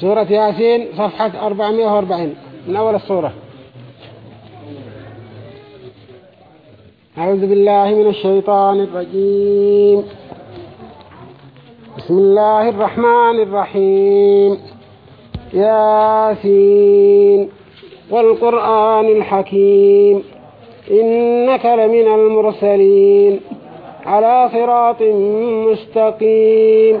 سورة ياسين صفحة 440 من أول السورة. أعوذ بالله من الشيطان الرجيم. بسم الله الرحمن الرحيم. ياسين والقرآن الحكيم. إنك لمن المرسلين. على صراط مستقيم.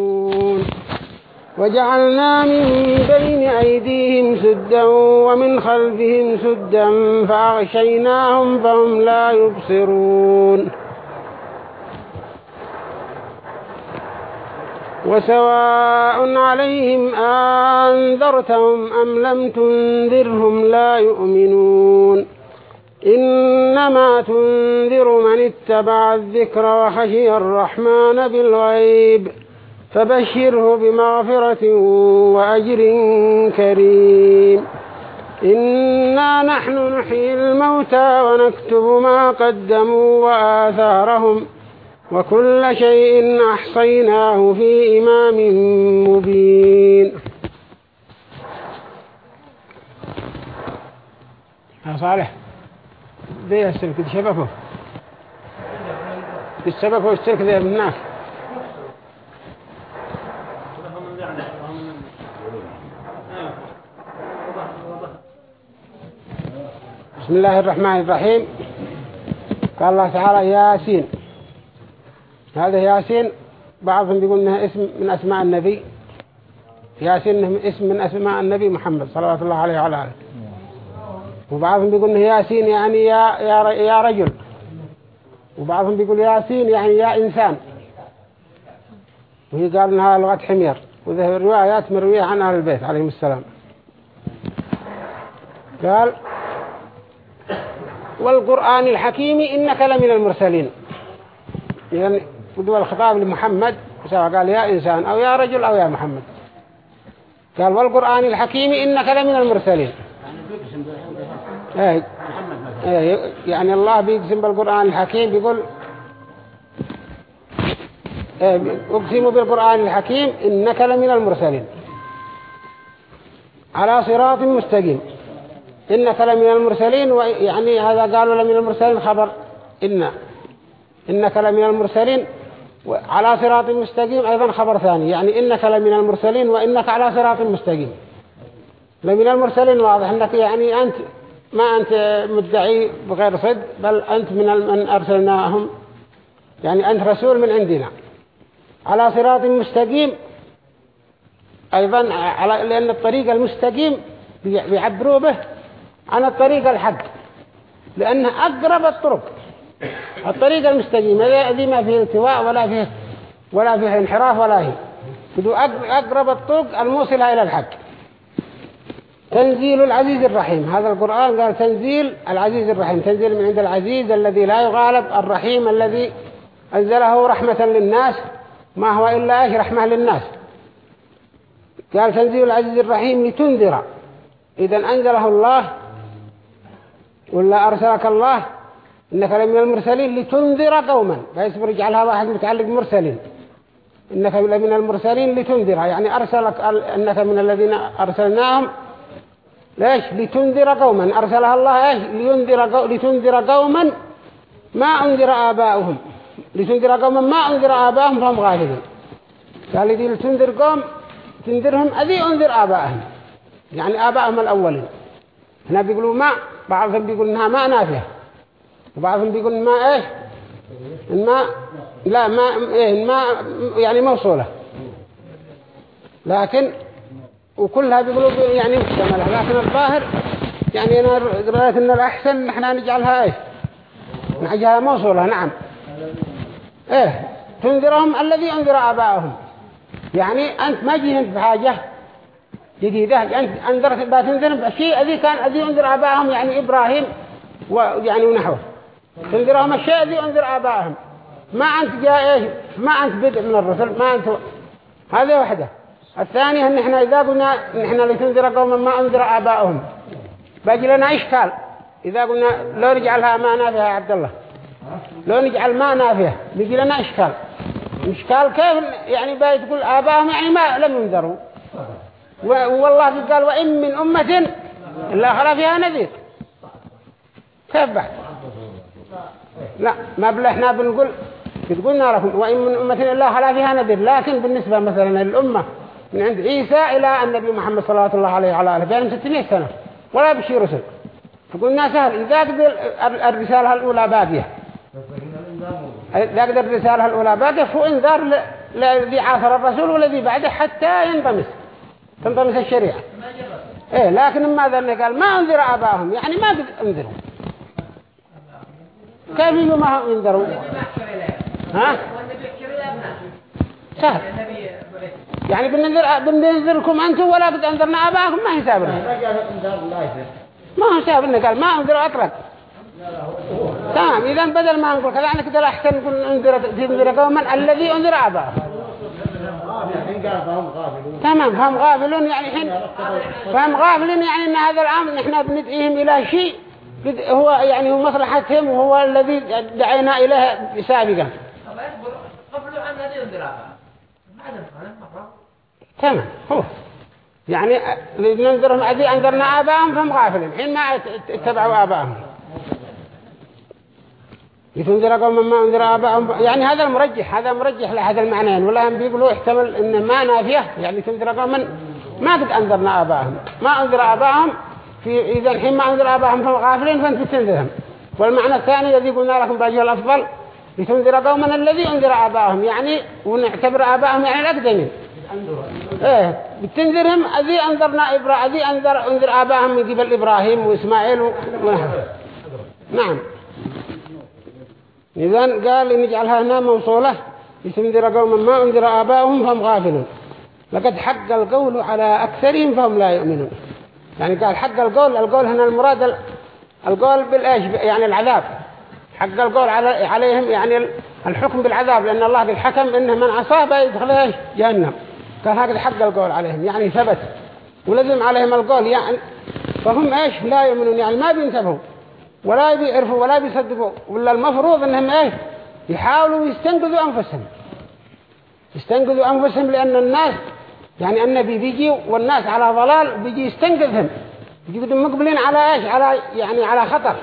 وجعلنا من بين أيديهم سدا ومن خلفهم سدا فأغشيناهم فهم لا يبصرون. وسواء عليهم أنذرتهم أم لم تنذرهم لا يؤمنون. إنما تنذر من اتبع الذكر وخشي الرحمن بالغيب. فبشره بمغفرة وأجر كريم. إنا نحن نحيي الموتى ونكتب ما قدموا وآثارهم. وكل شيء أحصيناه في إمام مبين. يا صالح ذي السلك شبكه. السبكة السلك من الناس بسم الله الرحمن الرحيم. قال الله تعالى ياسين. هذا ياسين بعضهم بيقول إنها اسم من أسماء النبي. ياسين اسم من أسماء النبي محمد صلى الله عليه وعلى آله. وبعضهم بيقول انه ياسين يعني يا يا يا رجل. وبعضهم بيقول ياسين يعني يا إنسان. وهي قال إنها لغة حمير. وذه الروايات مروية عن أهل البيت عليهم السلام. قال والقرآن الحكيم إنك لمن المرسلين. يعني بدو الخطاب لمحمد سواء قال يا إنسان أو يا رجل أو يا محمد. قال والقرآن الحكيم إنك لمن المرسلين. إيه يعني الله بيقسم بالقرآن الحكيم بيقول إيه أقسم بالقرآن الحكيم إنك لمن المرسلين. على صراط مستقيم. إنك لمن المرسلين ويعني هذا قالوا لمن المرسلين خبر. إن إنك لمن المرسلين على صراط مستقيم أيضا خبر ثاني. يعني إنك لمن المرسلين وإنك على صراط مستقيم. لمن المرسلين واضح أنك يعني أنت ما أنت مدعي بغير صد بل أنت من من أرسلناهم. يعني أنت رسول من عندنا. على صراط مستقيم أيضا على لأن الطريق المستقيم بيعبروا به عن الطريق الحق لأنه أقرب الطرق الطريق المستقيم هذه ما فيه التواء ولا فيه ولا فيه انحراف ولا هي. بدو أقرب الطرق الموصلة إلى الحق تنزيل العزيز الرحيم هذا القرآن قال تنزيل العزيز الرحيم تنزيل من عند العزيز الذي لا يغالب الرحيم الذي أنزله رحمة للناس. ما هو إلا إيش رحمة للناس. قال تنزيل العزيز الرحيم لتنذر. إذا أنزله الله ولا أرسلك الله؟ إنك لمن المرسلين لتنذر قوما. فيصبر يجعلها واحد متعلق مرسلين إنك لمن المرسلين لتنذر يعني أرسلك إنك من الذين أرسلناهم. ليش؟ لتنذر قوما. أرسلها الله إيش؟ لينذر قو... لتنذر قوما ما أنذر آباؤهم. لتنذر قوما ما أنذر آباؤهم فهم غافلين قال لي لتنذر قوم تنذرهم أذي أنذر آباءهم. يعني آباءهم الأولين. هنا بيقولوا ما بعضهم بيقول إنها ما نافية وبعضهم بيقول ما إيش؟ الماء لا ما إيه الماء يعني موصولة. لكن وكلها بيقولوا يعني محتملة لكن الظاهر يعني أنا رأيت إن الأحسن نحن نجعلها إيه نجعلها موصولة. نعم. إيه. تنذرهم الذي أنذر آبائهم يعني أنت ما جيت بحاجة جديدة يعني أنذرت بتنذر بشيء الذي كان الذي أنذر آبائهم يعني إبراهيم ويعني ونحوه. تنذرهم الشيء الذي أنذر آبائهم ما أنت جاء إيش؟ ما أنت بدء من الرسل ما أنت هذه واحدة الثانية أن إحنا إذا قلنا إحنا لتنذر قوما ما أنذر آبائهم باقي لنا إشكال إذا قلنا لو نجعلها ما نافية يا عبد الله. لو نجعل ما نافية بيجي لنا إشكال. إشكال كيف يعني باقي تقول آبائهم يعني ما لم ينذروا. والله قال؟ وإن من أمة إلا خلا فيها نذير. كيف بعد لا ما بل إحنا بنقول قلنا لكم وإن من أمة إلا خلا فيها نذير. لكن بالنسبة مثلا للأمة من عند عيسى إلى النبي محمد صلى الله عليه وعلى آله بين 600 سنة. ولا بشي رسل. فقلنا سهل. إذا قدر الرسالة الأولى باقية. إذا قدر الرسالة الأولى باقية فهو إنذار الذي عاصر الرسول والذي بعده حتى ينطمس تنطمس الشريعة. إيه لكن ماذا قال؟ ما أنذر آبائهم يعني ما قد أنذروا كيف ما أنذروا ها؟ سهل. يعني بننذر بننذركم أنتم ولا قد أنذرنا آبائكم ما حسابنا ما هو حسابنا قال ما أنذر أطلق تمام. إذا بدل ما نقول كذا أنا كده أحسن نقول أنذر تنذر قوما الذي أنذر آبائهم تمام فهم غافلون يعني حين فهم غافلون يعني إن هذا الأمر نحن بندعيهم إلى شيء هو يعني هو مصلحتهم وهو الذي دعينا اليه سابقا. تمام هو. يعني ننذرهم الذي أنذرنا ابائهم فهم غافلين حين ما اتبعوا ابائهم لتنذر قوم ما أنذر آبائهم يعني هذا المرجح هذا مرجح لأحد المعنيين. ولا هم بيقولوا احتمل إن ما نافية. يعني تنذر قوم ما قد أنذرنا آبائهم ما أنذر آبائهم في إذا الحين ما أنذر آبائهم فهم غافلين فأنت تنذرهم والمعنى الثاني الذي قلنا لكم باجه الأفضل لتنذر قوما الذي أنذر آبائهم يعني ونعتبر آبائهم يعني الأقدمين إيه بتنذرهم الذي أنذرنا إبراهيم الذي أنذر أنذر آبائهم من قبل إبراهيم وإسماعيل و... نعم. إذا قال نجعلها هنا موصولة لتنذر قوما ما أنذر آباؤهم فهم غافلون. لقد حق القول على أكثرهم فهم لا يؤمنون. يعني قال حق القول القول هنا المراد القول بالإيش؟ يعني العذاب. حق القول عليهم يعني الحكم بالعذاب لأن الله قد حكم إنه من عصاه يدخل إيش؟ جهنم. قال هكذا حق القول عليهم يعني ثبت. ولزم عليهم القول يعني فهم إيش؟ لا يؤمنون. يعني ما بينتبهوا. ولا بيعرفوا ولا بيصدقوا ولا المفروض إنهم إيه؟ يحاولوا يستنقذوا أنفسهم. يستنقذوا أنفسهم لأن الناس يعني النبي بيجي والناس على ضلال بيجي يستنقذهم. بيجي مقبلين على إيش؟ على يعني على خطر.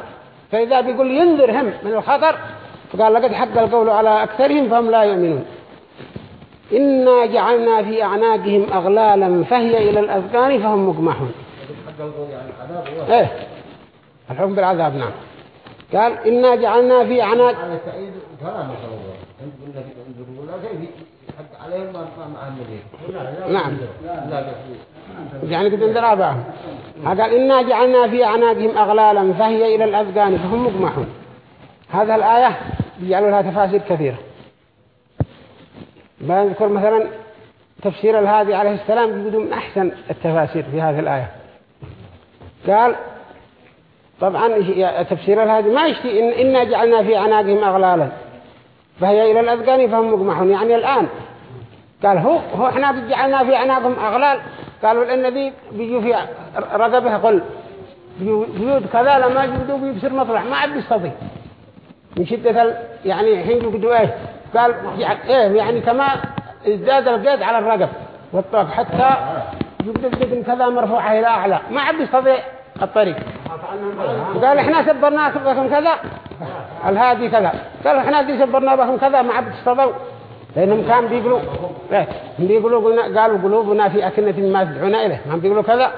فإذا بيقول ينذرهم من الخطر فقال لقد حق القول على أكثرهم فهم لا يؤمنون. إنا جعلنا في أعناقهم أغلالا فهي إلى الأذقان فهم مقمحون. إيه؟ الحكم بالعذاب نعم. قال إنا جعلنا في عناق نعم. يعني قد انذر آباهم قال إنا جعلنا في أعناقهم أغلالا فهي إلى الأذقان فهم مقمحون هذا الآية بيجعلوا لها تفاسير كثيرة. بنذكر مثلا تفسير الهادي عليه السلام يقولون من أحسن التفاسير في هذه الآية. قال طبعا تفسير هذا ما يشتي إن إنا جعلنا في عناقهم أغلالا. فهي إلى الأذقان فهم مقمحون. يعني الآن قال هو هو إحنا جعلنا في عناقهم أغلال. قالوا لأن ذي بيجوا في رقبة. قل بيود كذا لما يجدوا بيبصر مطلع ما عاد يستطيع من شدة يعني حين يقولوا إيه قال إيه يعني كما ازداد القيد على الرقب والطاق حتى يقدر كذا مرفوعة إلى أعلى. ما عاد يستطيع الطريق. قال إحنا سبرنا بكم كذا الهادي كذا. قال إحنا دي سبرنا بكم كذا ما عبد استضوا لأنهم كان بيقولوا إيه بيقولوا قلنا قالوا قلوبنا في أكنة ما تدعونا إليه. ما بيقولوا كذا.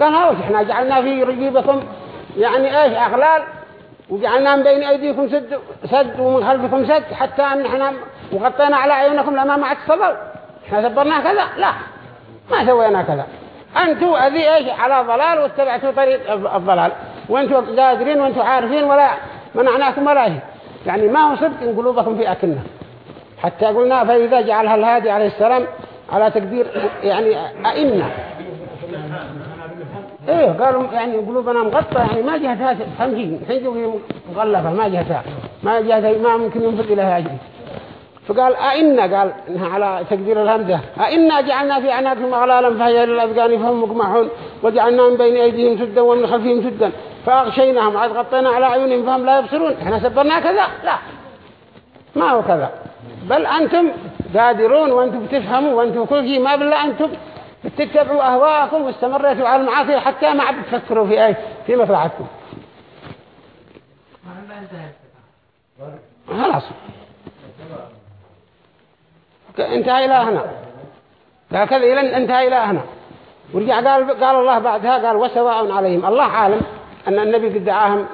قال هاوش إحنا جعلنا في رجيبكم يعني إيش أغلال وجعلنا من بين أيديكم سد سد ومن خلفكم سد حتى أن إحنا وغطينا على عيونكم لما ما عاد استضوا إحنا سبرنا كذا؟ لا ما سوينا كذا. أنتوا أذي إيش؟ على ضلال واتبعتوا طريق الضلال. وأنتوا قادرين وأنتوا عارفين ولا منعناكم ولا شيء يعني ما هو صدق إن قلوبكم في أكنة. حتى قلنا فإذا جعلها الهادي عليه السلام على تقدير يعني أئنة إيه قالوا يعني قلوبنا مغطى يعني ما جهتها تمشي حين مغلفة ما جهتها. ما جهتها ما ممكن ينفذ إليها أجل فقال أئنا؟ قال إنها على تقدير الهمزة. أئنا؟ جعلنا في أعناقهم أغلالا فهي للأذقان فهم مقمحون. وجعلنا من بين أيديهم سدا ومن خلفهم سدا. فأغشيناهم عاد غطينا على عيونهم فهم لا يبصرون. إحنا سبرنا كذا؟ لا. ما هو كذا. بل أنتم قادرون وأنتم بتفهموا وأنتم كل شيء. ما بالله أنتم تتبعوا أهواءكم واستمرتوا على المعاصي حتى ما عاد تفكروا في أي في مصلحتكم. خلاص. انتهى إلى هنا. هكذا إلى انتهى إلى هنا. ورجع قال قال الله بعدها قال وسواء عليهم. الله عالم أن النبي قد دعاهم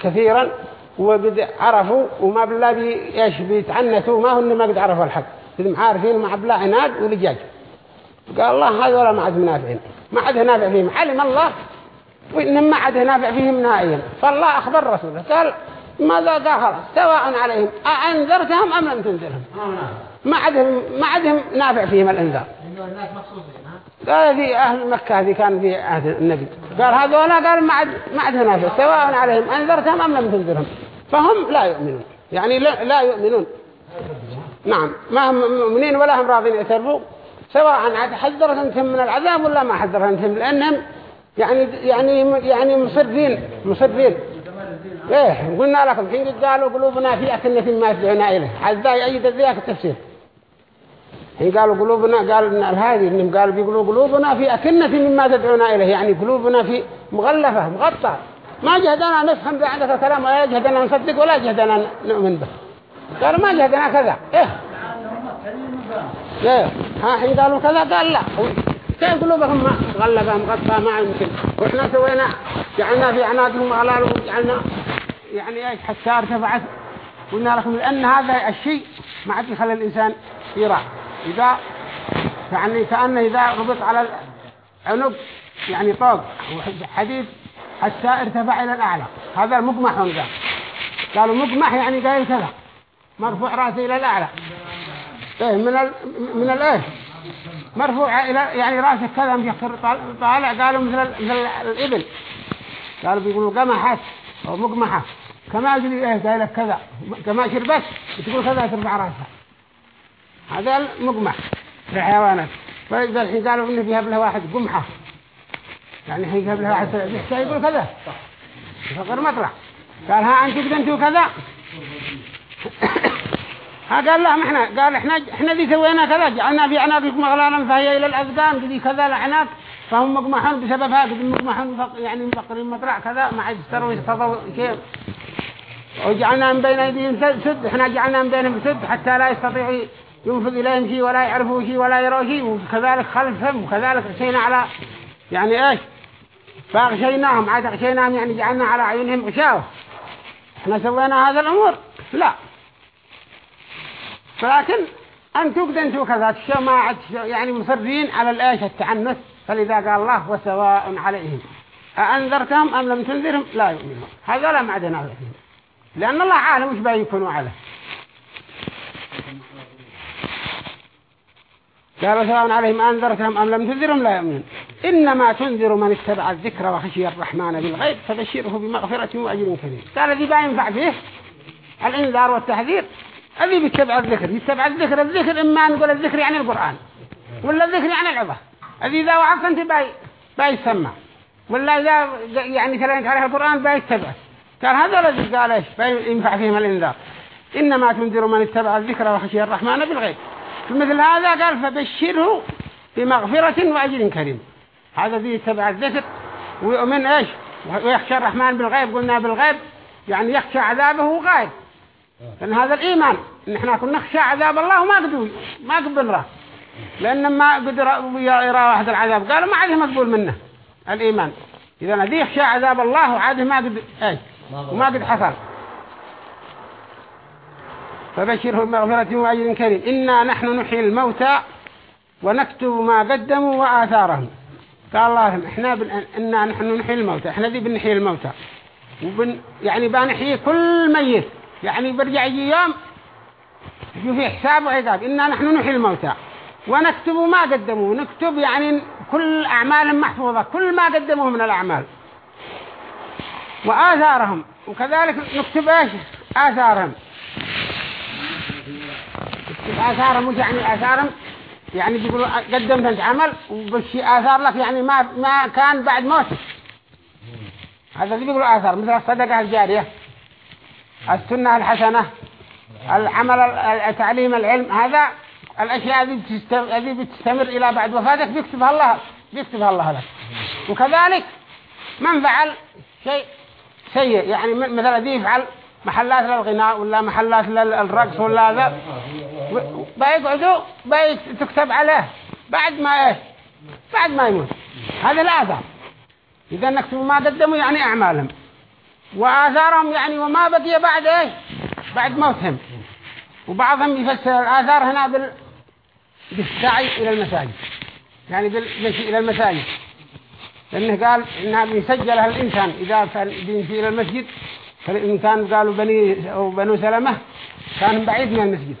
كثيرا وقد عرفوا وما بالله إيش بيتعنتوا ما هن ما قد عرفوا الحق. هم عارفين مع بلا عناد ولجاج. قال الله هذول ما عاد نافعين ما عاد نافع فيهم. علم الله وإن ما عاد نافع فيهم نائيا. فالله أخبر رسوله. قال ماذا قال؟ سواء عليهم. أأنذرتهم أم لم تنذرهم؟ ما عادهم ما عادهم نافع فيهم الإنذار. قال في أهل مكة هذه كان في عهد النبي. قال هذولا قال ما عاد ما عاد نافع سواء عليهم أنذرتهم أم لم تنذرهم. فهم لا يؤمنون. يعني لا, لا يؤمنون. نعم. ما هم مؤمنين ولا هم راضين يتربوا سواء عاد حذرتهم من العذاب ولا ما حذرتهم لأنهم يعني يعني يعني مصرين مصرين. إيه قلنا لكم حين قالوا قلوبنا في أكنة ما يدعونا إليه حتى يأيد ذيك التفسير. حين قالوا قلوبنا قال هذه إنهم قالوا بيقولوا قلوبنا في أكنة مما تدعونا إليه يعني قلوبنا في مغلفة مغطى ما جهدنا نفهم بعدك الكلام ولا جهدنا نصدق ولا جهدنا نؤمن به. قالوا ما جهدنا كذا. إيه؟ إيه؟ ها حين قالوا كذا قال لا. كيف قلوبهم مغلفة مغطى ما يمكن. وإحنا سوينا جعلنا في عناقهم أغلال وجعلنا يعني إيش؟ حتى ارتفعت قلنا لكم لأن هذا الشيء ما عاد يخلي الإنسان يراع إذا يعني كأنه إذا ربط على العنق يعني طوق حديد حتى ارتفع إلى الأعلى. هذا المقمح قال قالوا مقمح يعني قايل كذا مرفوع راسه إلى الأعلى. إيه من ال من الإيه مرفوع إلى يعني راسه كذا مجخر طالع. قالوا مثل مثل الإبل. قالوا بيقولوا قمحت أو مقمحة. كما أجل إيه قايل كذا. كما شربت تقول كذا ترفع راسها هذا المقمح في الحيوانات. فإذا الحين قالوا إن فيها بله واحد قمحة. يعني حين قبل واحد يقول كذا. فقر مطرح. قال ها أنت بدنتوا كذا؟ ها قال لا إحنا قال إحنا إحنا ذي سوينا كذا. جعلنا في عناقكم أغلالا فهي إلى الأذقان. ذي كذا العناق فهم مقمحون بسببها قد مقمحون يعني مفقرين مطرع كذا. ما عاد يستروا يستضوا كيف؟ وجعلنا من بين أيديهم سد إحنا جعلنا من بينهم سد حتى لا يستطيعوا ينفذ إليهم شيء ولا يعرفوا شيء ولا يروا شيء وكذلك خلفهم وكذلك غشينا على يعني إيش؟ فاغشيناهم عاد غشيناهم يعني جعلنا على عيونهم غشاوة. إحنا سوينا هذا الأمور؟ لا. فلكن أنتم أنتم كذا ما يعني مصرين على الآية التعنت. فلذا قال الله وسواء عليهم. أأنذرتهم أم لم تنذرهم؟ لا يؤمنون. هذا لا معدنا لأن الله عالم وش بيكونوا عليه؟ قال سواء عليهم أنذرتهم أم لم تنذرهم؟ لا يؤمنون. إنما تنذر من اتبع الذكر وخشي الرحمن بالغيب فبشره بمغفرة وأجر كريم. قال ذي باين ينفع فيه؟ الإنذار والتحذير. الذي بيتبع الذكر يتبع الذكر الذكر إما نقول الذكر يعني القرآن ولا الذكر يعني العظة. الذي إذا وعظت أنت باي باي يسمع ولا إذا يعني تلانك عليه القرآن باي يتبع. قال هذا الذي قال إيش؟ باي ينفع فيهم الإنذار. إنما تنذر من اتبع الذكر وخشي الرحمن بالغيب. مثل هذا قال فبشره بمغفرة وأجر كريم. هذا ذي يتبع الذكر. ويؤمن إيش؟ ويخشى الرحمن بالغيب. قلنا بالغيب يعني يخشى عذابه غايب لأن هذا الإيمان. إن إحنا كنا نخشى عذاب الله وما قدوا ما قبل لأن ما قدر يرى واحد العذاب. قالوا ما عاده مقبول منه الإيمان. إذا نذي يخشى عذاب الله وعاده ما قد أي وما قد حصل. فبشره بمغفرة وأجر كريم. إنا نحن نحيي الموتى ونكتب ما قدموا وآثارهم. قال الله إحنا بن... إنا نحن نحيي الموتى. إحنا ذي بنحيي الموتى. وبن... يعني بنحيي كل ميت. يعني برجع يجي يوم في حساب وعقاب. إنا نحن نحيي الموتى. ونكتب ما قدموا. نكتب يعني كل أعمالهم محفوظة. كل ما قدموه من الأعمال. وآثارهم. وكذلك نكتب إيش؟ آثارهم. آثارهم مش يعني آثارهم؟ يعني بيقولوا قدمت عمل وبشي آثار لك يعني ما ما كان بعد موت. هذا اللي بيقولوا آثار مثل الصدقة الجارية السنة الحسنة العمل تعليم العلم هذا الأشياء هذه بتستمر إلى بعد وفاتك بيكتبها الله بيكتبها الله لك. وكذلك من فعل شيء سيء يعني مثلا ذي يفعل محلات للغناء ولا محلات للرقص ولا ذا بيقعدوا بيكتب عليه. بعد ما إيش؟ بعد ما يموت. هذا الآثار. إذا نكتب ما قدموا يعني أعمالهم. وآثارهم يعني وما بقي بعد إيش؟ بعد موتهم. وبعضهم يفسر الآثار هنا بال... بالسعي إلى المساجد. يعني بالمشي إلى المساجد. لأنه قال إنها بيسجلها الإنسان. إذا بيمشي إلى المسجد فالإنسان قالوا بني أو بنو سلمة كان بعيد من المسجد.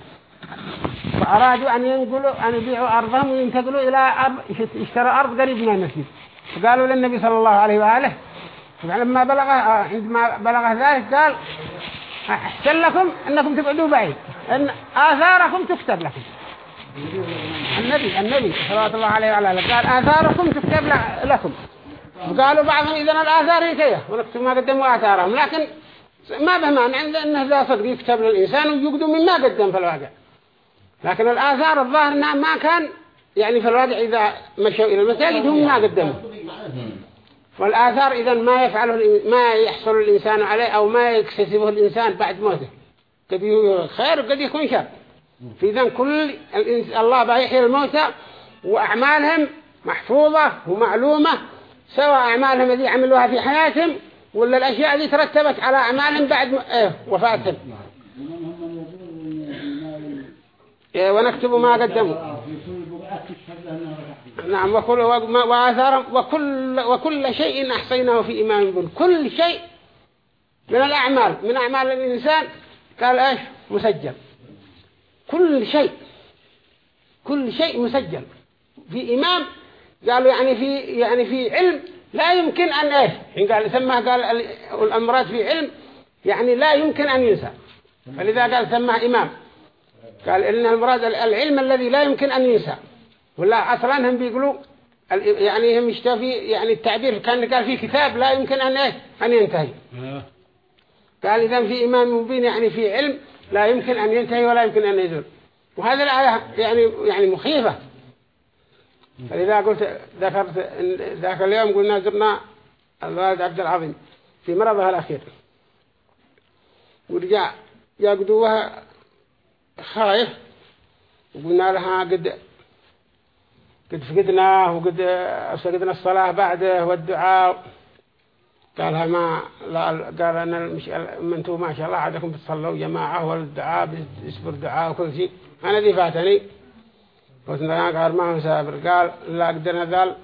فأرادوا أن ينقلوا أن يبيعوا أرضهم وينتقلوا إلى أرض يشتروا أرض قريب من المسجد. فقالوا للنبي صلى الله عليه وآله فلما بلغ عندما بلغ ذلك قال أحسن لكم أنكم تبعدوا بعيد أن آثاركم تكتب لكم. النبي النبي صلى الله عليه وعلى آله قال آثاركم تكتب لكم. وقالوا بعضهم إذن الآثار هي كيه ونكتب ما قدموا آثارهم لكن ما به معنى أنه ذا صدق يكتب للإنسان ويقدم مما قدم في الواقع. لكن الآثار الظاهر أنها ما كان يعني في الواقع إذا مشوا إلى المساجد هم ما قدموا والآثار إذا ما يفعله ما يحصل الإنسان عليه أو ما يكتسبه الإنسان بعد موته. قد يكون خير وقد يكون شر. فإذا كل الله بيحيي الموتى وأعمالهم محفوظة ومعلومة سواء أعمالهم التي عملوها في حياتهم ولا الأشياء التي ترتبت على أعمالهم بعد إيه وفاتهم. ونكتب ما قدموا. نعم وكل وآثار وكل وكل شيء أحصيناه في إمام مبين كل شيء من الأعمال. من أعمال الإنسان قال إيش؟ مسجل. كل شيء. كل شيء مسجل. في إمام قالوا يعني في يعني في علم لا يمكن أن إيش؟ حين قال سماه قال الأمراض في علم يعني لا يمكن أن ينسى. فلذا قال سماه إمام. قال إن المراد العلم الذي لا يمكن أن ينسى. ولا أصلا هم بيقولوا يعني هم يشتفي يعني التعبير كان قال في كتاب لا يمكن أن إيه؟ أن ينتهي. قال إذا في إمام مبين يعني في علم لا يمكن أن ينتهي ولا يمكن أن يزول. وهذا الآية يعني يعني مخيفة. فلذا قلت ذكرت ذاك اليوم قلنا زرنا الوالد عبد العظيم في مرضها الأخير. ورجع يقدوها خايف. وقلنا لها قد قد فقدناه وقد فقدنا الصلاة بعده والدعاء. قالها ما لا قال أن المش... أنتم ما شاء الله عندكم بتصلوا جماعة والدعاء بيصبر دعاء وكل شيء. أنا ذي فاتني. قلت قال ما هو سابر. قال لا قدرنا ذال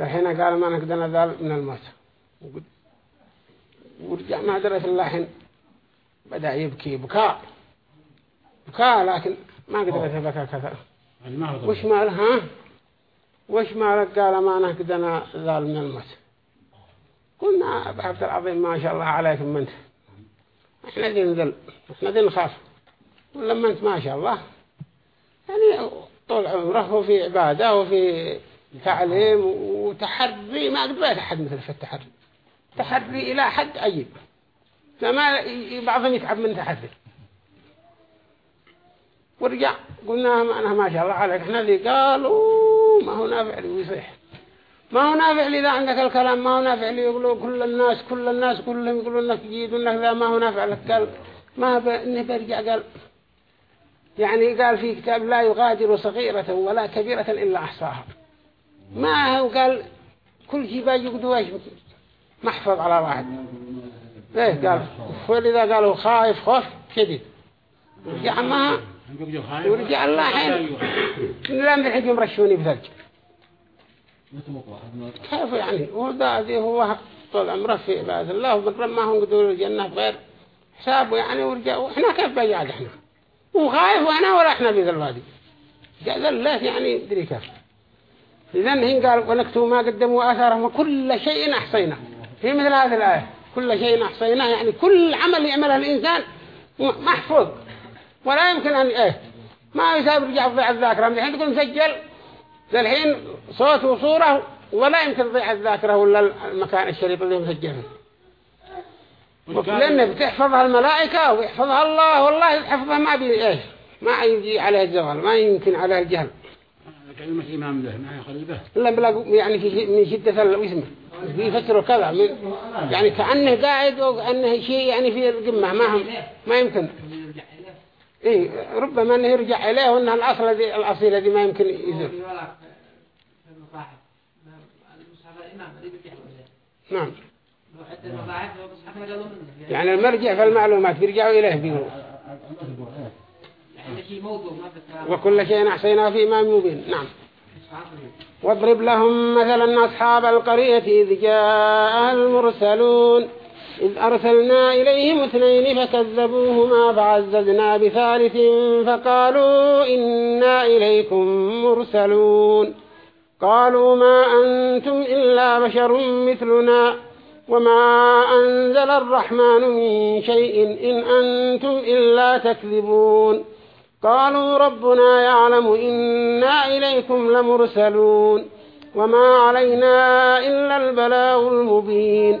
الحين قال ما نقدرنا ذال من الموت. ورجع ما درس الله حين بدأ يبكي بكاء. بكاء لكن ما قدر يتبكى كثر. وش مال ها؟ وش مالك؟ قال ما ذال من الموت. قلنا عبد العظيم ما شاء الله عليكم أنت. إحنا ذي نذل. إحنا ذي نخاف. ولما أنت؟ ما شاء الله. يعني طول عمره وفي عبادة وفي تعليم وتحري. ما قد بيت أحد مثل في التحري. تحري إلى حد عجيب. فما بعضهم يتعب من تحري ورجع قلنا أنا ما شاء الله عليك. إحنا ذي قالوا ما هو نافع لي ويصيح ما هو نافع لي إذا عندك الكلام ما هو نافع لي يقولوا كل الناس كل الناس كلهم يقولوا لك جيد ولك ذا ما هو نافع لك. قال ما بأنه برجع قال يعني قال في كتاب لا يغادر صغيرة ولا كبيرة إلا أحصاها. ما هو؟ قال كل شيء باجي قدواش محفظ على واحد. إيه قال ولذا قالوا خايف خوف شديد ورجع معها ورجع الله حين لا من الحين مرشوني بثلج كيف يعني؟ وده هو طول عمره في عباد الله وبقرب ما هم قدوا الجنة غير حسابه يعني ورجع وإحنا كيف بيجاد إحنا؟ وخايف وأنا ولا إحنا في ذا الوادي قال الله يعني دري كيف؟ إذن هين قال ونكتب ما قدموا آثارهم وكل شيء أحصينا في مثل هذه الآية كل شيء أحصيناه يعني كل عمل يعمله الإنسان محفوظ. ولا يمكن أن إيه. ما يساب رجع في الذاكرة. الحين تقول مسجل الحين صوت وصورة ولا يمكن تضيع الذاكرة ولا المكان الشريط اللي مسجل. لأنه بتحفظها الملائكة ويحفظها الله والله يحفظها ما بي إيش ما يجي عليه الزوال ما يمكن عليه الجهل. كلمة إمام له ما يخلي به إلا بلا يعني في من شدة الاسم بيفسروا كذا من يعني كأنه قاعد وأنه شيء يعني في القمة ما هم ما يمكن. إيه ربما أنه يرجع إليه وأنه الأصل الذي الأصيل الذي ما يمكن يزول. نعم. يعني المرجع في المعلومات بيرجعوا إليه بيقولوا. وكل شيء أحسينا في إمام مبين. نعم. واضرب لهم مثلا أصحاب القرية إذ جاء المرسلون. إذ أرسلنا إليهم اثنين فكذبوهما فعززنا بثالث فقالوا إنا إليكم مرسلون. قالوا ما أنتم إلا بشر مثلنا وما أنزل الرحمن من شيء إن أنتم إلا تكذبون. قالوا ربنا يعلم إنا إليكم لمرسلون وما علينا إلا البلاغ المبين.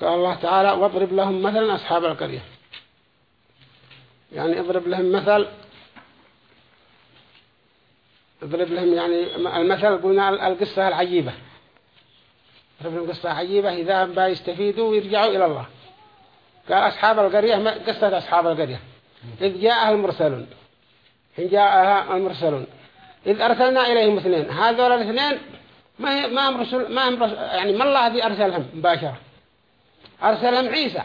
قال الله تعالى واضرب لهم مثلا أصحاب القرية. يعني اضرب لهم مثل اضرب لهم يعني المثل قلنا القصة العجيبة. اضرب لهم قصة عجيبة إذا هم يستفيدوا ويرجعوا إلى الله. قال أصحاب القرية قصة أصحاب القرية. إذ جاءها المرسلون. إن جاءها المرسلون. إذ أرسلنا إليهم اثنين. هذول الاثنين ما هم رسل ما هم رسل يعني ما الله الذي أرسلهم مباشرة. أرسلهم عيسى.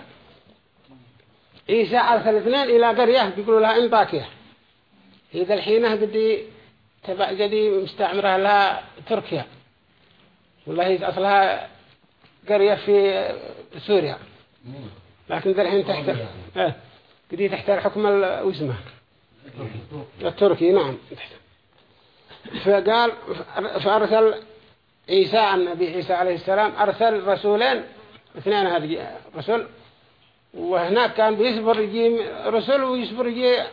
عيسى أرسل اثنين إلى قرية بيقولوا لها انطاكية إذا الحين قدي تبع جدي مستعمرة لها تركيا. والله هي أصلها قرية في سوريا. لكن ذا الحين تحت قدي تحت الحكم واسمه. التركي نعم. فقال فأرسل عيسى النبي عيسى عليه السلام أرسل رسولين اثنين هذه رسول وهناك كان بيصبر يجي رسل ويصبر يجي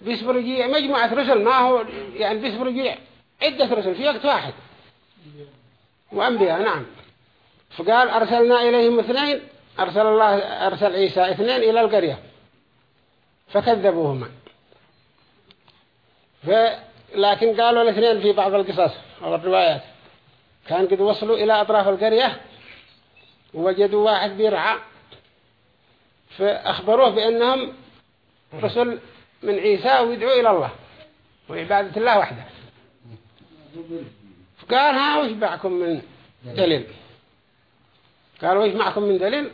بيصبر يجي مجموعة رسل ما هو يعني بيصبر يجي عدة رسل في وقت واحد. وأنبياء نعم. فقال أرسلنا إليهم اثنين أرسل الله أرسل عيسى اثنين إلى القرية. فكذبوهما. ف... لكن قالوا الاثنين في بعض القصص أو الروايات كان قد وصلوا إلى أطراف القرية ووجدوا واحد بيرعى فأخبروه بأنهم رسل من عيسى ويدعو إلى الله وعبادة الله وحده. فقال ها وش معكم من دليل؟ قالوا وش معكم من دليل؟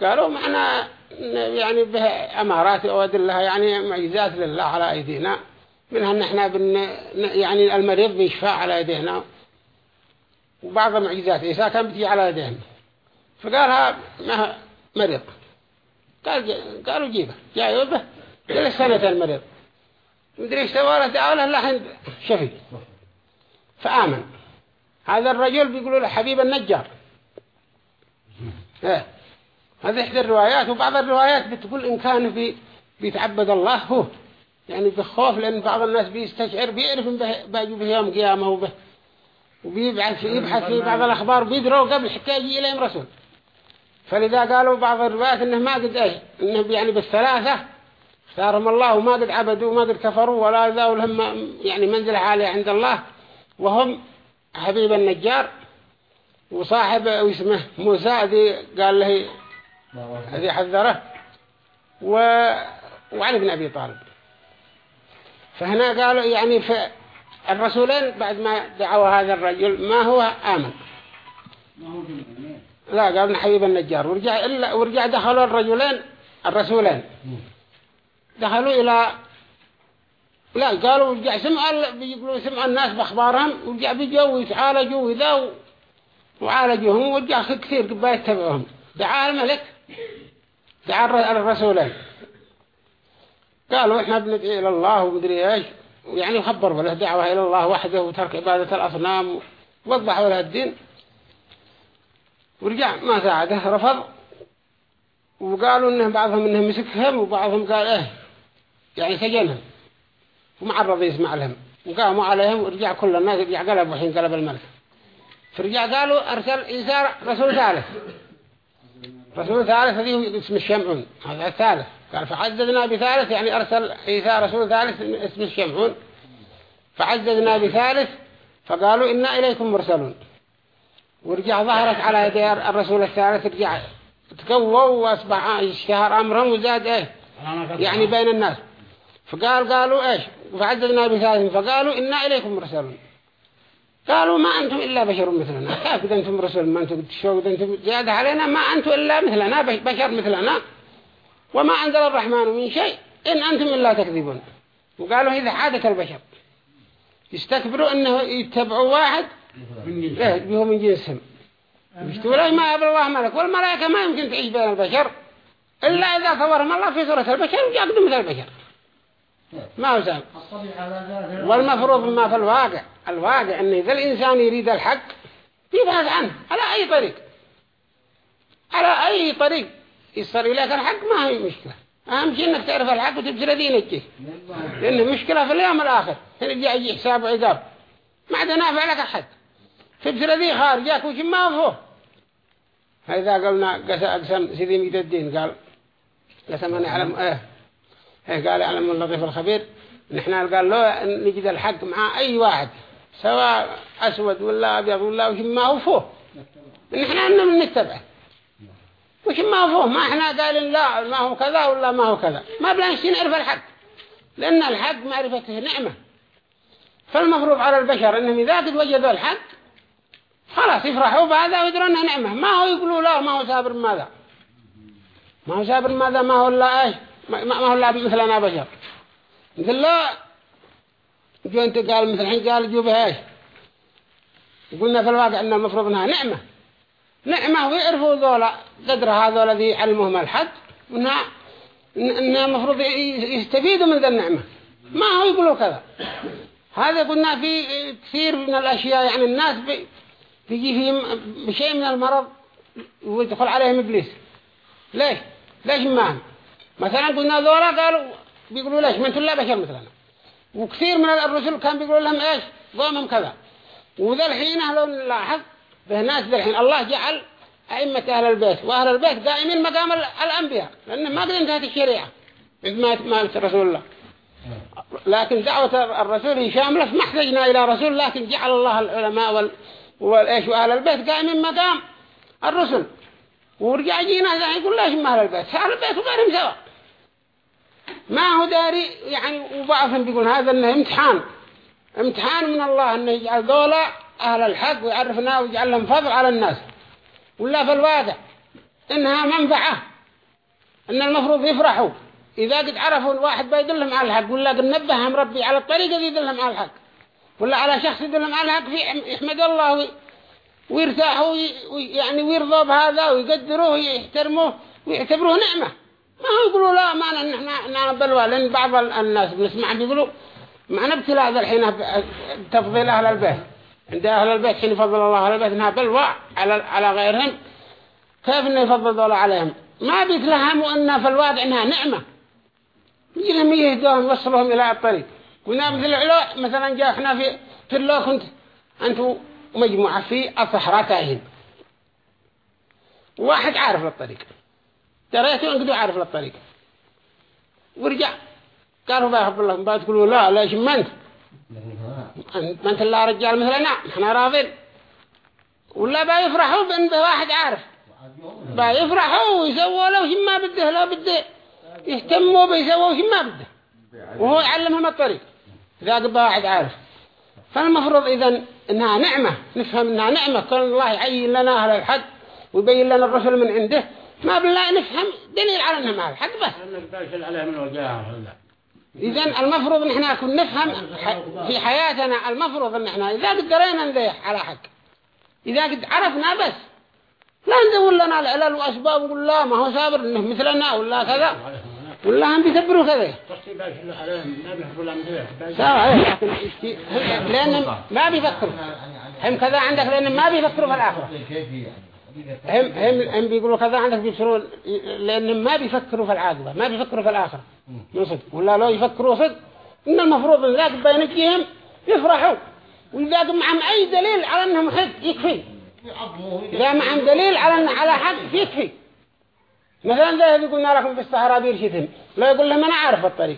قالوا معنا يعني به أمارات أو أدلة يعني معجزات لله على أيدينا منها أن إحنا بن يعني المريض بيشفى على أيدينا. وبعض المعجزات عيسى كان بتجي على يديهم فقالها ما مريض. قال قالوا جيبه. جاء يوبه جلس سنة المريض؟ مدري إيش سوى له دعوه له شفي فآمن. هذا الرجل بيقولوا له حبيب النجار. إيه. هذه إحدى الروايات وبعض الروايات بتقول إن كان في بيتعبد الله هو. يعني بخوف لأن بعض الناس بيستشعر بيعرف باجوا به يوم قيامة وبه وبيبحث يبحث في بعض الأخبار بيدروا قبل حتى يجي إليهم رسول. فلذا قالوا بعض الروايات إنه ما قد إيه إنه يعني بالثلاثة. اختارهم الله وما قد عبدوا وما قد كفروا ولا ذا ولهم يعني منزلة عالية عند الله. وهم حبيب النجار وصاحب واسمه موسى ذي قال له هذه حذره. و... وعلي بن أبي طالب. فهنا قالوا يعني الرسولين بعد ما دعوا هذا الرجل ما هو آمن. لا قال حبيب النجار. ورجع, إلا ورجع دخلوا الرجلين الرسولين. دخلوا إلى لا قالوا ورجع سمع بيقولوا سمع الناس بأخبارهم ورجع بيجوا ويتعالجوا وذا وعالجوهم ورجع كثير قبل يتبعوهم دعا الملك دعا الرسولين. قالوا إحنا بندعي إلى الله ومدري إيش يعني خبروا له دعوة إلى الله وحده وترك عبادة الأصنام ووضحوا له الدين. ورجع ما ساعده رفض. وقالوا إنه بعضهم إنه مسكهم وبعضهم قال إيه يعني سجنهم. ومعرض يسمع لهم. وقاموا عليهم ورجع كل الناس رجع قلب وحين قلب الملك. فرجع قالوا أرسل عيسى رسول ثالث. رسول ثالث هذه اسم الشمعون هذا الثالث. قال فعددنا بثالث يعني أرسل عيسى رسول ثالث اسم الشمعون. فعددنا بثالث فقالوا إنا إليكم مرسلون. ورجع ظهرت على يدي الرسول الثالث رجع تقووا وأصبح اشتهر أمرهم وزاد إيه؟ يعني بين الناس. فقال قالوا إيش؟ فعددنا بثالث فقالوا إنا إليكم مرسلون قالوا ما أنتم إلا بشر مثلنا. كيف إذا أنتم رسول ما أنتم تشوفوا إذا أنتم زيادة علينا ما أنتم إلا مثلنا بشر مثلنا. وما أنزل الرحمن من شيء إن أنتم إلا تكذبون. وقالوا إذا عادة البشر. يستكبروا أنه يتبعوا واحد به من جنسهم يشتوا ما أبر الله ملك والملائكة ما يمكن تعيش بين البشر. إلا إذا صورهم الله في صورة البشر ويقدم مثل البشر. ما هو سهل والمفروض ما في الواقع. الواقع أن إذا الإنسان يريد الحق يبحث عنه. على أي طريق؟ على أي طريق؟ يصل إليك الحق ما هي مشكلة. أهم شيء أنك تعرف الحق وتبصر دينك. لأنه مشكلة في اليوم الآخر. هنا يجي حساب وعقاب ما عاد نافع لك أحد. تبصر ذي خارجك وش ما هو؟ هذا قلنا قسم سيدي ميت الدين قال قسم أعلم إيه إيه قال يعلم اللطيف الخبير. نحن قال له نجد الحق مع أي واحد سواء أسود ولا أبيض ولا وش ما هو فوه. نحن أننا نتبعه وش ما فوه؟ ما إحنا قال لا ما هو كذا ولا ما هو كذا. ما بلا نعرف الحق. لأن الحق معرفته نعمة. فالمفروض على البشر أنهم إذا قد وجدوا الحق خلاص يفرحوا بهذا ويدرون أنها نعمة. ما هو يقولوا لا ما هو سابر ماذا؟ ما هو سابر ماذا؟ ما هو لا إيش؟ ما هو لا مثلنا بشر. مثل لا. جو أنت قال مثل الحين قال جو بهاش وقلنا في الواقع إن المفروض إنها نعمة. نعمة ويعرفوا ذولا قدر هذول الذي علمهم الحد وانها انها المفروض يستفيدوا من ذا النعمة. ما هو يقولوا كذا. هذا قلنا في كثير من الأشياء يعني الناس بيجي فيهم بشيء من المرض ويدخل عليهم إبليس. ليش؟ ليش معهم مثلا قلنا ذولا قالوا بيقولوا ليش؟ ما أنتم بشر مثلنا وكثير من الرسل كان بيقولوا لهم إيش؟ قومهم كذا. وذا الحين لو نلاحظ به ناس ذا الحين. الله جعل أئمة أهل البيت وأهل البيت قائمين مقام الأنبياء. لأن ما قد انتهت الشريعة إذ ما ما رسول الله. لكن دعوة الرسول شاملة ما احتجنا إلى رسول لكن جعل الله العلماء وإيش وأهل البيت؟ قائمين مقام الرسل. ورجع جينا ذا يقول ليش ما أهل البيت؟ أهل البيت وغيرهم سوا. ما هو داري يعني وبعضهم بيقول هذا إنه امتحان. امتحان من الله إنه يجعل دولة أهل الحق ويعرفنا ويجعل لهم فضل على الناس. ولا في الواقع إنها منفعة. إن المفروض يفرحوا. إذا قد عرفوا الواحد بيدلهم على الحق ولا قد نبههم ربي على الطريقة يدلهم على الحق. ولا على شخص يدلهم على الحق في يحمد الله ويرتاحوا يعني ويرضوا بهذا ويقدروه ويحترموه ويعتبروه نعمة. ما هو يقولوا لا ما نحن نبلوا لأن بعض الناس بنسمع بيقولوا ما نبتلى هذا الحين تفضيل أهل البيت. عند أهل البيت حين يفضل الله أهل البيت إنها بلوى على على غيرهم. كيف إنه يفضل دولة عليهم؟ ما بيتلهموا أنها في الواقع إنها نعمة. يجي لهم يهدوهم يوصلهم إلى الطريق. مثل العلو مثلا جاء إحنا في في الله كنت أنتوا مجموعة في الصحراء تاهين واحد عارف للطريق تريته انقدوا عارف للطريق ورجع. قالوا بأخذ الله بعد تقولوا لا ليش ما أنت؟ ما أنت الله رجال مثلنا. إحنا راضين. ولا بيفرحوا بأن واحد عارف. بيفرحوا ويسووا له شي ما بده لا بده يهتموا بيسووا شي ما بده. وهو يعلمهم الطريق. إذا قبل واحد عارف. فالمفروض إذا إنها نعمة نفهم إنها نعمة. كون الله يعين لنا أهل الحق ويبين لنا الرسل من عنده. ما بالله نفهم دليل على إنها ما الحق بس. إذا المفروض إن إحنا نكون نفهم في حياتنا المفروض إن إحنا إذا قدرنا نذيح على حق. إذا قد عرفنا بس. لا ندور لنا العلل وأسباب ونقول لا ما هو صابر مثلنا ولا كذا. ولا هم بيثبروا كذا لأن ما بيفكروا. هم كذا عندك لأن ما بيفكروا في الآخرة هم هم هم بيقولوا كذا عندك بيفسروا لأن ما بيفكروا في العاقبة ما بيفكروا في الآخرة. يصد ولا لو يفكروا صد إن المفروض إن ذاك بينجيهم يفرحوا. وإذا معهم أي دليل على أنهم حق يكفي. إذا معهم دليل على على حق يكفي. مثلا زي قلنا لكم في الصحراء بيرشدهم لا يقول لهم أنا عارف الطريق.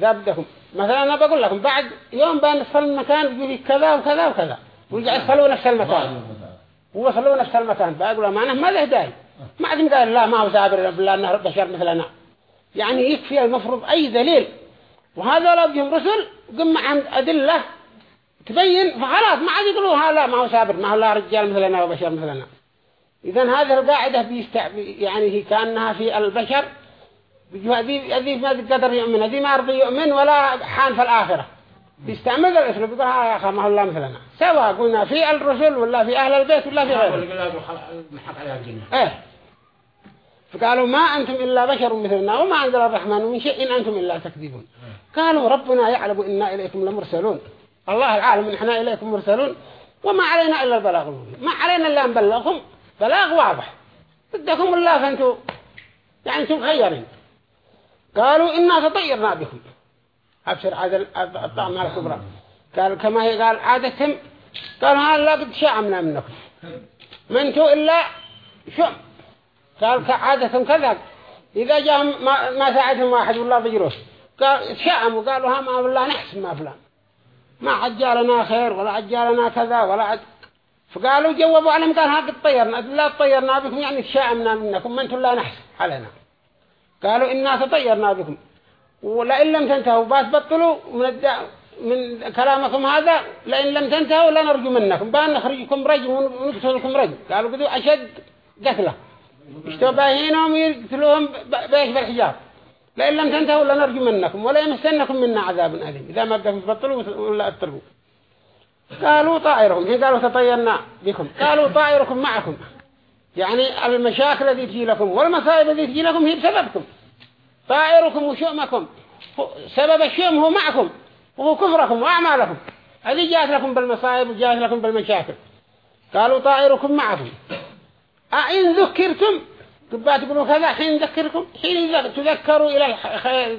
ذا بدكم مثلا أنا بقول لكم بعد يوم بنصل المكان يقول كذا وكذا وكذا. ويرجع يصلوا نفس المكان. ووصلوا نفس المكان. فأقول ما أنا ما له داعي. ما عدم قال لا ما هو سابر بالله أنه بشر مثلنا يعني يكفي المفروض أي دليل. وهذا لو بهم رسل قم معهم أدلة تبين فخلاص ما عاد يقولوا هذا ما هو سابر ما هو لا رجال مثلنا وبشر مثلنا إذا هذه القاعدة بيستع يعني هي كأنها في البشر هذه ما قدر يؤمن هذه ما رضي يؤمن ولا حان في الآخرة. بيستعمل الأسلوب يقول يا أخي ما الله مثلنا. سواء قلنا في الرسل ولا في أهل البيت ولا في غيره. إيه. فقالوا ما أنتم إلا بشر مثلنا وما أنزل الرحمن من شيء إن أنتم إلا تكذبون. قالوا ربنا يعلم إنا إليكم لمرسلون. الله العالم إحنا إليكم مرسلون. وما علينا إلا البلاغ ما علينا إلا نبلغكم بلاغ واضح. بدكم الله فأنتم يعني أنتم خيرين قالوا إنا تطيرنا بكم. أبشر هذا الطعم الكبرى. قال كما هي قال عادتهم قال هذا لا قد شاء منكم. ما إلا شم قال عادتهم كذا. إذا جاء ما, ما ساعدهم واحد والله بجروس قال شاءم وقالوا ها ما والله نحسن ما فلان. ما عجالنا خير ولا عجالنا كذا ولا عد فقالوا جوابوا عليهم قال ها قد طيرنا لا طيرنا بكم يعني شاءمنا منكم ما أنتم لا نحسن علينا قالوا إنا تطيرنا بكم. ولئن لم تنتهوا بس بطلوا من, الدع... من كلامكم هذا لئن لم تنتهوا لا نرجو منكم بأن نخرجكم رجم ونقتلكم رجم. قالوا قدوا أشد قتلة. اشتوا باهينهم يقتلوهم بإيش بالحجاب. لئن لم تنتهوا لا نرجو منكم ولا يمسنكم منا عذاب أليم. إذا ما بدكم تبطلوا ولا أتركوا قالوا طائرهم هي قالوا تطيرنا بكم قالوا طائركم معكم. يعني المشاكل التي تجي لكم والمصائب التي تجي لكم هي بسببكم. طائركم وشؤمكم سبب الشؤم هو معكم وهو كفركم وأعمالكم. هذه جاءت لكم بالمصائب وجاءت لكم بالمشاكل. قالوا طائركم معكم. أئن ذكرتم تبقى تقولوا كذا حين ذكركم حين تذكروا إلى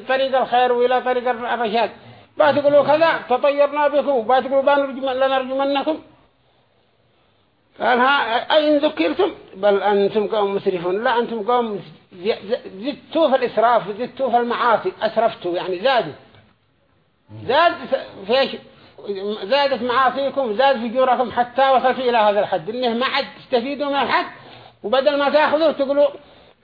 طريق الخير وإلى طريق الرشاد. بقى تقولوا كذا تطيرنا بكم. بقى تقولوا لنرجو منكم قال ها أين ذكرتم؟ بل أنتم قوم مسرفون. لا أنتم قوم زدتوا في الإسراف زدتوا في المعاصي. أسرفتوا يعني زادوا. زاد فيش زادت معاصيكم زاد فجوركم حتى وصلتوا إلى هذا الحد. إنه ما حد تستفيدوا من الحد. وبدل ما تأخذوا تقولوا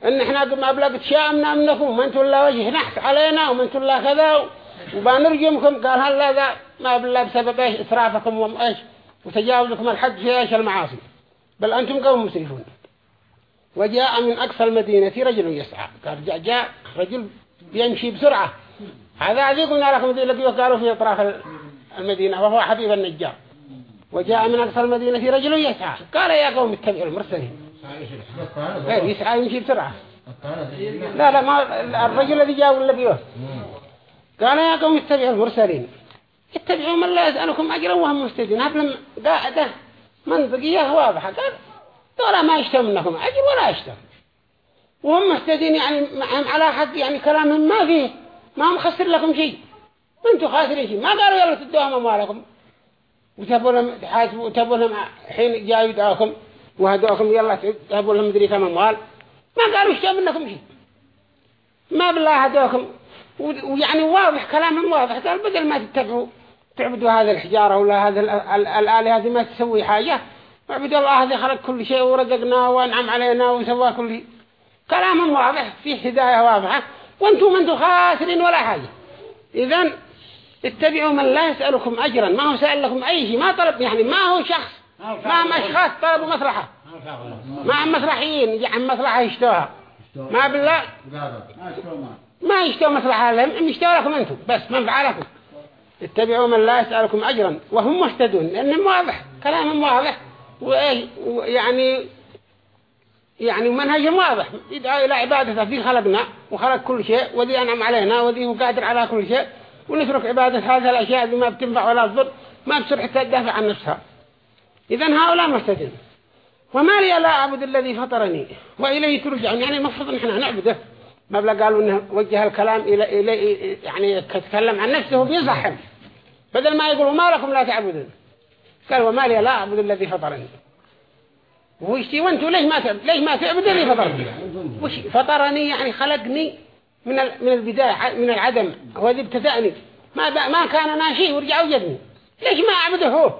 إن إحنا ما بلغت شامنا منكم أنتم لا وجه نحت علينا أنتم لا كذا. وبنرجمكم قال هلا ذا ما بالله بسبب إيش؟ إسرافكم وإيش وتجاوزكم الحد في إيش؟ المعاصي. بل أنتم قوم مسرفون. وجاء من أقصى المدينة رجل يسعى. قال جاء, جاء رجل يمشي بسرعة. هذا عزيز قلنا لكم ذي الذي قالوا في أطراف المدينة وهو حبيب النجار. وجاء من أقصى المدينة رجل يسعى. قال يا قوم اتبعوا المرسلين. غير يسعى يمشي بسرعة. لا لا ما الرجل الذي جاء ولا بيوه قال يا قوم اتبعوا المرسلين. اتبعوا من لا يسألكم أجرا وهم مستدين هذا قاعدة منطقية واضحة. قال دولا ما يشتم منكم أجر ولا يشتم. وهم مستدين يعني معهم على حد يعني كلامهم ما فيه ما مخسر لكم شيء. أنتوا خاسرين شيء. ما قالوا يلا تدوهم أموالكم. وتبوا لهم تحاسبوا حين جاء يدعوكم. وهدوكم يلا تبوا لهم مدري كم أموال. ما قالوا اشتم منكم شيء. ما بالله هدوكم ويعني واضح كلامهم واضح. قال بدل ما تتبعوا تعبدوا هذه الحجارة ولا هذه الآلهة هذه ما تسوي حاجة. اعبدوا الله هذا خلق كل شيء ورزقنا وانعم علينا وسوى كل شيء. كلام واضح فيه هداية واضحة. وأنتم أنتم خاسرين ولا حاجة. إذن اتبعوا من لا يسألكم أجرا. ما هو سأل لكم أي شيء ما طلب يعني ما هو شخص ما هم أشخاص طلبوا مصلحة ما هم مسرحيين يجي عن مصلحة يشتوها ما بالله ما يشتوا مصلحة لهم يشتوا لكم أنتم بس منفعة لكم اتبعوا من لا يسألكم أجرا وهم مهتدون لأنهم واضح كلامهم واضح وإيه يعني يعني منهج واضح. يدعو إلى عبادته في خلقنا وخلق كل شيء وذي أنعم علينا وذي هو قادر على كل شيء ونترك عبادة هذه الأشياء اللي ما بتنفع ولا تضر ما حتى تدافع عن نفسها. إذن هؤلاء مهتدين وما لي لا أعبد الذي فطرني وإليه ترجعون يعني المفروض إن إحنا نعبده. ما بلا قالوا إنه وجه الكلام إلى إلي يعني يتكلم عن نفسه بيصحم بدل ما يقولوا ما لكم لا تعبدون. قال وما لي لا أعبد الذي فطرني. وش وأنتوا ليش ما تعبد ليش ما تعبد اللي فطرني؟ وش فطرني يعني خلقني من من البداية من العدم. هو ذي ابتدأني ما ما كان ناشي ورجع وجدني. ليش ما أعبده؟ هو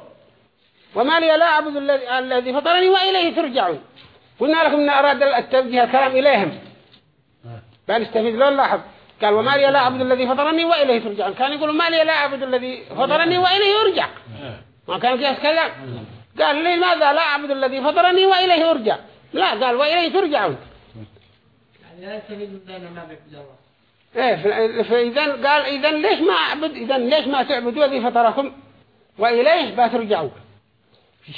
وما لي لا أعبد الذي فطرني وإليه ترجعون. قلنا لكم أن أراد التوجيه الكلام إليهم. فنستفيد لون لاحظ قال وما لي لا أعبد الذي فطرني وإليه ترجعون. كان يقول ما لي لا أعبد الذي فطرني وإليه يرجع. ما كان كيف كلام. قال لي ماذا لا أعبد الذي فطرني وإليه يرجع. لا قال وإليه ترجعون. إيه فإذا قال إذا ليش ما أعبد؟ إذا ليش ما تعبدوا الذي فطركم وإليه بترجعوا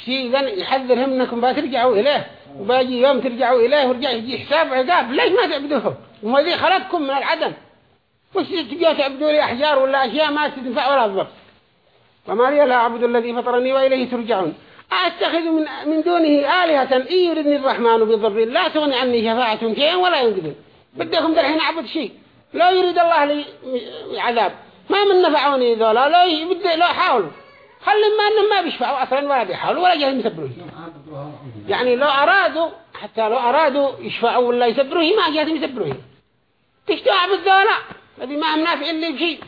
شيء إذا يحذرهم أنكم بترجعوا إليه. وباجي يوم ترجعوا إليه ورجع يجي حساب عقاب. ليش ما تعبدوه؟ وهو ذي خلقكم من العدم. وش تجوا تعبدوا لي أحجار ولا أشياء ما تنفع ولا تضر وما لي لا أعبد الذي فطرني وإليه ترجعون. أتخذ من من دونه آلهة إن يردني الرحمن بضر لا تغني عني شفاعة شيئا ولا ينقذون بدكم الحين أعبد شيء. لا يريد الله لي عذاب. ما من نفعوني ذولا. لا يبدأ لا حاولوا. خلي ما أنهم ما بيشفعوا أصلا ولا بيحاولوا ولا جاهين يسبرون يعني لو أرادوا حتى لو أرادوا يشفعوا ولا يسبروه ما جاهين يسبروه. تشتوع بالذولا. هذه ما هم نافع اللي بشيء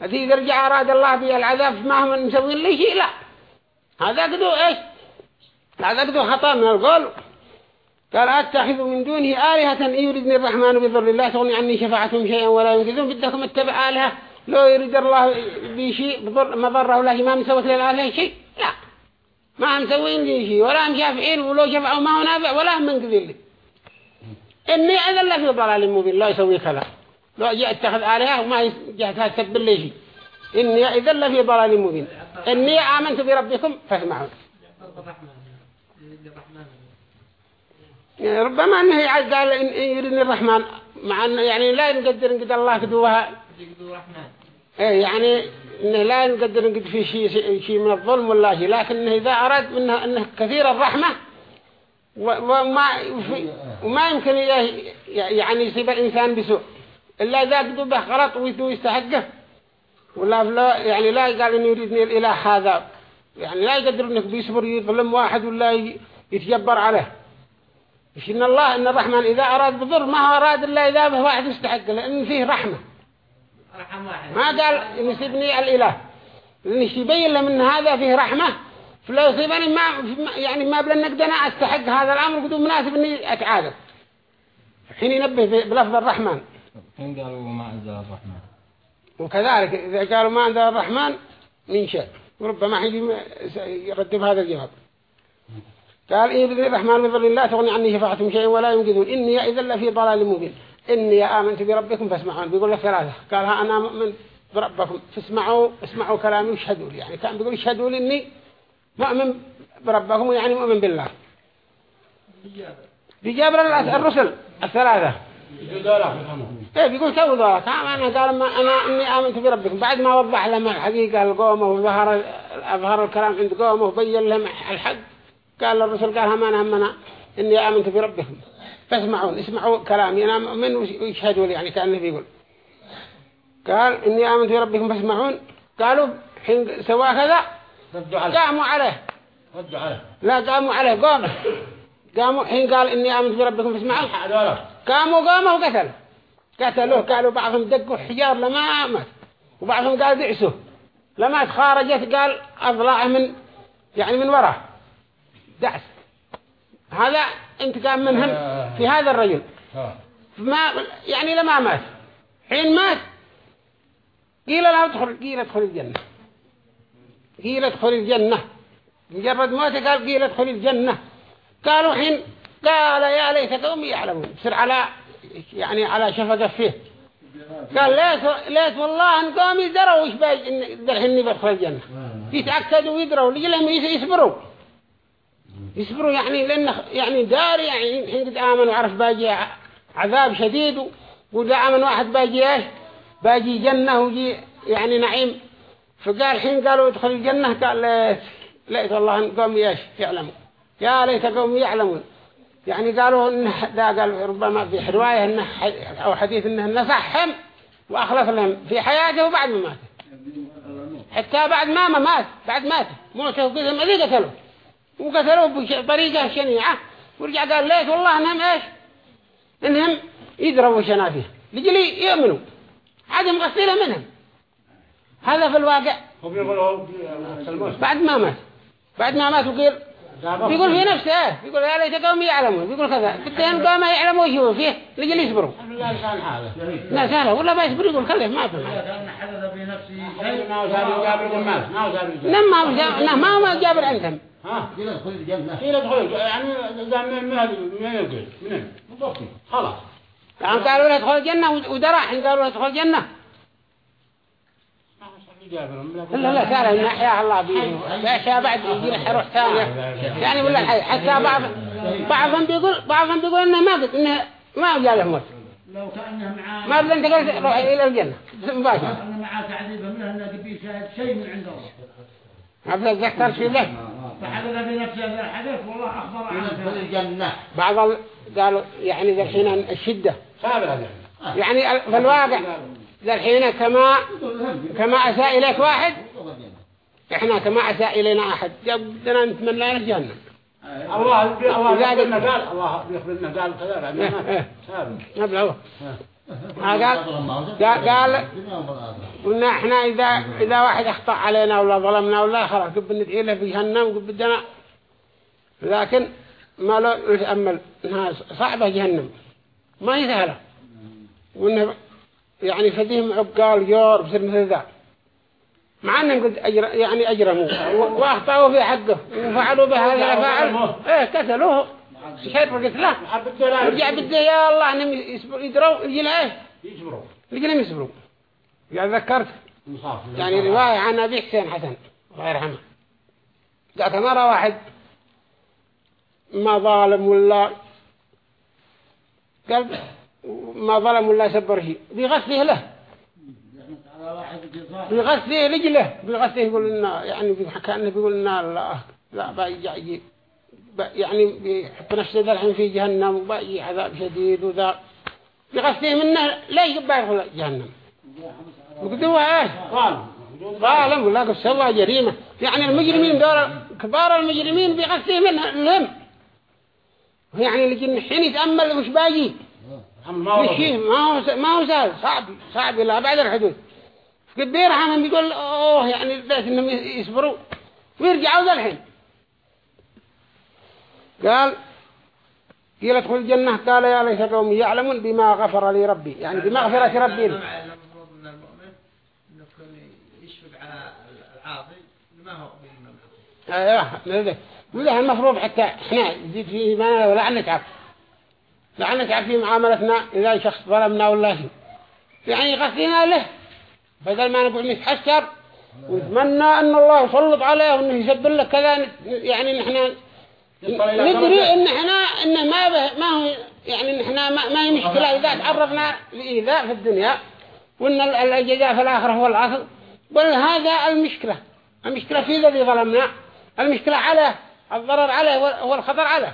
هذه إذا رجع أراد الله بها العذاب ما هم مسوين لي شيء؟ لا. هذا قدو إيش؟ هذا قدو خطأ من القول. قال أتخذ من دونه آلهة إن يريدني الرحمن بضر الله تغني عني شفاعتهم شيئا ولا ينقذون. بدكم اتبع آلهة. لو يريد الله بشيء بضر مضره له ما مسوت للآلهة شيء. لا. ما هم مسوين لي شيء ولا هم شافعين ولو شفعوا ما هو نافع ولا هم منقذين لي. إني أذن في ضلال مبين لا يسوي كذا. لو جاء اتخذ آلهة وما جاءتها تسبب لي شيء إني إذا لفي ضلال مبين إني آمنت بربكم فاسمعون. يعني ربما أنه قال إن يريدني الرحمن مع أنه يعني لا نقدر نقدر الله كدوها إيه يعني إنه لا نقدر نقدر في شيء شيء من الظلم ولا شيء لكنه إذا أراد منه أنه كثير الرحمة وما وما يمكن يعني يصيب الإنسان بسوء. إلا إذا قدوا به غلط ويستحقه. ولا لا يعني لا قال إنه يريدني الإله هذا. يعني لا يقدر إنك بيصبر يظلم واحد ولا يتجبر عليه. إن الله إن الرحمن إذا أراد بضر ما هو أراد إلا إذا به واحد يستحق لأن فيه رحمة. ما قال يسيبني الإله. لأن يبين لهم أن هذا فيه رحمة. فلو يصيبني ما يعني ما بلن نقدر أستحق هذا الأمر قدوم مناسب إني أتعاذب حين ينبه بلفظ الرحمن. إن قالوا ما أنزل الرحمن. وكذلك إذا قالوا ما أنزل الرحمن من شيء وربما حيجي يرد بهذا الجواب. قال إيه بذل الرحمن بفضل الله تغني عني شفاعتهم شيء ولا ينقذون. إني إذا لفي ضلال مبين. إني آمنت بربكم فاسمعون. بيقول لك ثلاثة. قال ها أنا مؤمن بربكم. فاسمعوا اسمعوا كلامي واشهدوا لي. يعني كان بيقول اشهدوا لي إني مؤمن بربكم يعني مؤمن بالله. بجابر الرسل الثلاثة. إيه بيقول تو ذلك أنا قال ما أنا إني آمنت بربكم. بعد ما وضح لهم الحقيقة القوم وظهر أظهر الكلام عند قومه وبين لهم الحق قال الرسول قال هم انا همنا إني آمنت بربكم. فاسمعون اسمعوا كلامي. أنا مؤمن ويشهدوا لي يعني كأنه بيقول. قال إني آمنت بربكم فاسمعون. قالوا حين سوا كذا قاموا عليه. ردوا عليه. لا قاموا عليه قام قاموا حين قال إني آمنت بربكم فاسمعوا قاموا قاموا وقتل قتلوه. قالوا بعضهم دقوا حجار لما مات وبعضهم قال دعسوه لما خارجت قال أضلاع من يعني من وراه دعس. هذا انتقام منهم في هذا الرجل. ما يعني لما مات. حين مات قيل له ادخل قيل ادخل الجنة. قيل ادخل الجنة. مجرد موته قال قيل ادخل الجنة. قالوا حين قال يا ليت قومي يعلمون. بصير على يعني على شفقة فيه قال ليت ليت والله إن قومي دروا وش باج درهني بدخل الجنة. يتأكدوا ويدروا لجلهم يصبروا يصبروا يعني لأن يعني دار يعني حين قد آمنوا وعرف باجي عذاب شديد وقد آمن واحد باجي إيش؟ باجي جنة وجي يعني نعيم. فقال حين قالوا ادخل الجنة قال ليت ليت والله إن قومي إيش؟ يعلموا يا ليت قوم يعلمون. يعني قالوا إن دا قال ربما في رواية إنه أو حديث إنه نصحهم وأخلص لهم في حياته وبعد ما مات. حتى بعد ما ما مات بعد مات. موته وقتهم اللي قتلوا. وقتلوه بطريقة شنيعة. ورجع قال ليت والله إنهم إيش؟ إنهم يدروا شنافيه لجلي يؤمنوا. عدم غسيلة منهم. هذا في الواقع. بعد ما مات. بعد ما مات وقيل بيقول في نفسه بيقول يا ليت قوم يعلمون. بيقول كذا. بدهم قوم يعلموا وش فيه؟ لجل يصبروا. لا سهلة. ولا ما يصبر يقول خليه ما في نعم ما ما ما جابر عندهم. ها قيل ادخل الجنة. قيل ادخل يعني زمان ما ما يقول منين خلاص. يعني قالوا له ادخل الجنة ودرع حين قالوا له ادخل الجنة. لا لا سهل إن أحياء الله بأشياء بعد يجي روح ثانية. يعني ولا حي حتى بعض بعضهم بيقول بعضهم بيقول إنه ما قد إنه ما جاء له موت لو كأنه معاه ما بدنا أنت قلت روح إلى الجنة. مباشرة. أنه معاه تعذيب منه أنه قبل شاهد شيء من عند الله ما بدنا تذكر شيء له فحدث في نفسه هذا الحدث والله أخبر عنه الجنة. بعض ال- قالوا يعني ذا الحين الشدة. هذا يعني في الواقع ذا الحين كما كما أساء إليك واحد إحنا كما أساء إلينا أحد. بدنا نتمنى له جهنم الله بيخبرنا قال الله بيخبرنا قال كذا بعد إيه، قال قال قلنا إحنا اذا إذا واحد أخطأ علينا ولا ظلمنا ولا خلاص قبل ندعي له في جهنم قبل بدنا لكن ما لو يتامل إنها صعبه جهنم ما هي سهلة. وإنه يعني فديهم عقال جور بصير مثل ذا. مع إنهم قد أجر يعني أجرموا. وأخطأوا في حقه. وفعلوا به هذا الافاعل إيه قتلوه. شر قتله ورجع بده يا الله انهم يدروا يجي له إيه؟ يجبروا. يجي لهم يصبروا يعني ذكرت يعني رواية عن أبي حسين حسن الله يرحمه. ذاك مرة واحد ما ظالم ولا قال ما ظلم ولا سبر شيء. بيغثيه له. بيغثيه لجله بيغثيه يقول لنا يعني كأنه بيقول لنا لا لا بيجي يجي يعني بيحط نفسه ذا الحين في جهنم وبيجي عذاب شديد وذا. بيغثيه منه ليش بيدخل جهنم. وقدوها إيش؟ قال. ظالم ولا قد سوى جريمة. يعني المجرمين دول كبار المجرمين بيغثيه منها الهم يعني لكن حين يتأمل وش باقي؟ ما شيء ما هو ما هو سهل. صعب. صعب إلا بعد الحدود. بيرحمهم يقول أوه يعني بس إنهم يصبروا. ويرجعوا ذا الحين. قال قيل ادخل الجنة. قال يا ليس قومي يعلمون بما غفر لي ربي. يعني بمغفرة ربي. لي. المفروض ان المؤمن يكون يشفق على العاصي ما هو أيوه وده المفروض حتى إحنا نزيد في ايماننا ولا نتعب. لا نتعب في معاملتنا إذا شخص ظلمنا ولا شيء يعني غثينا له. بدل ما نقول نتحسر ونتمنى أن الله يسلط عليه وأنه يسبب لك كذا يعني نحن ندري إن إحنا انه ما ما هو يعني إن إحنا ما, ما هي مشكلة اذا تعرضنا لإيذاء في الدنيا وإن ال- الجزاء في الآخرة هو الأصل. بل هذا المشكلة. المشكلة في الذي ظلمنا. المشكلة عليه الضرر عليه هو الخطر عليه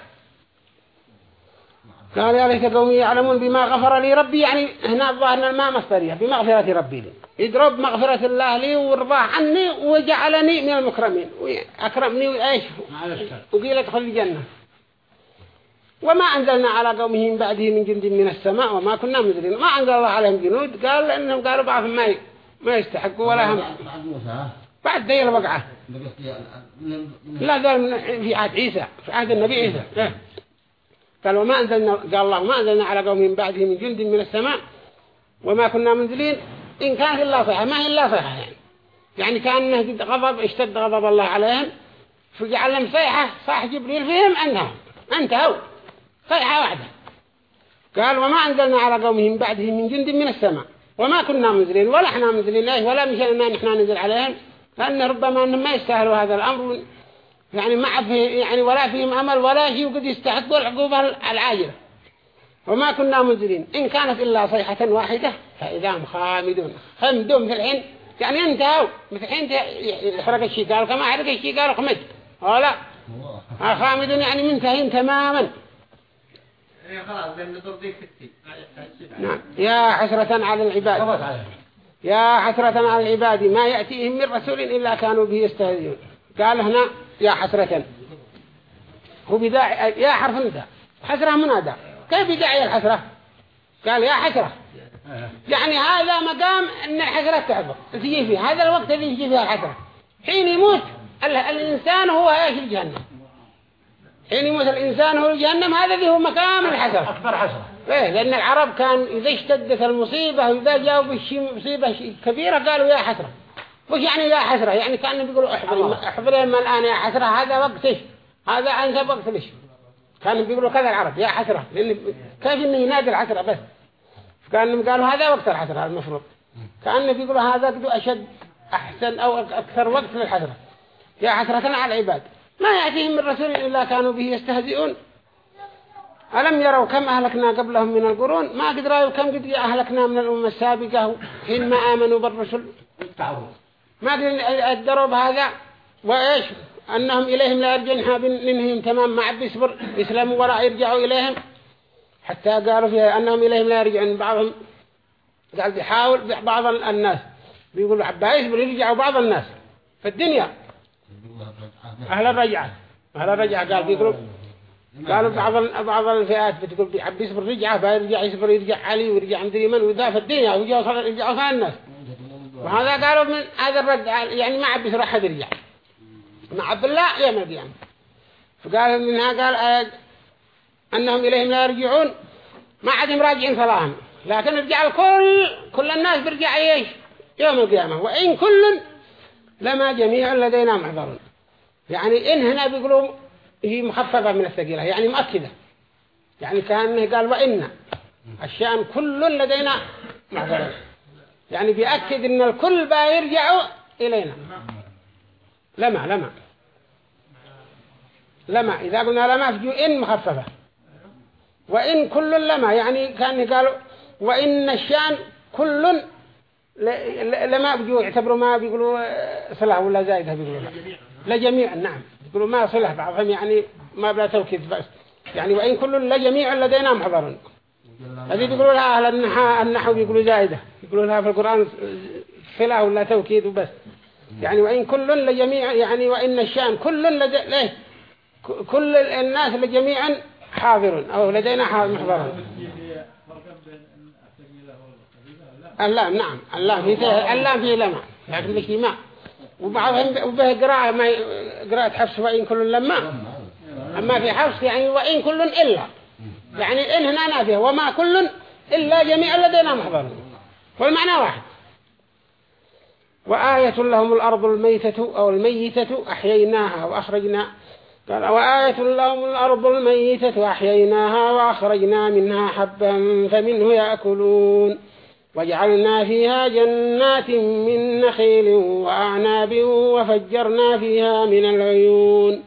قال يا ليت قومي يعلمون بما غفر لي ربي. يعني هنا الظاهر الماء مصدرية بمغفرة ربي لي. يضرب مغفرة الله لي ورضاه عني وجعلني من المكرمين. وأكرمني وإيش وقيل ادخل الجنة. وما أنزلنا على قومه من بعده من جند من السماء وما كنا منزلين ما أنزل الله عليهم جنود. قال لأنهم قالوا بعضهم ما ما يستحقوا ولا هم. بعد ذي الوقعة لا ذول من- في عهد عيسى. في عهد النبي عيسى. قال وما أنزلنا قال الله ما أنزلنا على قوم من بعده من جند من السماء وما كنا منزلين. إن كانت صيحة ما هي صيحة يعني. يعني كأنه قد غضب اشتد غضب الله عليهم فجعل لهم صيحة صاح جبريل فيهم أنها أنتهوا. صيحة واحدة. قال وما أنزلنا على قومه من بعده من جند من السماء وما كنا منزلين ولا إحنا منزلين إيش ولا مشينا نحن ننزل عليهم. لأن ربما أنهم ما يستاهلوا هذا الأمر يعني ما في يعني ولا فيهم أمل ولا شيء وقد يستحقوا العقوبة العاجلة. وما كنا منزلين إن كانت إلا صيحة واحدة فإذا هم خامدون. خمدون في الحين يعني انتهوا مثل الحين يحرق الشيء قالوا كما حرق الشيء قالوا خمد ولا خامدون يعني منتهين تماما. شيء نعم. يا حسرة على العباد. يا حسرة على العباد. ما يأتيهم من رسول إلا كانوا به يستهزئون. قال هنا يا حسرة. هو بداعي يا حرف نداء حسرة منادى. كيف بداعي الحسرة؟ قال يا حسرة. يعني هذا مقام إن الحسرة تعبر. تجي فيه هذا الوقت اللي يجي فيه الحسرة. حين يموت ال- الإنسان هو إيش؟ الجهنم. حين يموت الإنسان هو الجهنم هذا اللي هو مقام الحسرة. أكبر حسرة. إيه لأن العرب كان إذا اشتدت المصيبة وإذا جاءوا بشي مصيبة كبيرة قالوا يا حسرة. وش يعني يا حسرة يعني كانوا بيقولوا احضري احضري ما الآن يا حسرة هذا وقت إيش؟ هذا أنسب وقت ليش؟ كانوا بيقولوا كذا العرب يا حسرة. لأن كيف إنه ينادي الحسرة بس؟ كانوا قالوا هذا وقت الحسرة المفروض. كأنه بيقولوا هذا قدو أشد أحسن أو أكثر وقت للحسرة يا حسرة على العباد. ما يأتيهم من رسول إلا كانوا به يستهزئون. ألم يروا كم أهلكنا قبلهم من القرون؟ ما قد رأوا كم قد أهلكنا من الأمم السابقة حين ما آمنوا بالرسل. ما قد أدروا بهذا؟ وإيش؟ أنهم إليهم لا يرجعون منهم تمام ما عب يصبر يسلموا ولا يرجعوا إليهم. حتى قالوا فيها أنهم إليهم لا يرجعون. بعضهم قال بيحاول بعض الناس. بيقولوا عبا يصبر يرجعوا بعض الناس. في الدنيا. أهل الرجعة. أهل الرجعة قال بيقولوا قالوا بعض بعض الفئات بتقول بيحب يصبر رجعه بيرجع يصبر يرجع علي ويرجع مدري من وذا في الدنيا. ويرجع وصل يرجع وصل الناس. وهذا قالوا من هذا الرد. يعني ما عب يصير أحد يرجع. ما عب الله يوم القيامة فقال منها قال أنهم إليهم لا يرجعون. ما عادهم راجعين صلاهم لكن رجع الكل كل الناس بيرجع إيش؟ يوم القيامة. وإن كل لما جميع لدينا محضرون يعني إن هنا بيقولوا هي مخففة من الثقيلة يعني مؤكدة. يعني كأنه قال وإن. الشأن كل لدينا محضرون يعني بيأكد إن الكل بيرجعوا إلينا. لما لما. لما. إذا قلنا لما فجو إن مخففة. وإن كل لما يعني كان قالوا وإن الشأن كل لما بيجوا يعتبروا ما بيقولوا صلة ولا زايدة بيقولوا لجميع نعم. يقولوا ما صلة بعضهم يعني ما بلا توكيد بس. يعني وإن كل لجميع لدينا محضرون. هذه بيقولوا لها أهل النحو, بيقولوا زايدة. يقولوا لها في القرآن صلة ولا توكيد وبس. يعني وإن كل لجميع يعني وإن الشأن كل لدي ليه كل الناس لجميعا حاضر أو لدينا محضرون. اللام نعم اللام في فيه اللام فيه لمع. لكن مش ماء وبعضهم وبه قراءة ما قراءة حفص وإن كل لما أما في حفص يعني وإن كل إلا. يعني إن هنا نافية وما كل إلا جميع لدينا محضرون. والمعنى واحد. وآية لهم الأرض الميتة أو الميتة أحييناها وأخرجنا قال وآية لهم الأرض الميتة أحييناها وأخرجنا منها حبا فمنه يأكلون. وجعلنا فيها جنات من نخيل وأعناب وفجرنا فيها من العيون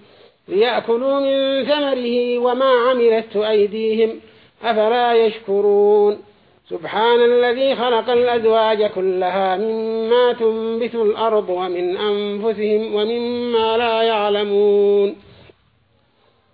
ليأكلوا من ثمره وما عملت أيديهم أفلا يشكرون. سبحان الذي خلق الأزواج كلها مما تنبت الأرض ومن أنفسهم ومما لا يعلمون.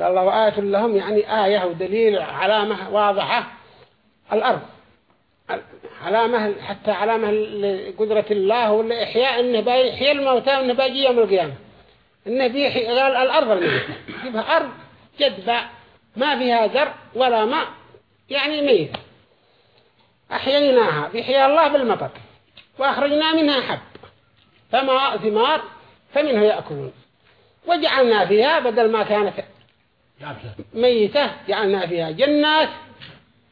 قال الله آية لهم يعني آية ودليل علامة واضحة. الأرض علامة حتى علامة لقدرة الله والإحياء. إنه بيحيي الموتى وإنه بيجي يوم القيامة. إنه بيحيي قال الأرض الميتة يجيبها أرض جدبة ما فيها زر ولا ماء يعني ميت. أحييناها بيحيي الله بالمطر وأخرجنا منها حب. فما ثمار فمنها يأكلون. وجعلنا فيها بدل ما كانت ميتة جعلنا فيها جنات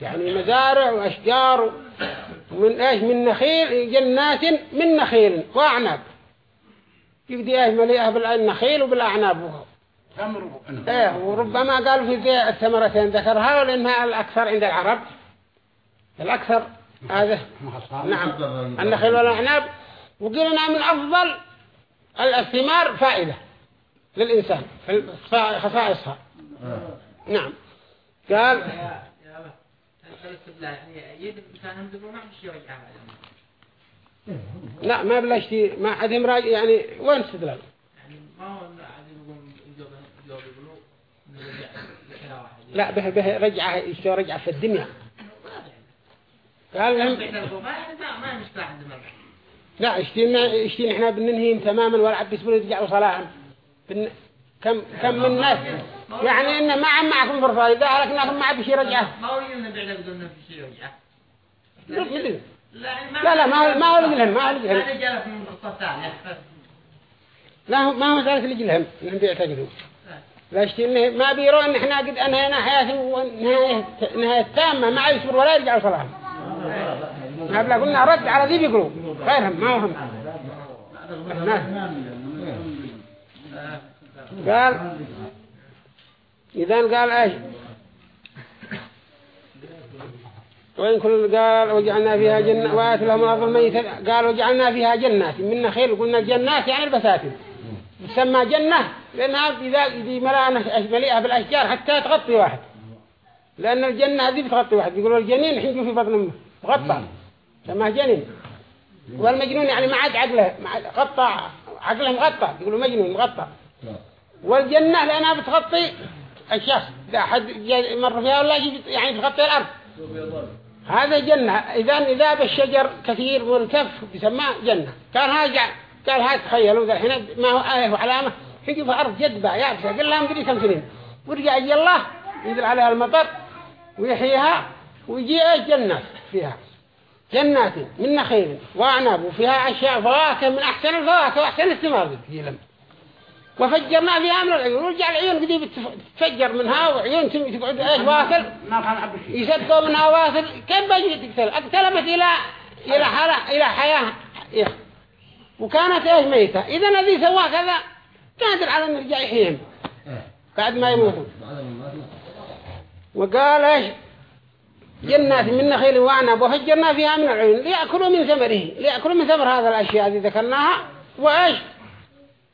يعني مزارع وأشجار من إيش؟ من نخيل جنات من نخيل وأعناب. يبدي إيش؟ مليئة بالنخيل وبالأعناب. إيه وربما قالوا في ذي الثمرتين ذكرها لأنها الأكثر عند العرب. الأكثر هذا. نعم. النخيل والأعناب. وقلنا من أفضل الثمار فائدة للإنسان في خصائصها نعم. قال لا ما بلشتي ما عدم راجع يعني وين استدلال؟ يعني ما هو لا به به رجعه يشتري رجعه في الدنيا. قال لهم لا اشتينا اشتينا إحنا بننهيهم تماما ولا عبس يرجعوا صلاحهم بن... كم كم من ناس؟ يعني إن ما عم معكم فرصة إذا هلكناكم ما عاد بشي رجعة. ما هو يلنا بعد بدون في شيء رجعة. لا لا ما ما هو لجلهم ما هو لجلهم. لا ما هو مسألة لجلهم انهم بيعتقدوا لا اشتي ما بيروا إن إحنا قد أنهينا حياتهم ونهاية نهاية تامة ما يصبر ولا يرجعوا صلاحهم هبلا قلنا رد على ذي بيقولوا. غيرهم ما هم. قال إذا قال إيش؟ وإن كل قال وجعلنا فيها جنة وآت لهم الأرض الميتة. قال وجعلنا فيها جنات. من نخيل قلنا الجنات يعني البساتين. تسمى جنة لأنها إذا إذا مليئة بالأشجار حتى تغطي واحد. لأن الجنة هذه بتغطي واحد. يقولوا الجنين حين في بطن أمه غطى. سماه جنين. والمجنون يعني ما عاد عقله غطى. عقله مغطى. يقولوا مجنون مغطى. والجنة لأنها بتغطي الشخص إذا أحد مر فيها ولا يعني تغطي الأرض. هذا جنة. إذا إذا بالشجر كثير ملتف يسمى جنة. كان هاجع قال هاي تخيلوا الحين ما هو آية وعلامة. حجي في أرض جدبة. يابسة قال لها مدري كم سنين. ورجع يجي الله ينزل عليها المطر ويحييها ويجي جنات فيها. جنات من نخيل وأعناب وفيها أشياء فواكه من أحسن الفواكه وأحسن الثمار لهم. وفجرنا فيها من العيون. ورجع العيون قديم تفجر منها وعيون تقعد إيش واصل؟ يسدوا منها واصل. كيف بيجي تقتل؟ اقتلبت إلى إلى حالة إلى حياة. إيه. وكانت إيش ميتة. إذا الذي سوى كذا قادر على ان يرجع يحييهم بعد ما يموتوا وقال إيش؟ جنات من نخيل وعنب وفجرنا فيها من العيون. ليأكلوا من ثمره. ليأكلوا من ثمر هذا الأشياء التي ذكرناها. وإيش؟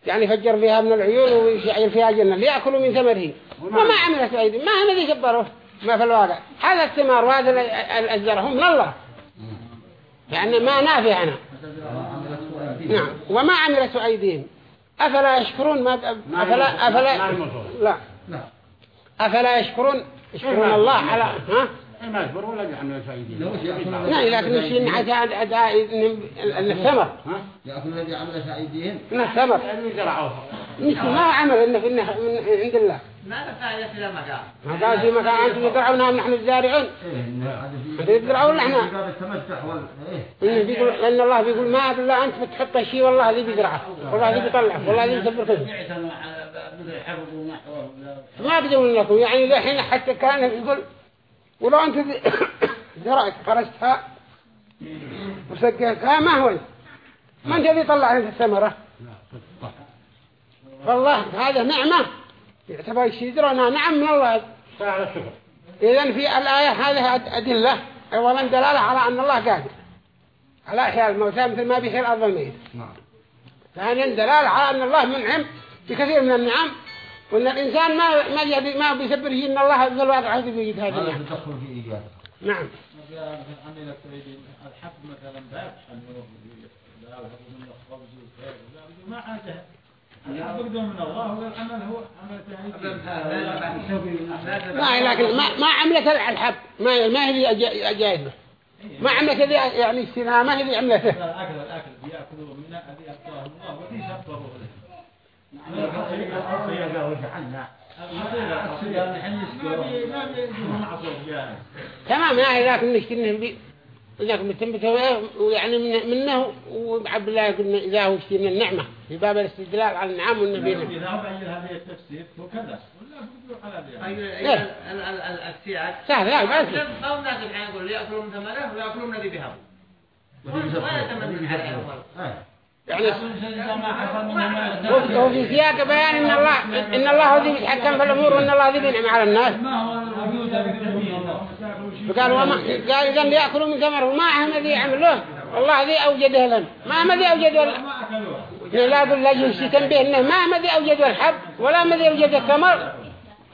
يعني فجر فيها من العيون ويشعل فيها جنة ليأكلوا من ثمره. وما عملت أيدي ما هم الذي كبروه ما في الواقع. هذا الثمار وهذا الزرع هم من الله. يعني ما نافع هنا نعم. وما عملت أيديهم. أفلا يشكرون ما أفلا أفلا لا لا. أفلا يشكرون يشكرون الله على ها؟ ما يصبر ولا يعمل فايدين نعم لكن الشيء عجاء إن الثمر. ها؟ يأكل الذي عمل في أيديهم إن الثمر اللي زرعوها مش ما عمل إنه إنه من عند الله. ما فائدة في المكان ما قال في مكان أنتم تزرعونها نحن الزارعون. أنتم تزرعون نحن. قال التمسح وال إيه. لأن الله بيقول ما أدري الله أنت بتحط الشيء والله ذي بيزرعه. والله ذي بيطلعه والله ذي بيسبر كذا ما بدون لكم يعني الحين حتى كان يقول ولو أنت زرعت خرجتها وسقيتها ما هو؟ ما أنت اللي طلع لك الثمرة فالله هذا نعمة. يعتبر الشجرة نعم من الله. إذن في الآية هذه أدلة أولا دلالة على أن الله قادر على إحياء الموتى مثل ما بيحيي الأرض الميت ثانيا دلالة على أن الله منعم بكثير من النعم. وأن الإنسان ما ما ما بيسبر شيء أن الله في الواقع هذا بيجد هذا نعم. من والخير. ما حاجة الحب من الله والعمل هو عمل ما لكن ما ما عملت الحب ما ما هي أجا- جائزة ما عملت ذي يعني السنة ما هي عملته الأكل الأكل بيأكلوا من الذي أعطاه الله سبره ما بيجوا معصر جاهز تمام يا لكن نشتري بي لكن بتنبته ويعني من منه وعبد الله يقول إذا هو شيء من النعمة. في باب الاستدلال على النعم والنبي. نعم. إذا هو بعيد هذه التفسير وكذا ولا بيقولوا على ذلك أيوة السياق. سهل لا بعد أو الناس الحين يقول يأكلون ثمره ويأكلون الذي بهم ما يتمنى عليهم يعني إذا ما حصل منه هو في سياق بيان إن الله إن الله هو الذي يتحكم في الأمور وإن الله الذي بينعم على الناس. ما هو الوجود الذي الله فقال وما قال اذا ليأكلوا من ثمره ما هم الذي يعملوه؟ والله الذي اوجده لهم. ما هم ال- ما أكلوه. لا يقول لا يشي تنبيه إنه ما هم الذي اوجدوا الحب ولا هم الذي أوجد الثمر.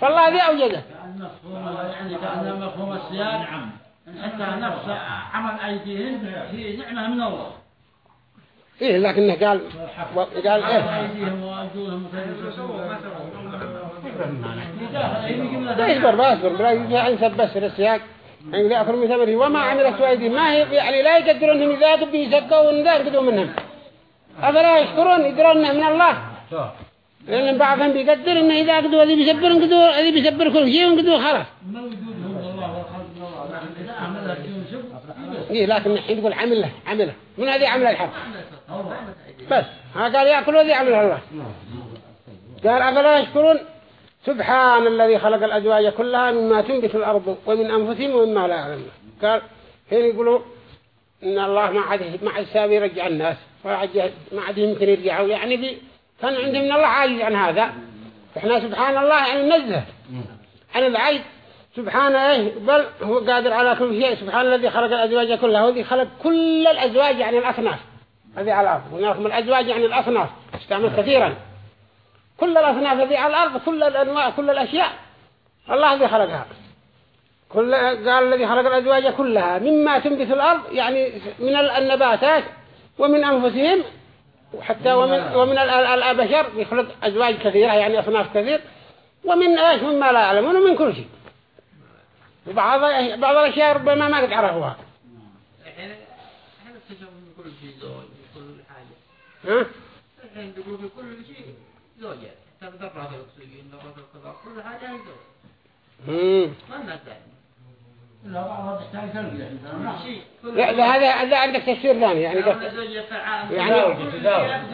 فالله الذي أوجده. مفهوم يعني كأن مفهوم السياق نعم حتى نفس عمل أيديهم هي نعمة من الله. إيه لكنه قال قال وأرجلهم اصبر باصبر بلا ينسب بس السياق يعني يأكل من ثمره وما عملت أيديهم ما هي يعني لا يقدرون إنهم إذا قد يسقوا وإذا يقدروا منهم. أفلا يشكرون؟ يدرون إنه من الله. لأن بعضهم بيقدر إنه إذا قدوا هذي بيسبر قدوا هذي بيسبر كل شيء وقدوا خلاص. من إيه لكن الحين يقول عمله عمله. من هذه عمل الحق؟ بس. ها قال يأكل هذي عمله الله. قال أفلا يشكرون؟ سبحان الذي خلق الأزواج كلها مما تنبت الأرض ومن أنفسهم ومما لا يعلمون. قال حين يقولوا إن الله ما عاد ما عاد سابي يرجع الناس. ما عاد يمكن يرجعوا. يعني بي كان عندهم من الله عاجز عن هذا. فإحنا سبحان الله يعني نزه عن العيب سبحان إيه؟ بل هو قادر على كل شيء. سبحان الذي خلق الأزواج كلها. هو الذي خلق كل الأزواج يعني الأصناف. هذه على الأرض. ونرقم الأزواج يعني الأصناف استعمل كثيرا. كل الأصناف هذه على الأرض كل الأنواع كل الأشياء. الله الذي خلقها. كل قال الذي خلق الأزواج كلها. مما تنبت الأرض يعني من النباتات ومن أنفسهم وحتى ومن ومن ال- ال- البشر يخلق أزواج كثيرة يعني أصناف كثير. ومن إيش؟ مما لا يعلمون ومن كل شيء. وبعض بعض الأشياء ربما ما قد عرفوها الحين الحين اكتشفوا من كل شيء زوج من كل حاجة ها كل شيء زوجة كل حاجة هي زوج مم. ما لا لا هذا هذا عندك تفسير ثاني يعني يعني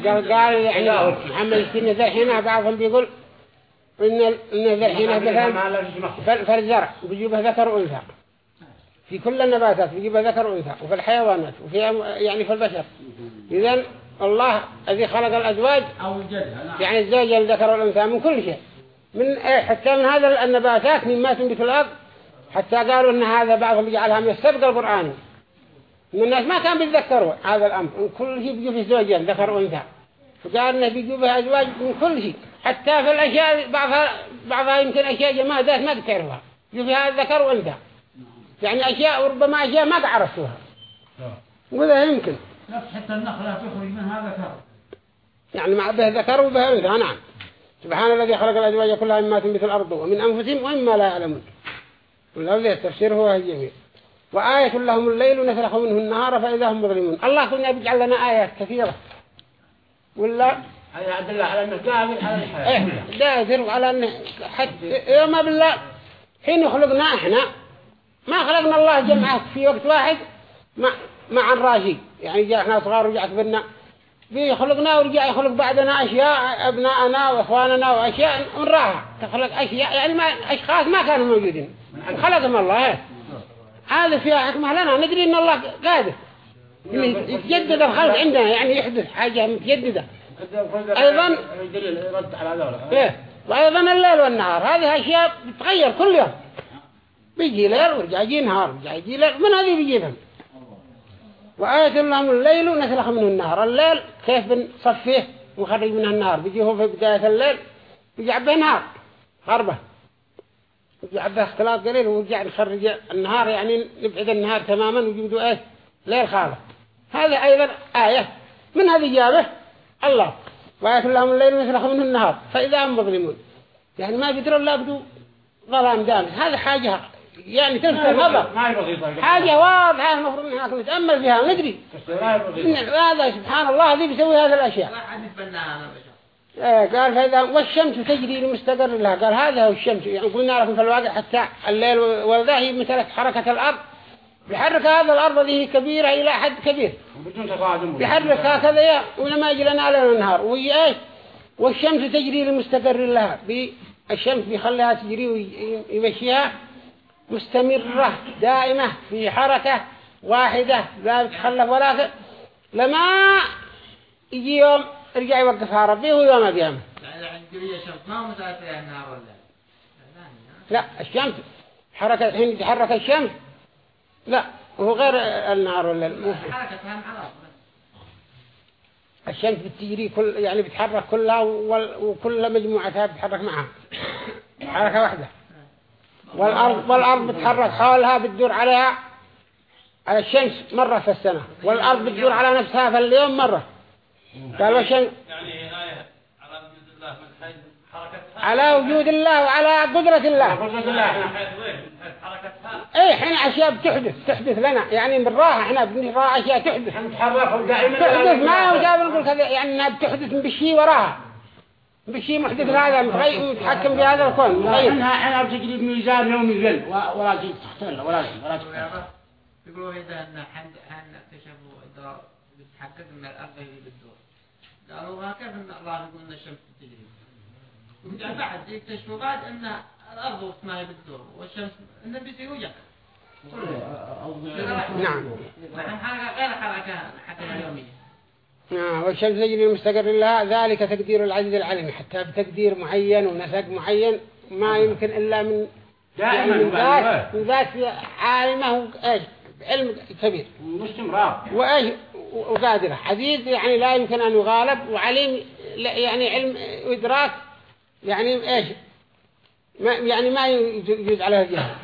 زوجة قال يعني محمد السنة ذا بعضهم بيقول إن إن ذا الحين مثلا فال- فالزرع بيجيبه ذكر وأنثى. في كل النباتات بيجيبه ذكر وأنثى وفي الحيوانات وفي يعني في البشر. إذا الله الذي خلق الأزواج. أو الجدها نعم. يعني الزوج الذكر والأنثى من كل شيء. من إيه حتى من هذا النباتات مما تنبت الأرض. حتى قالوا إن هذا بعضهم يجعلها من السبق القرآني. إن الناس ما كان بيتذكروا هذا الأمر. كل شيء بيجوا في زوجين ذكر وأنثى. فقال إنه بيجوا بها أزواج من كل شيء. حتى في الأشياء بعضها بعضها يمكن أشياء جمادات ما تعرفها يجوا فيها ذكر وأنثى. يعني أشياء وربما أشياء ما تعرفتوها وذا يمكن. نفس حتى النخلة تخرج منها ذكر. يعني مع به ذكر وبه أنثى نعم. سبحان الذي خلق الأزواج كلها مما تنبت الأرض ومن أنفسهم ومما لا يعلمون. والأرض التفسير هو الجميع وآية لهم الليل نسلخ منه النهار فإذا هم مظلمون. الله كنا بيجعل لنا آيات كثيرة. ولا؟ هذا أدلة على أنه قادر على الحياة. إيه داثر على أنه حتى يوم بالله حين خلقنا إحنا ما خلقنا الله جمعات في وقت واحد مع مع الراشي يعني جاء إحنا صغار ورجع كبرنا بيخلقنا ورجع يخلق بعدنا أشياء أبناءنا وإخواننا وأشياء من تخلق أشياء يعني ما أشخاص ما كانوا موجودين. خلقهم الله. هذا فيها حكمة لنا. ندري إن الله قادر. إنه يتجدد الخلق عندنا. يعني يحدث حاجة متجددة. أيضاً- إيه. وأيضا الليل والنهار. هذه أشياء بتتغير كل يوم. بيجي ليل ورجع يجي نهار ورجع يجي ليل. من هذه بيجيبهم وآية لهم الليل ونسلخ منه النهار الليل كيف بنصفيه ونخرج منه النهار بيجي هو في بداية الليل بيجي عبه نهار غربة. بيجي عبه اختلاط قليل ورجع نخرج النهار يعني نبعد النهار تماما ويجيبوا إيه؟ ليل خالص. هذا أيضا آية. من هذه جابه؟ الله. وآية لهم الليل ونسلخ منه النهار. فإذا هم مظلمون. يعني ما قدروا إلا بدو ظلام دامس هذا حاجة يعني هي بسيطة حاجة واضحة المفروض إنها نتأمل فيها وندري. إن بسيطة هذا سبحان الله الذي بيسوي هذه بشر إيه، قال فإذا والشمس تجري لمستقر لها. قال هذا هو الشمس. يعني قلنا لكم في الواقع حتى الليل والذا هي مثل حركة الأرض. بيحرك هذا الأرض هذه كبيرة إلى حد كبير. بدون تصادم بيحرك هكذا يا ولما يجي لنا على النهار. وهي إيش؟ والشمس تجري لمستقر لها. الشمس بيخليها تجري ويمشيها مستمرة دائمة في حركة واحدة لا بتخلف ولا لما يجي يوم يرجع يوقفها ربي هو يوم القيامة لا الشمس. حركة حين تحرك الشمس. لا هو غير النهار ولا حركتها الشمس بتجري كل يعني بتحرك كلها وكل مجموعتها بتحرك معها. حركة واحدة. والأرض والأرض بتحرك. حولها بتدور عليها على الشمس مرة في السنة. والأرض بتدور على نفسها في اليوم مرة. قال والشمس يعني على وجود الله وعلى قدرة الله. قدرة الله إيه إحنا أشياء بتحدث تحدث لنا. يعني بالراحة إحنا بنرى أشياء تحدث. تحدث ما هو جاب نقول كذا. يعني إنها بتحدث بشيء وراها. بشيء محدث هذا متغير متحكم في هذا الكون متغير. انها إحنا بتجري بميزان يومي يقل و- ولا تجي تختل ولا تجي ولا تختل يقولوا إذا أن حد أن اكتشفوا الدار بتحقق أن الأرض هي بتدور. قالوا كيف أن الله يقول أن الشمس تجري بعد يكتشفوا بعد أن الأرض ما هي بتدور والشمس أنه بيسوي نعم. نحن حركة غير حركة حتى اليومية. والشمس تجري المستقر لها. ذلك تقدير العزيز العليم. حتى بتقدير معين ونسق معين ما يمكن إلا من يعني دائما من ذات من ذات عالمه إيش علم كبير. واستمرار. وإيش؟ وقادرة. عزيز يعني لا يمكن أن يغالب وعليم يعني علم وإدراك يعني إيش؟ ما يعني ما يجوز عليه الجهل.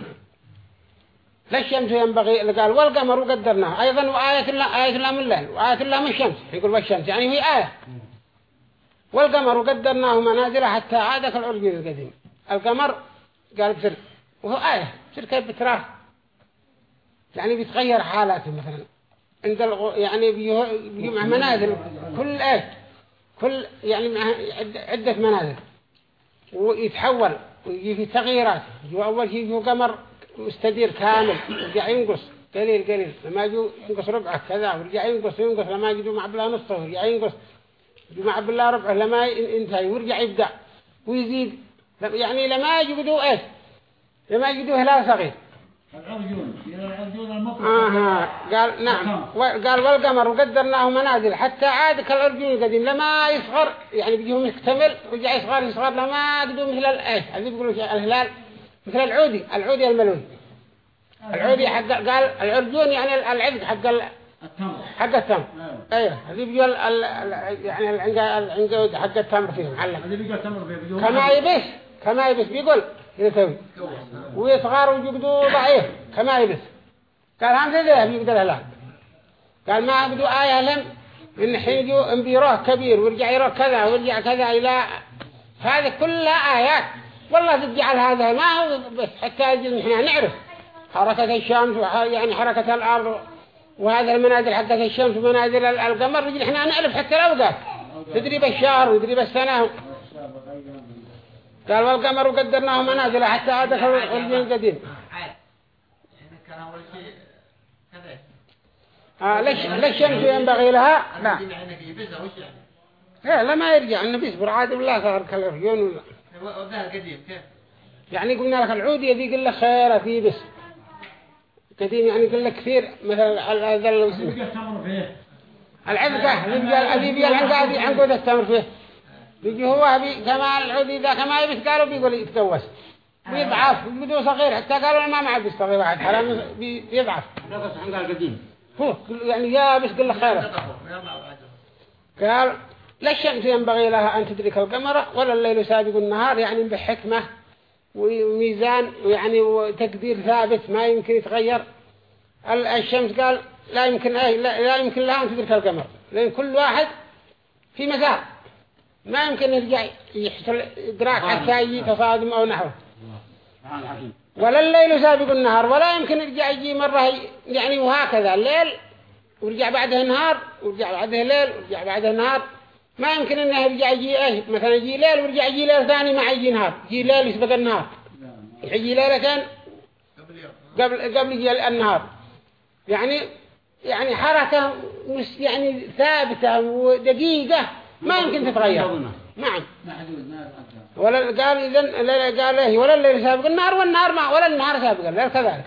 لا الشمس ينبغي قال والقمر قدرناه أيضا وآية الله آية الله من الليل وآية الله من الشمس يقول والشمس يعني هي آية. والقمر قدرناه منازل حتى عاد كالعرجون القديم. القمر قال بسر وهو آية. بسر كيف بتراه؟ يعني بيتغير حالاته مثلا. عند. يعني بيجي بيجي مع منازل. كل إيه كل يعني عدة منازل. ويتحول ويجي في تغييرات أول شيء يجي قمر مستدير كامل يرجع ينقص. قليل قليل. لما يجوا ينقص ربعه كذا ويرجع ينقص ينقص. لما يجوا مع بلا نصه ويرجع ينقص. مع بلا ربعه لما ينتهي ويرجع يبدأ. ويزيد. يعني لما يجدوا إيش؟ لما يجدوا هلال صغير. العرجون العرجون المطلق آها. قال نعم. قال والقمر وقدرناه منازل حتى عاد كالأرجون القديم. لما يصغر يعني بيجيه مكتمل ويرجع يصغر يصغر. لما قدوا مثل الايش هذي بيقولوا الهلال. مثل العودي العودي الملون العودي حق قال العرجون يعني العذق حق ال- التمر. حق التمر. آه. أيوه هذي بيجوا ال- يعني العنق- العنقود حق التمر فيه بدون كما يبس كما يبس بيقول يسوي؟ ويصغر ويجبدوا ضعيف كما يبس. قال هم ذي بيقدر هلال قال ما بدوا آية لهم إن حين يجوا انبيروه كبير ويرجع يروه كذا ويرجع كذا إلى هذه كلها آيات. والله تجعل هذا ما حتى نحن نعرف حركة الشمس يعني حركة الأرض وهذا المنازل حقت الشمس ومنازل القمر إحنا نعرف حتى الأوقات. تدري بالشهر وتدري بالسنة. قال والقمر وقدرناه منازل حتى هذا الجيل القديم. آه ليش ليش الشمس ينبغي لها؟ لا يبزها وش يعني لا لا ما يرجع النبي يصبر عاد بالله صار كالرجون ولا كيف؟ يعني قلنا لك العود يذي قل لك خيرة فيه بس. قديم يعني قل لك كثير مثلا ال- هذا ال- يستمر فيه. العبقة يبقى الذي العنقاد عنقود التمر فيه. بيجي هو بي كما العود إذا كما يبس قالوا بيقول يتكوس بيضعف بدو صغير حتى قالوا ما معه بس صغير واحد حرام بي- بيضعف نقص القديم هو يعني يا بس قل لك خيرة قال لا الشمس ينبغي لها أن تدرك القمر ولا الليل سابق النهار يعني بحكمة وميزان ويعني وتقدير ثابت ما يمكن يتغير. ال- الشمس قال لا يمكن لا, يمكن لها أن تدرك القمر لأن كل واحد في مسار ما يمكن يرجع يحصل إدراك حتى يجي تصادم أو نحوه. ولا الليل سابق النهار ولا يمكن يرجع يجي مرة يعني وهكذا. الليل ورجع بعده نهار ورجع بعده ليل ورجع بعده نهار ما يمكن انه يرجع يجي إيه مثلا يجي ليل ورجع يجي ليل ثاني ما يجي نهار. يجي ليل يسبق النهار. يجي ليلتين قبل قبل قبل يجي النهار. يعني يعني حركة مش يعني ثابتة ودقيقة. ما يمكن تتغير. نعم. ولا قال إذن لا قال إيه. ولا الليل سابق النهار والنهار ما ولا النهار سابق الليل كذلك.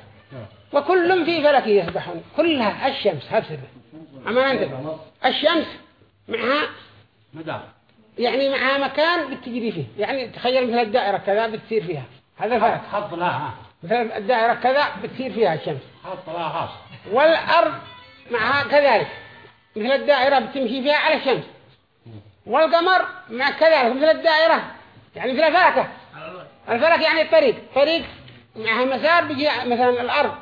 وكل في فلك يسبحون. كلها الشمس. هبسر أما أنت. الشمس معها مدار يعني معها مكان بتجري فيه. يعني تخيل مثل الدائرة كذا بتصير فيها. هذا الفرق. خط لها مثل الدائرة كذا بتصير فيها الشمس. خط لها خاص والأرض معها كذلك. مثل الدائرة بتمشي فيها على الشمس. والقمر مع كذلك. مثل الدائرة. يعني مثل الفلكة الفلك يعني الطريق. طريق معها مسار بيجي مثلا الأرض.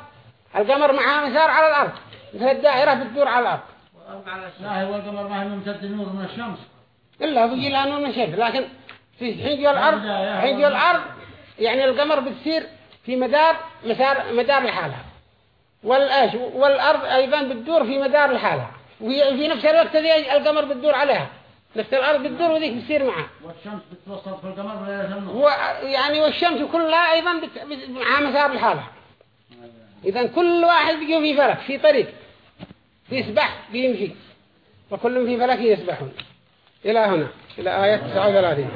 القمر معها مسار على الأرض. مثل الدائرة بتدور على الأرض. وأربع على الشمس لا هو القمر ما هي ممتد نور من الشمس. إلا نور من الشمس لكن في حين جو الأرض حين جو الأرض يعني القمر بتصير في مدار مسار مدار لحالها والآش والأرض أيضا بتدور في مدار لحالها وهي في نفس الوقت ذي القمر بتدور عليها. نفس الأرض بتدور وذيك بتصير معها. والشمس بتوسط في القمر ولا هو يعني والشمس كلها أيضا بت- معها مسار لحالها إذا كل واحد بيجي في فلك في طريق. يسبح بيمشي. وكل في فلك يسبحون. إلى هنا إلى آية 39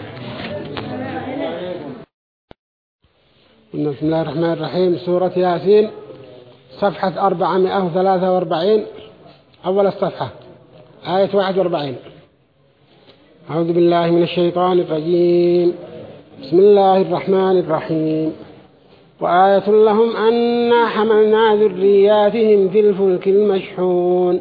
بسم الله الرحمن الرحيم. سورة ياسين صفحة 443 أول الصفحة آية 41 أعوذ بالله من الشيطان الرجيم. بسم الله الرحمن الرحيم. وآية لهم أنا حملنا ذرياتهم في الفلك المشحون.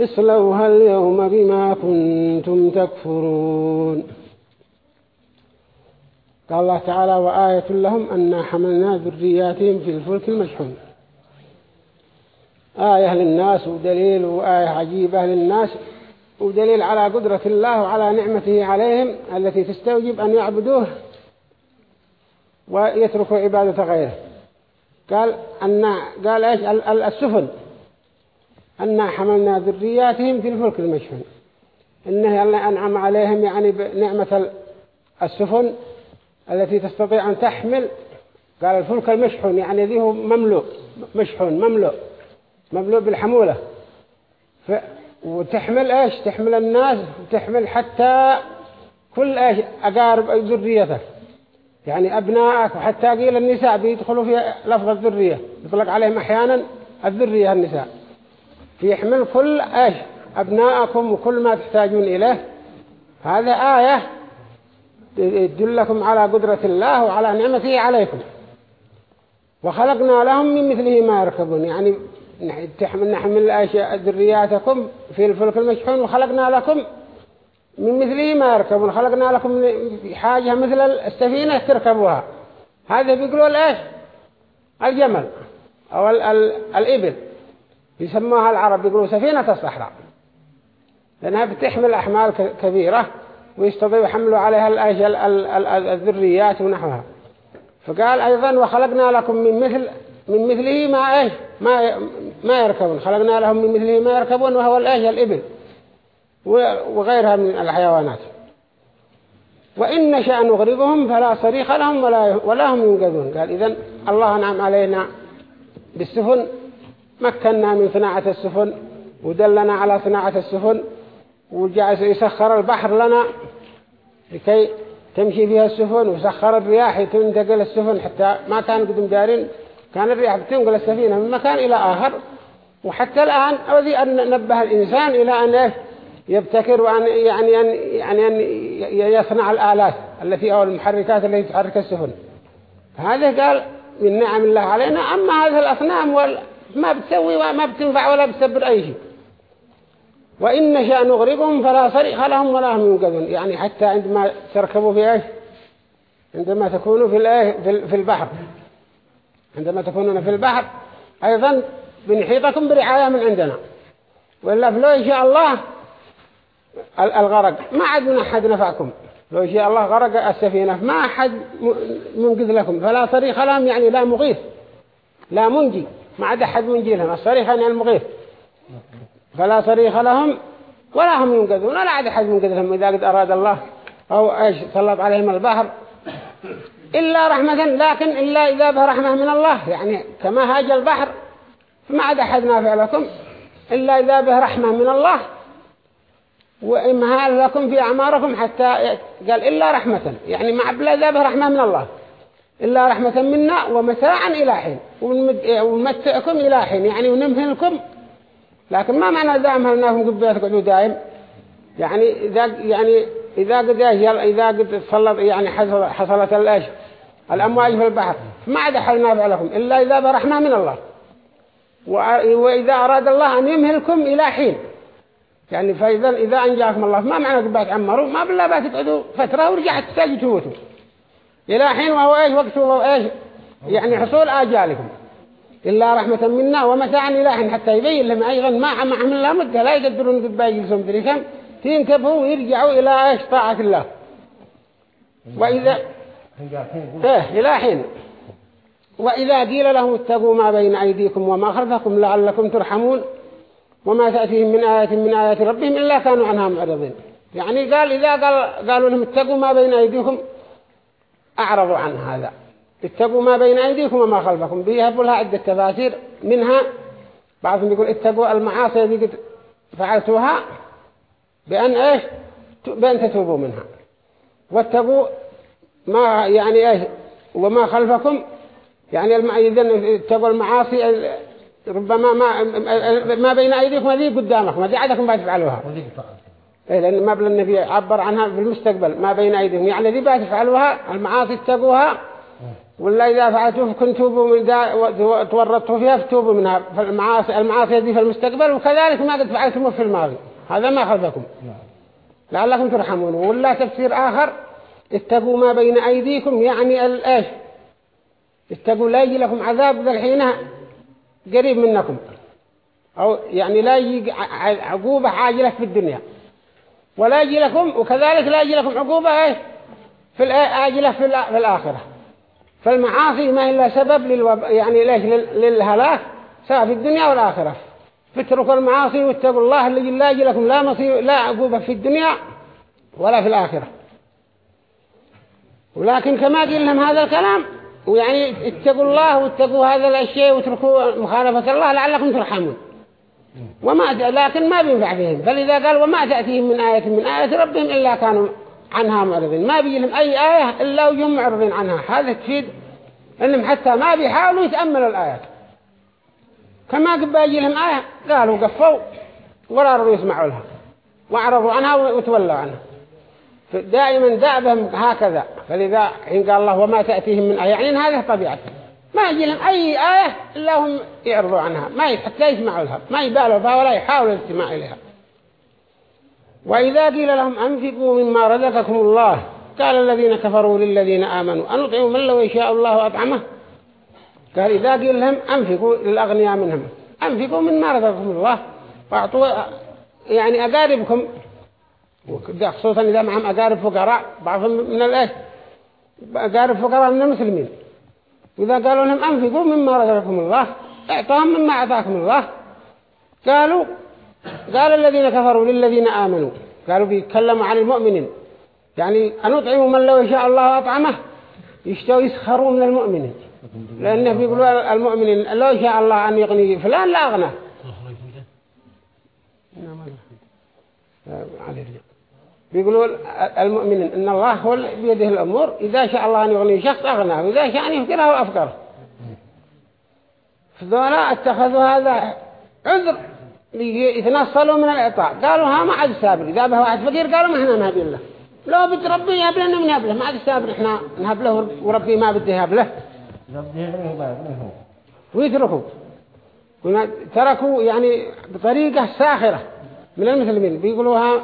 اصلوها اليوم بما كنتم تكفرون. قال الله تعالى وآية لهم أنا حملنا ذرياتهم في الفلك المشحون. آية للناس ودليل وآية عجيبة للناس ودليل على قدرة الله وعلى نعمته عليهم التي تستوجب أن يعبدوه ويتركوا عبادة غيره. قال أن قال إيش؟ السفن. أن حملنا ذرياتهم في الفلك المشحون. إنه الله أنعم عليهم يعني بنعمة السفن التي تستطيع أن تحمل قال الفلك المشحون يعني ذي هو مملوء مشحون مملوء مملوء بالحمولة. ف... وتحمل إيش؟ تحمل الناس وتحمل حتى كل إيش؟ أقارب ذريتك. يعني أبنائك وحتى قيل النساء بيدخلوا في لفظ الذرية يطلق عليهم أحيانا الذرية النساء. فيحمل كل إيش ابنائكم وكل ما تحتاجون إليه. هذا آية تدلكم على قدرة الله وعلى نعمته عليكم. وخلقنا لهم من مثله ما يركبون. يعني نحمل أشياء ذرياتكم في الفلك المشحون وخلقنا لكم من مثله ما يركبون. خلقنا لكم حاجة مثل السفينة تركبوها. هذا بيقولوا إيش الجمل أو ال ال الإبل. يسموها العرب يقولوا سفينة الصحراء. لأنها بتحمل أحمال كبيرة ويستطيعوا يحملوا عليها الذريات ونحوها. فقال أيضا وخلقنا لكم من مثل من مثله ما إيش؟ ما ما يركبون. خلقنا لهم من مثله ما يركبون وهو الإيش؟ الإبل. وغيرها من الحيوانات. وإن نشأ نغرقهم فلا صريخ لهم ولا ولا هم ينقذون. قال إذن الله نعم علينا بالسفن مكنا من صناعة السفن ودلنا على صناعة السفن وجعل يسخر البحر لنا لكي تمشي فيها السفن وسخر الرياح تنتقل السفن حتى ما كان قدم دارين كان الرياح بتنقل السفينة من مكان إلى آخر. وحتى الآن أودي أن نبه الإنسان إلى أن يبتكر وأن يعني أن يعني أن يصنع الآلات التي أو المحركات التي تحرك السفن. هذا قال من نعم الله علينا. أما هذه الأصنام ما بتسوي وما بتنفع ولا بتسبر أي شيء. وإن نشاء نغرقهم فلا صريخ لهم ولا هم ينقذون. يعني حتى عندما تركبوا في إيش؟ عندما تكونوا في في البحر. عندما تكونون في البحر أيضا بنحيطكم برعاية من عندنا. وإلا فلو إن شاء الله الغرق. ما عاد من أحد نفعكم. لو إن شاء الله غرق السفينة ما أحد منقذ لكم. فلا صريخ لهم يعني لا مغيث لا منجي. ما عاد أحد منجي لهم الصريخ يعني المغيث. فلا صريخ لهم ولا هم ينقذون. ولا عاد أحد منقذ لهم. إذا قد أراد الله أو إيش سلط عليهم البحر إلا رحمة. لكن إلا إذا به رحمة من الله. يعني كما هاج البحر فما عاد أحد نافع لكم. إلا إذا به رحمة من الله. وإمهال لكم في أعماركم حتى قال إلا رحمة. يعني ما بلا إذا به رحمة من الله. إلا رحمة منا ومتاعا إلى حين ونمتعكم إلى حين يعني ونمهلكم. لكن ما معنى إذا أمهلناكم قبل تقعدوا دائم؟ يعني إذا يعني إذا قد إذا قد صلت يعني حصلت الأش الأمواج في البحر. ما عاد حل نافع لكم إلا إذا برحمة من الله. وإذا أراد الله أن يمهلكم إلى حين. يعني فإذا إذا أنجاكم الله. ما معنى بات عمروا ما بالله تقعدوا فترة ورجعت تساجي توتوا إلى حين وهو إيش وقت وهو إيش؟ يعني حصول آجالكم. إلا رحمة منا ومتاعا إلى حين حتى يبين لهم أيضا ما معهم الله مدة لا يقدرون قد بايجلسهم دري كم تنتبهوا ويرجعوا إلى إيش؟ طاعة الله. وإذا إيه إلى حين. وإذا قيل لهم اتقوا ما بين أيديكم وما خلفكم لعلكم ترحمون. وما تأتيهم من آية من آيات ربهم إلا كانوا عنها معرضين. يعني قال إذا قال قالوا لهم اتقوا ما بين أيديكم أعرضوا عن هذا. اتقوا ما بين أيديكم وما خلفكم. بيهبوا لها عدة تفاسير. منها بعضهم يقول اتقوا المعاصي التي فعلتوها بأن إيش؟ بأن تتوبوا منها. واتقوا ما يعني إيش؟ وما خلفكم. يعني إذن اتقوا المعاصي ربما ما ما بين أيديكم هذه قدامكم. هذه عادكم ما تفعلوها. إيه لأن ما بل النبي عبر عنها في المستقبل ما بين أيديهم. يعني ذي تفعلوها المعاصي اتقوها ولا إذا فعلتوا كنتوا توبوا من دا تورطوا فيها فتوبوا منها. فالمعاصي المعاصي دي في المستقبل وكذلك ما قد فعلتم في الماضي. هذا ما خلفكم لعلكم ترحمون. ولا تفسير آخر اتقوا ما بين أيديكم يعني الإيش اتقوا لا يجي لكم عذاب ذا الحين قريب منكم. أو يعني لا يجي عقوبة عاجلة في الدنيا. ولا يجي لكم وكذلك لا يجي لكم عقوبة إيش؟ في الآجلة في الآخرة. فالمعاصي ما إلا سبب للوب... يعني ليش؟ للهلاك سواء في الدنيا والآخرة. فاتركوا المعاصي واتقوا الله الذي لا يجي لكم لا مصير لا عقوبة في الدنيا ولا في الآخرة. ولكن كما قيل لهم هذا الكلام ويعني اتقوا الله واتقوا هذا الأشياء واتركوا مخالفة الله لعلكم ترحمون. وما لكن ما بينفع فيهم. فلذا قال وما تأتيهم من آية من آية ربهم إلا كانوا عنها معرضين. ما بيجي لهم أي آية إلا وهم معرضين عنها. هذا تفيد أنهم حتى ما بيحاولوا يتأملوا الآيات كما قبل يجي لهم آية قالوا قفوا ولا رضوا يسمعوا لها. وأعرضوا عنها وتولوا عنها. دائما دعبهم هكذا. فلذا حين قال الله وما تأتيهم من آية يعني هذه طبيعتهم ما يجي لهم أي آية إلا هم يعرضوا عنها ما حتى يسمعوا لها ما يبالوا بها ولا يحاولوا الاستماع إليها. وإذا قيل لهم أنفقوا مما رزقكم الله قال الذين كفروا للذين آمنوا أنطعوا من لو يشاء الله أطعمه قال إذا قيل لهم أنفقوا للأغنياء منهم أنفقوا مما رزقكم الله وأعطوا يعني أقاربكم خصوصا إذا معهم أقارب فقراء بعضهم من الإيش أقارب فقراء من المسلمين. وإذا قالوا لهم أنفقوا مما رزقكم الله إعطاهم مما أعطاكم الله. قالوا قال الذين كفروا للذين آمنوا قالوا بيتكلموا عن المؤمنين. يعني أنطعموا من لو يشاء الله أطعمه يشتوا يسخروا من المؤمنين. لأنه بيقولوا المؤمنين لو شاء الله أن يغني فلان لا أغنى. بيقولوا المؤمنين إن الله هو بيده الأمور إذا شاء الله أن يغني شخص أغناه وإذا شاء أن يفكره أفكره فذولا اتخذوا هذا عذر يتنصلوا من الإعطاء. قالوا ها ما عاد سابر إذا به واحد فقير قالوا ما إحنا نهب له. لو بد ربي يهب لنا من يهب له ما عاد سابر إحنا نهب له وربي ما بده يهب له. ويتركوا. تركوا يعني بطريقة ساخرة. من المسلمين بيقولوها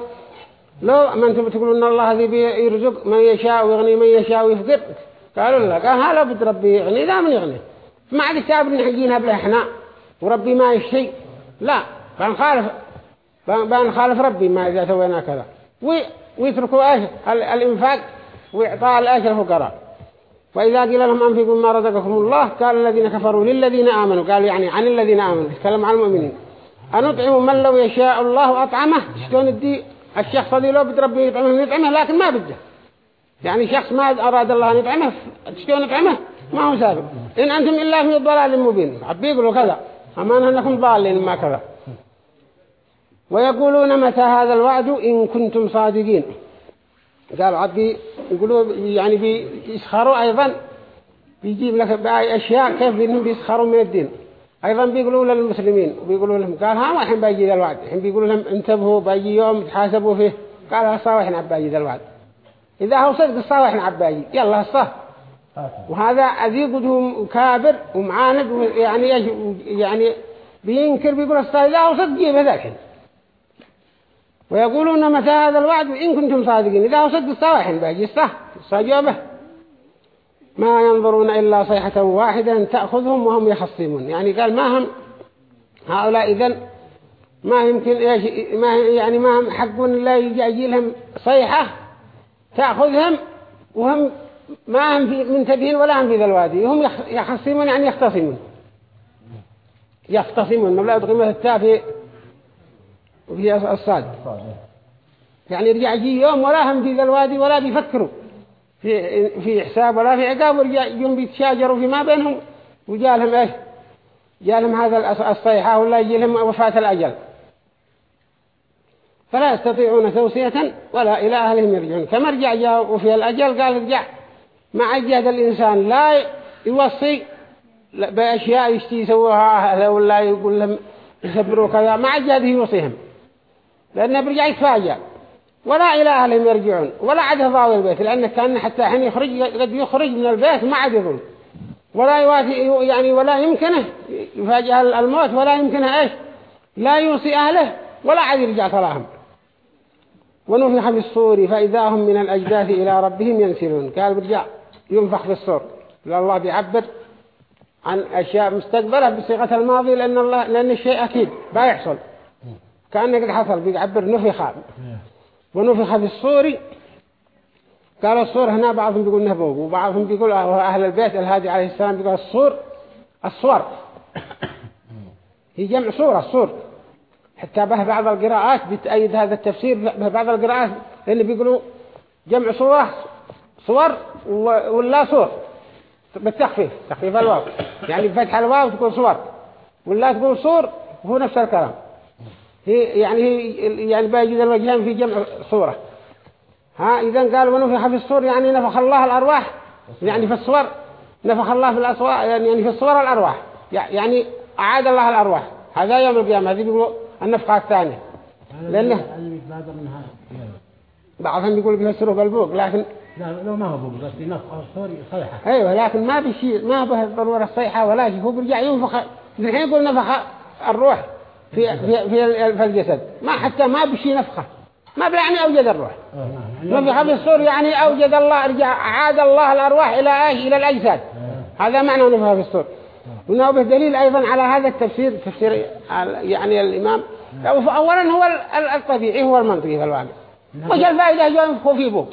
لو ما أنتم بتقولوا إن الله ذي بيرزق من يشاء ويغني من يشاء ويفقر قالوا لا قال هلا بد ربي يغني لا من يغني. ما عاد سابر نحجينها بله إحنا وربي ما يشتي لا بنخالف بنخالف ربي ما إذا سوينا كذا. ويتركوا إيش الإنفاق وإعطاء الايش الفقراء. وإذا قيل لهم أنفقوا ما رزقكم الله قال الذين كفروا للذين آمنوا قال يعني عن الذين آمنوا يتكلم عن المؤمنين. أنطعم من لو يشاء الله أطعمه؟ شلون الدي الشخص الذي لو بد ربي يطعمه يطعمه لكن ما بده. يعني شخص ما أراد الله أن يطعمه شلون يطعمه؟ ما هو سابق. إن أنتم إلا في ضلال مبين. عبد يقولوا كذا. أما أنكم ضالين ما كذا. ويقولون متى هذا الوعد؟ إن كنتم صادقين. قال عبدي يقولوا يعني بيسخروا أيضا. بيجيب لك أشياء كيف إنهم بيسخروا من الدين. أيضا بيقولوا للمسلمين وبيقولوا لهم قال ها الحين باجي ذا الوعد. الحين بيقولوا لهم انتبهوا باجي يوم تحاسبوا فيه. قال هصا وإحنا عباجي ذا الوعد. إذا هو صدق الصا وإحنا عباجي يلا هصا وهذا أذيقهم كابر ومعاند يعني يعني بينكر بيقول الصا إذا هو صدق جيب هذاك ويقولون متى هذا الوعد؟ إن كنتم صادقين. إذا هو صدق الصواحن باجي الصح صجوبه ما ينظرون إلا صيحة واحدة تأخذهم وهم يخصمون. يعني قال ما هم هؤلاء إذن ما يمكن إيش ما يعني ما هم حقون الله يجي لهم صيحة تأخذهم وهم ما هم في منتبهين ولا هم في ذا الوادي. هم يخصمون يعني يختصمون. يختصمون. مبلغ قيمة التافي وفي الصاد. يعني يرجع يجي يوم ولا هم في ذا الوادي ولا بيفكروا. في في حساب ولا في عقاب يوم بيتشاجروا فيما بينهم. وجالهم إيش؟ جالهم هذا الصيحة ولا يجي لهم وفاة الأجل. فلا يستطيعون توصية ولا إلى أهلهم يرجعون. كما رجع جاء وفي الأجل قال رجع مع جهد الإنسان لا يوصي بأشياء يشتي يسووها أهله ولا يقول لهم يسبروا كذا. مع جهده يوصيهم. لأنه برجع يتفاجأ. ولا إلى أهلهم يرجعون ولا عاد ضاوي البيت لأنه كان حتى حين يخرج قد يخرج من البيت ما عاد يظن. ولا يوافي يعني ولا يمكنه يفاجأ الموت ولا يمكنه إيش؟ لا يوصي أهله ولا عاد يرجع صلاهم. ونفخ في الصور فإذا هم من الأجداث إلى ربهم ينسلون. قال برجع ينفخ في الصور. الله بيعبر عن أشياء مستقبلة بصيغة الماضي لأن الله لأن الشيء أكيد بيحصل كأنه قد حصل بيعبر نفخ. ونفخ في الصور. قال الصور هنا بعضهم بيقول نهبوه وبعضهم بيقول أهل البيت الهادي عليه السلام بيقول الصور الصور. هي جمع صورة الصور. حتى به بعض القراءات بتأيد هذا التفسير به بعض القراءات اللي بيقولوا جمع صورة صور ولا صور. بالتخفيف تخفيف الواو. يعني بفتح الواو تقول صور ولا تقول صور هو نفس الكلام. هي يعني هي يعني بيجد الوجهين في جمع صورة. ها إذا قال ونفخ في الصور يعني نفخ الله الأرواح. يعني في الصور نفخ الله في الأصوات يعني في الصور الأرواح. يعني أعاد الله الأرواح. هذا يوم القيامة هذه بيقولوا النفخة الثانية. لأنه بعضهم يقول بيفسروه بالبوق لكن لا لو ما هو بوق بس نفخ الصور صيحة أيوه لكن ما بشيء ما به ضرورة الصيحة ولا شيء هو بيرجع ينفخ. الحين يقول نفخ الروح. في في في, في الجسد. ما حتى ما بشي نفخة. ما يعني أوجد الروح. نفخ في الصور يعني أوجد الله رجع عاد الله الأرواح إلى إيش إلى الأجساد. هذا معنى نفخ في الصور هنا به دليل أيضا على هذا التفسير تفسير يعني الإمام. أولا هو الطبيعي هو المنطقي في الواقع. وش الفائدة جو ينفخوا في بوق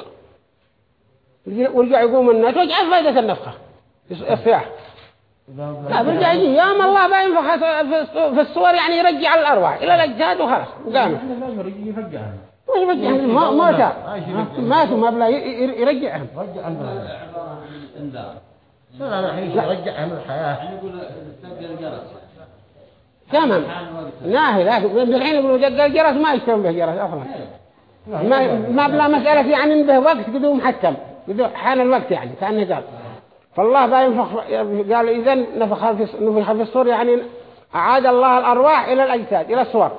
ورجع يقوم الناس وش فائدة النفخة. الصياح. لا برجع يجي يوم الله بينفخ في الصور يعني يرجع الأرواح إلى الأجساد وخلاص يفجعها ما يرجعهم ما ما ماتوا ما بلا يرجعهم لا لا الحين يرجعهم الحياة. تمام. ناهي لكن الحين يقولوا دق الجرس ما يشتغل به جرس أصلا. ما ما بلا مسألة يعني به وقت قدوا محكم حان الوقت يعني كأنه قال. فالله بينفخ قال إذا نفخ في نفخ في الصور يعني أعاد الله الأرواح إلى الأجساد إلى الصور.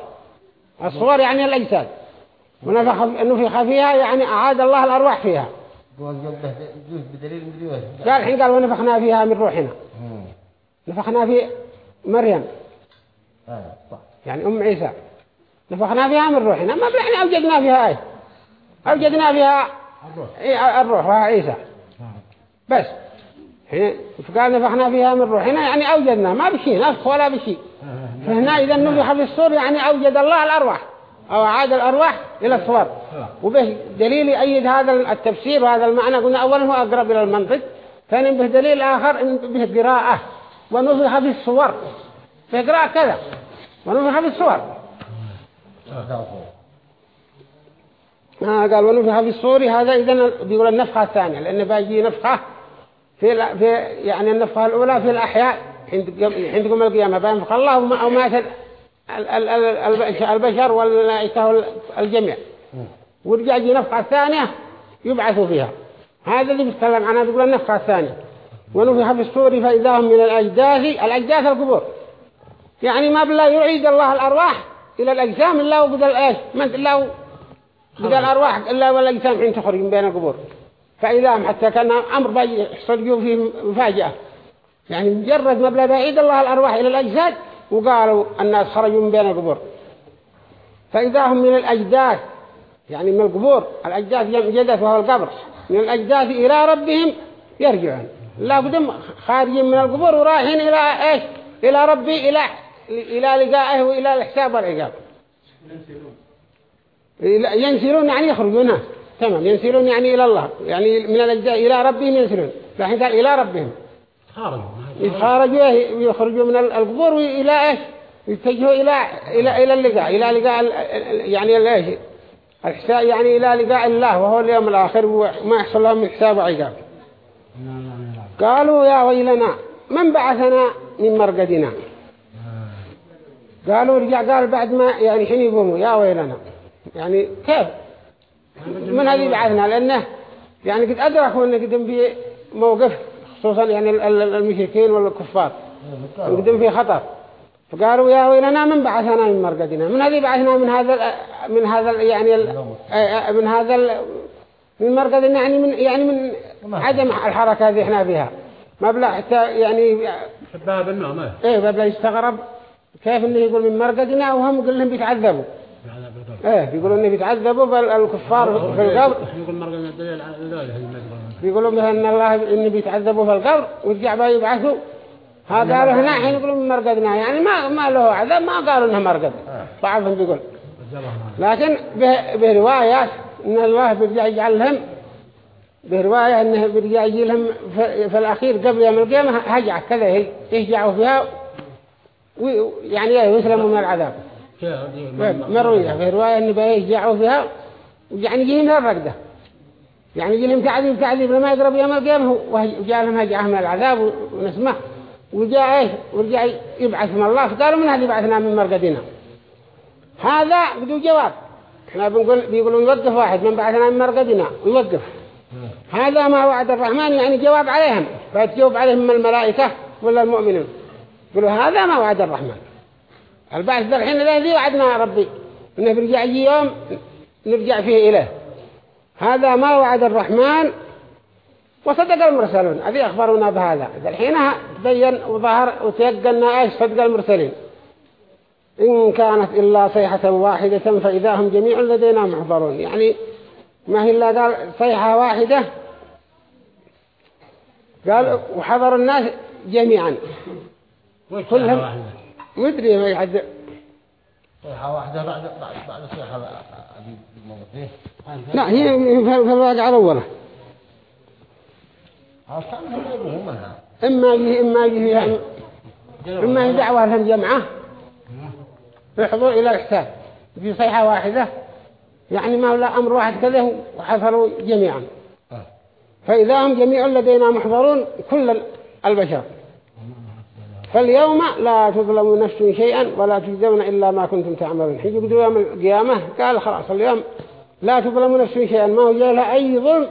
الصور يعني الأجساد. ونفخ نفخ فيها يعني أعاد الله الأرواح فيها. قال الحين قال ونفخنا فيها من روحنا. نفخنا في مريم. يعني أم عيسى. نفخنا فيها من روحنا. ما يعني أوجدنا فيها أي أوجدنا فيها الروح وها عيسى. بس. فقال نفخنا فيها من روحنا يعني أوجدنا ما بشيء نفخ ولا بشيء. فهنا إذا نفخ في الصور يعني أوجد الله الأرواح أو عاد الأرواح إلى الصور. وبه دليل أيد هذا التفسير وهذا المعنى. قلنا أولا هو أقرب إلى المنطق ثانيا به دليل آخر به قراءة. ونفخ في الصور. في قراءة كذا. ونفخ في الصور. قال ونفخ في الصور. هذا إذا بيقول النفخة الثانية لأن باجي نفخة في في يعني النفخة الأولى في الأحياء عند قوم القيامة. بينفخ الله أو مات البشر والملائكة الجميع. ورجع يجي نفخة ثانية يبعثوا فيها. هذا اللي بيتكلم عنها بيقول النفخة الثانية. ونفخ في الصور فإذا هم من الأجداث الأجداث القبور. يعني ما بالله يعيد الله الأرواح إلى الأجسام إلا وبدل إيش؟ ما إلا بدل الأرواح إلا والأجسام حين تخرج من بين القبور. فإذا هم حتى كان أمر بيحصل فيه مفاجأة. يعني مجرد مبلغ بعيد الله الأرواح إلى الأجساد وقالوا الناس خرجوا من بين القبور. فإذا هم من الأجداث يعني من القبور الأجداث جدث وهو القبر. من الأجداث إلى ربهم يرجعون. لا بدهم خارجين من القبور ورايحين إلى إيش؟ إلى ربي إلى إلى لقائه وإلى الحساب والعقاب. ينسلون يعني يخرجون. تمام ينسلون يعني إلى الله يعني من الأجداث إلى ربهم ينسلون لحين قال إلى ربهم. خارج يخرجوا يخرجوا من القبور وإلى إيش؟ يتجهوا إلى إلى إلى اللقاء إلى لقاء يعني إيش؟ الحساب يعني إلى لقاء الله وهو اليوم الآخر وما يحصل لهم من حساب وعقاب قالوا يا ويلنا من بعثنا من مرقدنا؟ قالوا رجع قال بعد ما يعني حين يقوموا يا ويلنا. يعني كيف من هذه بعثنا لأنه يعني قد أدركوا أنه قدم في موقف خصوصا يعني المشركين والكفار. قدم في خطر فقالوا يا ويلنا من بعثنا من مرقدنا؟ من هذه بعثنا من هذا من هذا يعني من هذا من مرقدنا يعني من يعني من عدم الحركة هذه إحنا فيها ما بلا حتى يعني باب النوم إيه ما. بلا يستغرب كيف إنه يقول من مرقدنا وهم يقول لهم بيتعذبوا. إيه بيقولوا انه بيتعذبوا الكفار في القبر. يقول مرقدنا الدليل على ذلك بيقولوا مثلا إن الله انه بيتعذبوا في القبر ويرجع بقى يبعثوا. ها قالوا هنا حين يقولوا من مرقدنا يعني ما ما له عذاب ما قالوا انه مرقد. بعضهم بيقول. لكن بروايات إن الله بيرجع يجعل لهم برواية إنه بيرجع يجي لهم في الأخير قبل يوم القيامة هجعة كذا يهجعوا فيها ويعني يسلموا من العذاب. مروية في رواية انه بيهجعوا فيها يعني يجيهم الرقدة يعني يجي لهم تعذيب تعذيب لما يقرب يوم القيامة وجاء لهم هجعة من العذاب ونسمه وجاء إيه ورجع يبعث من الله. فقالوا من هذه بعثنا من مرقدنا؟ هذا بدو جواب. إحنا بنقول بيقولوا يوقف واحد من بعثنا من مرقدنا؟ ويوقف. هذا ما وعد الرحمن يعني جواب عليهم. فتجاوب عليهم من الملائكة ولا المؤمنين؟ يقولوا هذا ما وعد الرحمن. البعث ذا الحين الذي وعدنا ربي. إنه بيرجع يوم نرجع فيه إليه. هذا ما وعد الرحمن وصدق المرسلون. أذي أخبرونا بهذا؟ الحين تبين وظهر وتيقن إيش صدق المرسلين. إن كانت إلا صيحة واحدة فإذا هم جميع لدينا محضرون. يعني ما هي إلا قال صيحة واحدة؟ قال وحضر الناس جميعا. كلهم مدري ما يحد. صيحة واحدة بعد بعد بعد صيحة لا هي في الواقع الأولى إما يجي إما إما هي دعوة لهم جمعة يحضر إلى الحساب في صيحة واحدة. يعني ما لا أمر واحد كذا وحفروا جميعا. فإذا هم جميع لدينا محضرون كل البشر. فاليوم لا تظلموا نفس شيئا ولا تجزون إلا ما كنتم تعملون. حيث بدوا يوم القيامة قال خلاص اليوم لا تظلموا نفس شيئا. ما هو جاء أي ظلم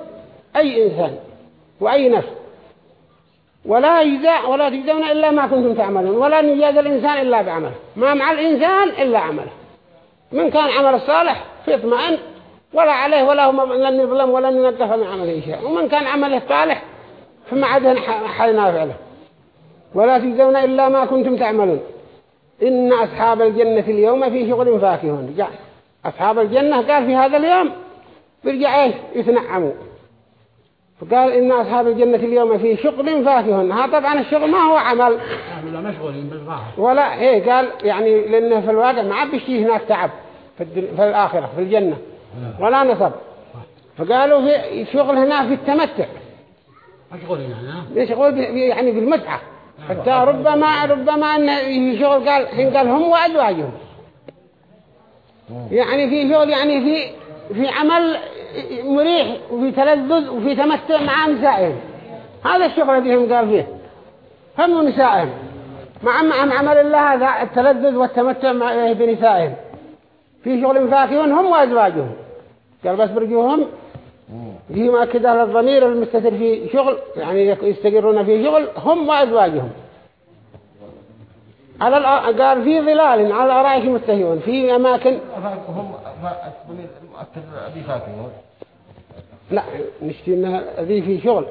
أي إنسان وأي نفس. ولا يجزى ولا تجزون إلا ما كنتم تعملون. ولا يجازى الإنسان إلا بعمله. ما مع الإنسان إلا عمله. من كان عمل الصالح فيطمئن ولا عليه ولا هو لن يظلم ولا ينقف من عمله شيء ومن كان عمله صالح فما عدهن حلنا فعله ولا تجزون إلا ما كنتم تعملون. إن أصحاب الجنة اليوم في شغل فاكهون. رجع أصحاب الجنة قال في هذا اليوم برجع إيش؟ يتنعموا. فقال إن أصحاب الجنة اليوم في شغل فاكهون. ها طبعا الشغل ما هو عمل. ولا مشغولين بالظاهر ولا إيه قال يعني لأنه في الواقع ما عاد بيشتيه هناك تعب في, في الآخرة في الجنة. ولا نصب. فقالوا في شغل هنا في التمتع. مشغولين يعني يشغل يعني بالمتعة. حتى ربما ربما في شغل قال حين قال هم وأزواجهم. يعني في شغل يعني في في عمل مريح وفي تلذذ وفي تمتع مع نسائهم. هذا الشغل الذي هم قال فيه. هم ونسائهم. مع معهم عمل الله هذا التلذذ والتمتع مع بنسائهم. في شغل فاكهون هم وأزواجهم. قال بس برجوهم هي مؤكدة للضمير المستتر في شغل يعني يستقرون في شغل هم وأزواجهم على قال في ظلال على الأرائك متهيون في أماكن هم الضمير مؤكد أبي فاكهون لا نشتي إنها ذي في شغل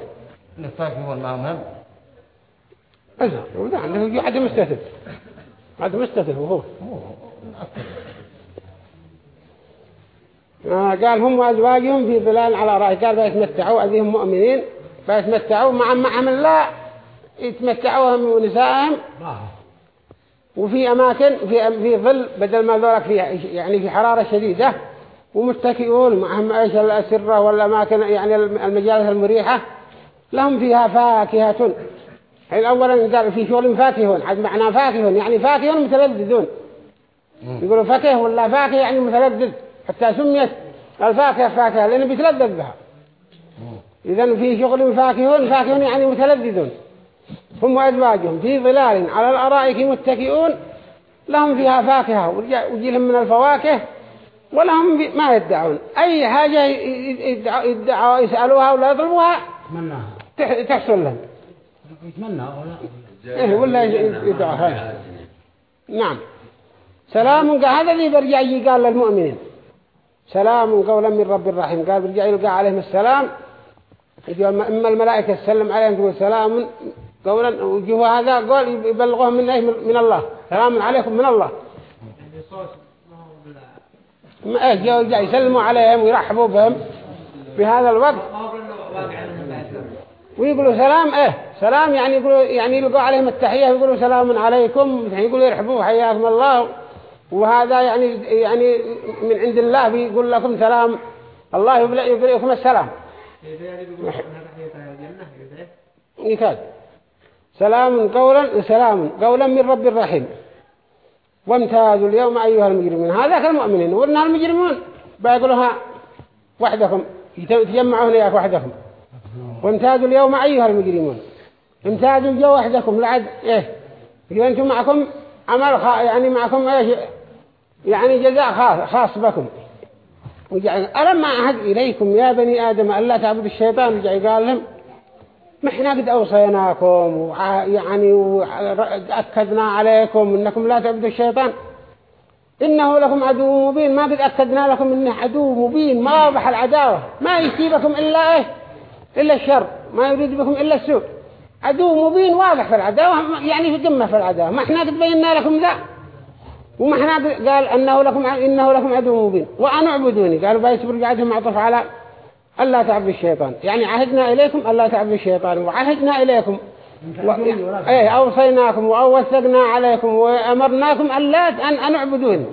إنه فاكهون ما مهم أزهر وده عنده عدم مستتر عدم مستتر وهو آه قال هم وأزواجهم في ظلال على رأي. قال بيتمتعوا أذيهم مؤمنين. بيتمتعوا مع معهم الله يتمتعوا هم ونسائهم. وفي أماكن في في ظل بدل ما ذولك في يعني في حرارة شديدة. ومتكئون معهم إيش الأسرة والأماكن يعني المجالس المريحة. لهم فيها فاكهة. حين أولا قال في شغل فاكهون حد معنى فاكهون يعني فاكهون متلذذون. يقولوا فاكه ولا فاكهة يعني متلذذ. حتى سميت الفاكهة فاكهة لأنه بيتلذذ بها. إذا في شغل فاكهون فاكهون يعني متلذذون. هم وأزواجهم في ظلال على الأرائك متكئون لهم فيها فاكهة وجيلهم من الفواكه ولهم ما يدعون. أي حاجة يدعوا يسألوها ولا يطلبوها تحصل لهم. يتمنى ولا؟ إيه ولا يدعوها. نعم. سلام هذا اللي برجع قال للمؤمنين. سلام قولا من رب الرحيم. قال برجع يلقى عليهم السلام. إما الملائكة تسلم عليهم تقول سلام قولا. وجهوا هذا قول يبلغوهم من إيه من الله. سلام عليكم من الله. ما إيه جاء يسلموا عليهم ويرحبوا بهم بهذا الوقت. ويقولوا سلام إيه سلام يعني يقولوا يعني يلقوا عليهم التحية يقولوا سلام عليكم. يقولوا يرحبوا حياكم الله. وهذا يعني يعني من عند الله بيقول لكم سلام. الله يبلغ السلام. يكاد. سلام قولا سلام قولا من رب الرحيم. وامتازوا اليوم أيها المجرمين هذا كالمؤمنين وإنها المجرمون. بيقولوها وحدكم. يتجمعون إياك وحدكم. وامتازوا اليوم أيها المجرمون. امتازوا الجو وحدكم. لعد إيه. إذا أنتم معكم عمل خا يعني معكم إيش؟ يعني جزاء خاص, بكم. ألم أعهد إليكم يا بني آدم ألا تعبدوا الشيطان؟ رجع قال لهم ما إحنا قد أوصيناكم يعني وأكدنا عليكم إنكم لا تعبدوا الشيطان. إنه لكم عدو مبين. ما قد أكدنا لكم إنه عدو مبين. ما واضح العداوة. ما يصيبكم إلا إيه إلا الشر. ما يريد بكم إلا السوء. عدو مبين واضح في العداوة يعني في قمة في العداوة. ما إحنا قد بينا لكم ذا. وما إحنا قال أنه لكم إنه لكم عدو مبين. وان أعبدوني. قالوا بيسبر قاعدهم معطف على ألا تعبدوا الشيطان. يعني عهدنا إليكم ألا تعبدوا الشيطان. وعهدنا إليكم. و... إيه أوصيناكم وأوثقنا عليكم وأمرناكم الا ان أن اعبدوني.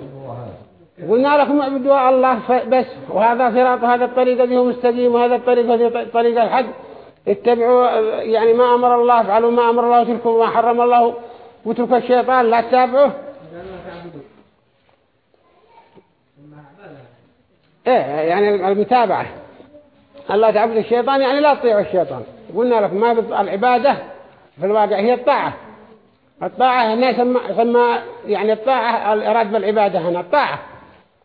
قلنا لكم اعبدوا الله بس. وهذا صراط هذا الطريق الذي هو مستقيم وهذا الطريق الذي طريق الحق. اتبعوا يعني ما أمر الله افعلوا ما أمر الله وتركوا ما حرم الله. وتركوا الشيطان لا تتابعوه. إيه يعني المتابعة. الله تعبد الشيطان يعني لا تطيعوا الشيطان. قلنا لكم ما العبادة في الواقع هي الطاعة. الطاعة هنا سمى, سمى يعني الطاعة الإرادة بالعبادة هنا الطاعة.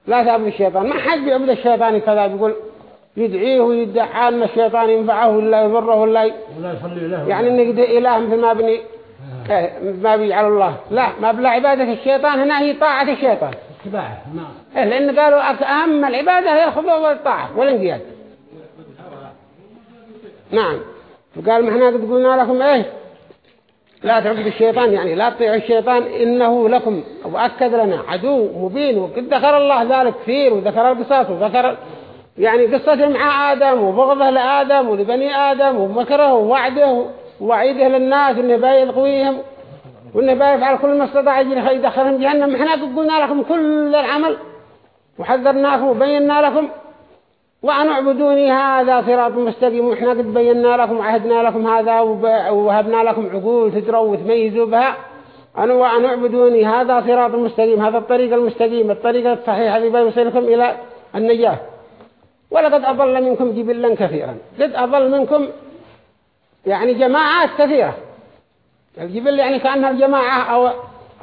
لا تعبد الشيطان. ما حد بيعبد الشيطان كذا بيقول يدعيه ويدعى أن الشيطان ينفعه ولا يضره ولا يعني إنك إله مثل ما بني إيه ما بيجعل الله. لا ما بلا عبادة الشيطان هنا هي طاعة الشيطان. اتباعه إيه لأن قالوا أهم العبادة هي الخضوع والطاعة والانقياد. نعم. وقال ما إحنا قد قلنا لكم إيه؟ لا تعبدوا الشيطان يعني لا تطيعوا الشيطان إنه لكم وأكد لنا عدو مبين وقد ذكر الله ذلك كثير وذكر القصص وذكر يعني قصته مع آدم وبغضه لآدم ولبني آدم ومكره ووعده ووعيده للناس إنه بيضقويهم وإنه بيفعل كل ما استطاع يدخلهم جهنم. إحنا قلنا لكم كل العمل. وحذرناكم وبينا لكم. وأن اعبدوني هذا صراط مستقيم. وإحنا قد بينا لكم وعهدنا لكم هذا ووهبنا لكم عقول تدروا وتميزوا بها. أنا وأن اعبدوني هذا صراط مستقيم. هذا الطريق المستقيم الطريق الصحيح الذي بيوصلكم إلى النجاة. ولقد أضل منكم جبلا كثيرا. قد أضل منكم يعني جماعات كثيرة. الجبل يعني كأنها الجماعة أو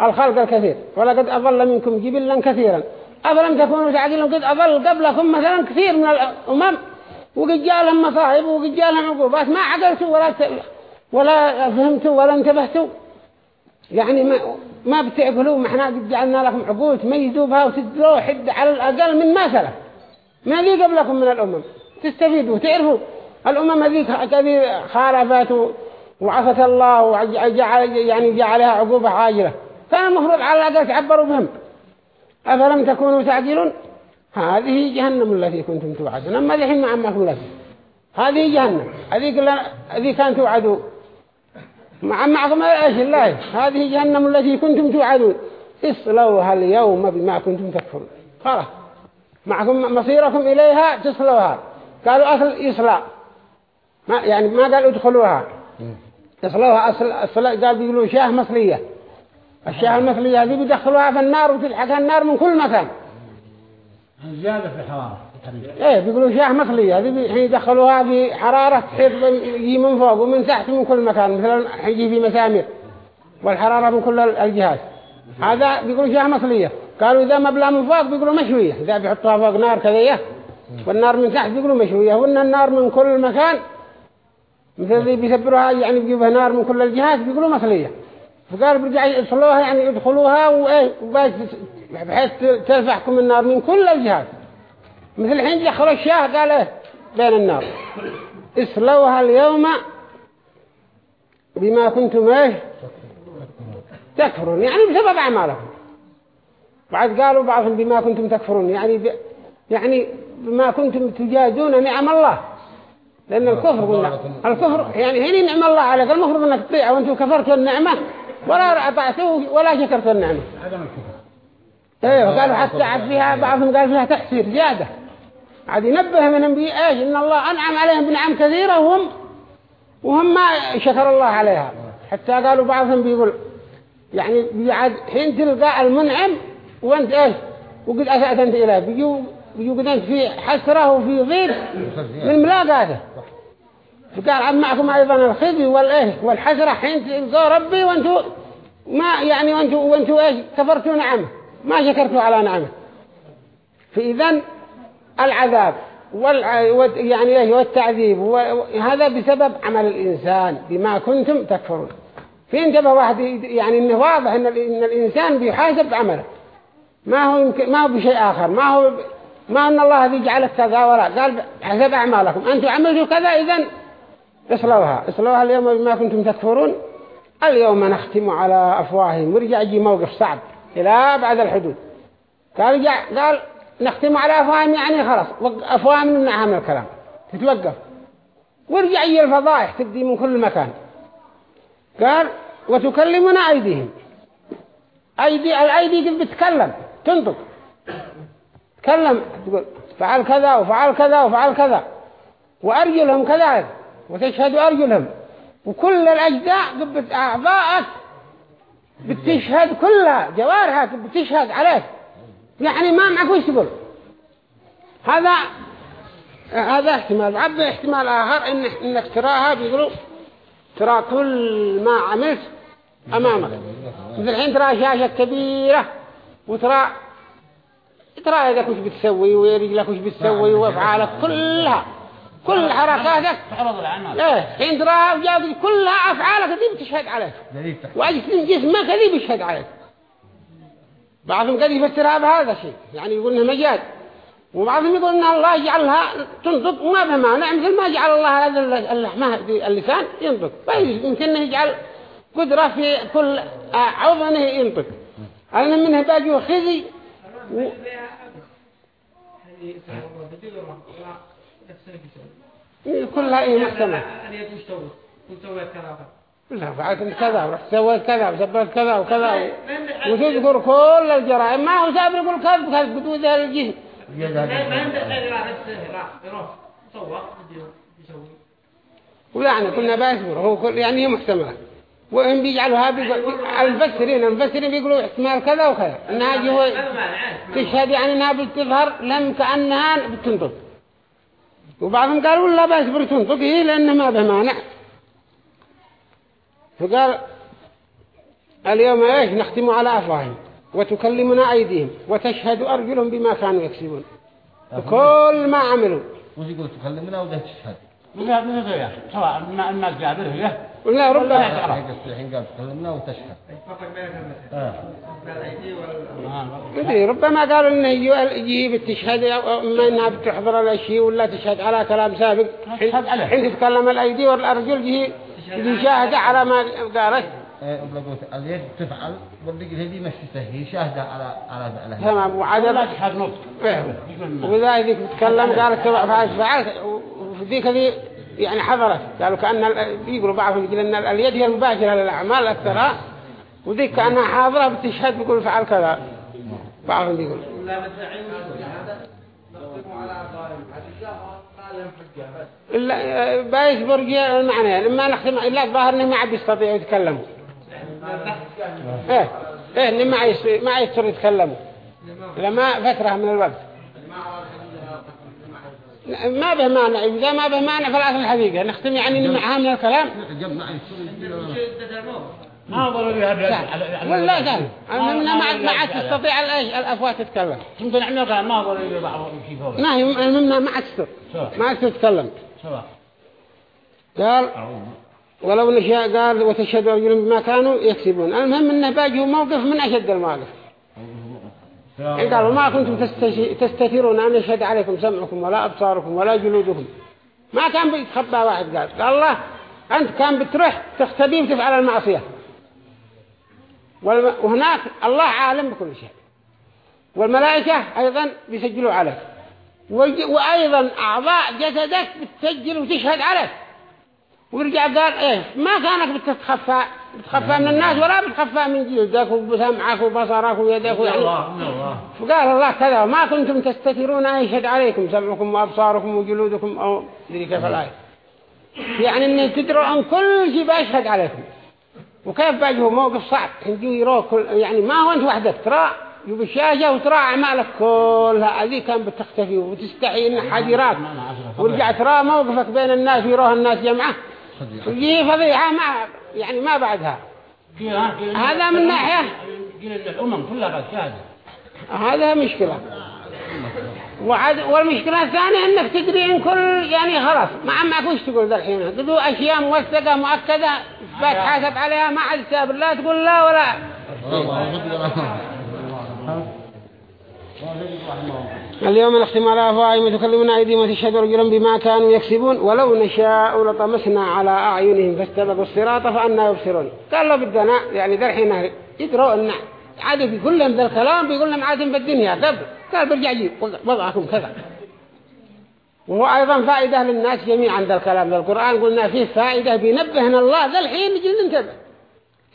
الخلق الكثير. ولقد أضل منكم جبلا كثيرا. أفلم تكونوا تعقلون قد أضل قبلكم مثلا كثير من الأمم. وقد جاء لهم مصائب وقد جاء لهم عقوبات ما عقلتوا ولا. ولا فهمتوا ولا انتبهتوا. يعني ما ما بتعقلوا. ما إحنا قد جعلنا لكم عقول تميزوا بها وتدلوا حد على الأقل من ما سلف. ما ذي قبلكم من الأمم. تستفيدوا تعرفوا. الأمم هذيك كذي خالفت وعفت الله وجعل يعني جعلها عقوبة عاجلة. كان المفروض على الأقل تعبروا بهم. أفلم تكونوا تعقلون هذه جهنم التي كنتم توعدون. أما الحين ما عمكم هذه جهنم. هذه هذه كانت توعدوا. مع معكم إيش؟ الله هذه جهنم التي كنتم توعدون. اصلوها اليوم بما كنتم تكفرون. خلاص. معكم مصيركم إليها تصلوها. قالوا أصل يصلى ما يعني ما قال ادخلوها. يصلوها أصل, أصل قال بيقولوا شاة مصلية الشاة المصلية هذه بيدخلوها في النار وتلحقها النار من كل مكان. زيادة في الحرارة إيه بيقولوا شاة مصلية هذه الحين يدخلوها في حرارة تحيط يجي من فوق ومن تحت من كل مكان. مثلا يجي في مسامير والحرارة من كل الجهات هذا بيقولوا شاة مصلية قالوا إذا مبلغ من فوق بيقولوا مشوية. إذا بيحطوها فوق نار كذا والنار من تحت بيقولوا مشوية. وإن النار من كل مكان مثل اللي بيسبروها يعني بيجيبها نار من كل الجهات بيقولوا مصلية. فقال برجع يصلوها يعني يدخلوها وإيه بحيث تلفحكم النار من كل الجهات. مثل الحين دخلوا الشاه قال إيه بين النار. اصلوها اليوم بما كنتم إيه تكفرون. يعني بسبب أعمالكم بعد قالوا بعضهم بما كنتم تكفرون. يعني. يعني بما كنتم تجادون نعم الله. لأن الكفر قلنا الكفر يعني هنا نعم الله عليك. المفروض أنك تطيع وأنتم كفرتوا النعمة ولا أطعتوا ولا شكرتوا النعمة. أيوه قالوا حتى عاد فيها بعضهم قال فيها تحسير زيادة. عاد ينبه منهم بي إيش؟ إن الله أنعم عليهم بنعم كثيرة وهم وهم ما شكر الله عليها. حتى قالوا بعضهم بيقول يعني بيعد حين تلقى المنعم وأنت إيش؟ وقد أسأت أنت اليه بيجو انت في حسرة وفي ضيق من ملاقاته فقال عم معكم أيضا الخزي والإيه والحسرة حين تلقوا ربي وانتوا ما يعني وانتوا وانتوا إيش كفرتوا نعمه ما شكرتوا على نعمه فاذا العذاب وال يعني إيه والتعذيب وهذا بسبب عمل الإنسان بما كنتم تكفرون. في انتبه واحد يعني إنه واضح إن الإنسان بيحاسب عمله ما هو يمكن ما هو بشيء آخر. ما هو ما أن الله يجعلك كذا ولا قال حسب أعمالكم. أنتم عملتوا كذا اذا اصلوها. اصلوها اليوم بما كنتم تكفرون. اليوم نختم على أفواههم. ورجع يجي موقف صعب. إلى بعد الحدود. قال رجع قال نختم على أفواههم يعني خلاص. أفواههم نمنعها من الكلام. تتوقف. ورجع يجي الفضائح تبدي من كل مكان. قال وتكلمنا أيديهم. أيدي الأيدي قد بتكلم؟ تنطق. تكلم تقول فعل كذا وفعل كذا وفعل كذا. وأرجلهم كذلك وتشهد أرجلهم. وكل الأجزاء قد أعضاءك بتشهد كلها جوارحك بتشهد عليك. يعني ما معك وش تقول؟ هذا هذا احتمال. عبد احتمال آخر إن إنك تراها بيقولوا ترى كل ما عملت أمامك. مثل الحين ترى شاشة كبيرة وترى ترى يدك وش بتسوي ورجلك وش بتسوي وأفعالك كلها. كل حركاتك. تعرض العمل إيه حين تراها وجاء كلها أفعالك دي بتشهد عليك. واجسام جسمك دي بيشهد عليك. بعضهم قد يفسرها بهذا الشيء. يعني يقول إنها مجال وبعضهم يقول إن الله يجعلها تنطق وما به مانع مثل ما جعل الله هذا اللحمة اللسان ينطق يمكن يجعل قدرة في كل عضو انه ينطق أنا منه باجي خزي و... كلها إيه محتمل لا فعلت كذا ورحت سويت كذا وسبرت كذا وكذا. وتذكر كل الجرائم. ما هو سابر يقول كذب كذب بدو ذا الجسم ويعني كنا باسبر هو كل يعني هي محتملة. وهم بيجعلوا هذا المفسرين المفسرين بيقولوا احتمال كذا وكذا. انها جهو تشهد يعني إنها بتظهر لم كأنها بتنطق. وبعضهم قالوا لا باسبر تنطق هي لأنه ما به مانع. فقال اليوم إيش؟ نختم على أفواههم وتكلمنا أيديهم وتشهد أرجلهم بما كانوا يكسبون. وكل ما عملوا. وش يقول تكلمنا وده تشهد. من هذا من غيره سواء ما الناس قادر هي ولا ربما الحين قال تكلمنا وتشهد ادري ربما قالوا إنه يجيب التشهد ما إنها بتحضر الاشياء ولا تشهد على كلام سابق. تشهد. حين تتكلم الأيدي والأرجل يشاهد على ما قالت بلقوت اليد تفعل؟ والرجل هذه مسته هي شاهدة على على فعلها. تمام وعدم تحق نطق. إيه. وذلك تكلم قال فعلت فعلت وفي ذيك ذي يعني حضرت. قالوا كأن يقولوا بعضهم يقول أن اليد هي المباشرة للأعمال أكثرها وذيك كأنها حاضرة بتشهد بيقول فعل كذا. بعضهم يقول. إلا بايس برجع المعنى. لما نختم إلا الظاهر إنه ما عاد يستطيعوا يتكلموا إيه. إيه ما يس ما يقدروا يتكلموا لما فترة من الوقت. ما به مانع إذا ما به مانع فالأصل الحقيقة نختم يعني معها من الكلام. ما ضروا بها ولا قال أنا ما ما عاد تستطيع الأش- الأفواه تتكلم ممكن عمل كان ما بها بعض شيء فوق. ما هي المهم ما عاد تستطيع ما عاد تتكلم قال ولو نشاء قال وتشهد رجل بما كانوا يكسبون. المهم إنه باجه موقف من أشد المواقف. قالوا ما كنتم تستثيرون أن يشهد عليكم سمعكم ولا أبصاركم ولا جلودكم. ما كان بيتخبى واحد قال قال الله أنت كان بتروح تختبي وتفعل المعصية. والم- وهناك الله عالم بكل شيء. والملائكة أيضا بيسجلوا عليك. وأيضا أعضاء جسدك بتسجل وتشهد عليك. ورجع قال إيه ما كانك بتتخفى. بتخفى من الناس ولا بتخفى من جلدك وسمعك وبصرك ويدك يعني. الله فقال الله كذا ما كنتم تستترون أن يشهد عليكم سمعكم وأبصاركم وجلودكم أو ذي كيف الآية. يعني أن تدروا أن كل شيء بيشهد عليكم. وكيف باجه موقف صعب. يجوا يروه كل يعني ما هو أنت وحدك ترى بالشاشة وترى أعمالك كلها. هذه كان بتختفي وتستحي إن حد يراك ورجع ترى موقفك بين الناس ويروه الناس جمعة. ويجي فضيحة ما يعني ما بعدها. هذا من ناحية الأمم كلها قد شاهدت هذا مشكلة. وعد والمشكلة الثانية إنك تدري إن كل يعني خلاص ما عم معك وش تقول ذا الحين قدوا أشياء موثقة مؤكدة بتحاسب عليها ما عاد تساب لا تقول لا ولا اليوم نختم على أفواههم وتكلمنا أيديهم وتشهد أرجلهم بما كانوا يكسبون. ولو نشاء لطمسنا على أعينهم فاستبقوا الصراط فأنى يبصرون. قال له بدنا يعني ذا الحين يدروا أن عاد بيقول لهم ذا الكلام بيقول لهم عاد في الدنيا. قبل قال برجع جيب. وضعكم كذا. وهو أيضا فائدة للناس جميعا ذا الكلام. ذا القرآن قلنا فيه فائدة. بينبهنا الله. ذا الحين نجي ننتبه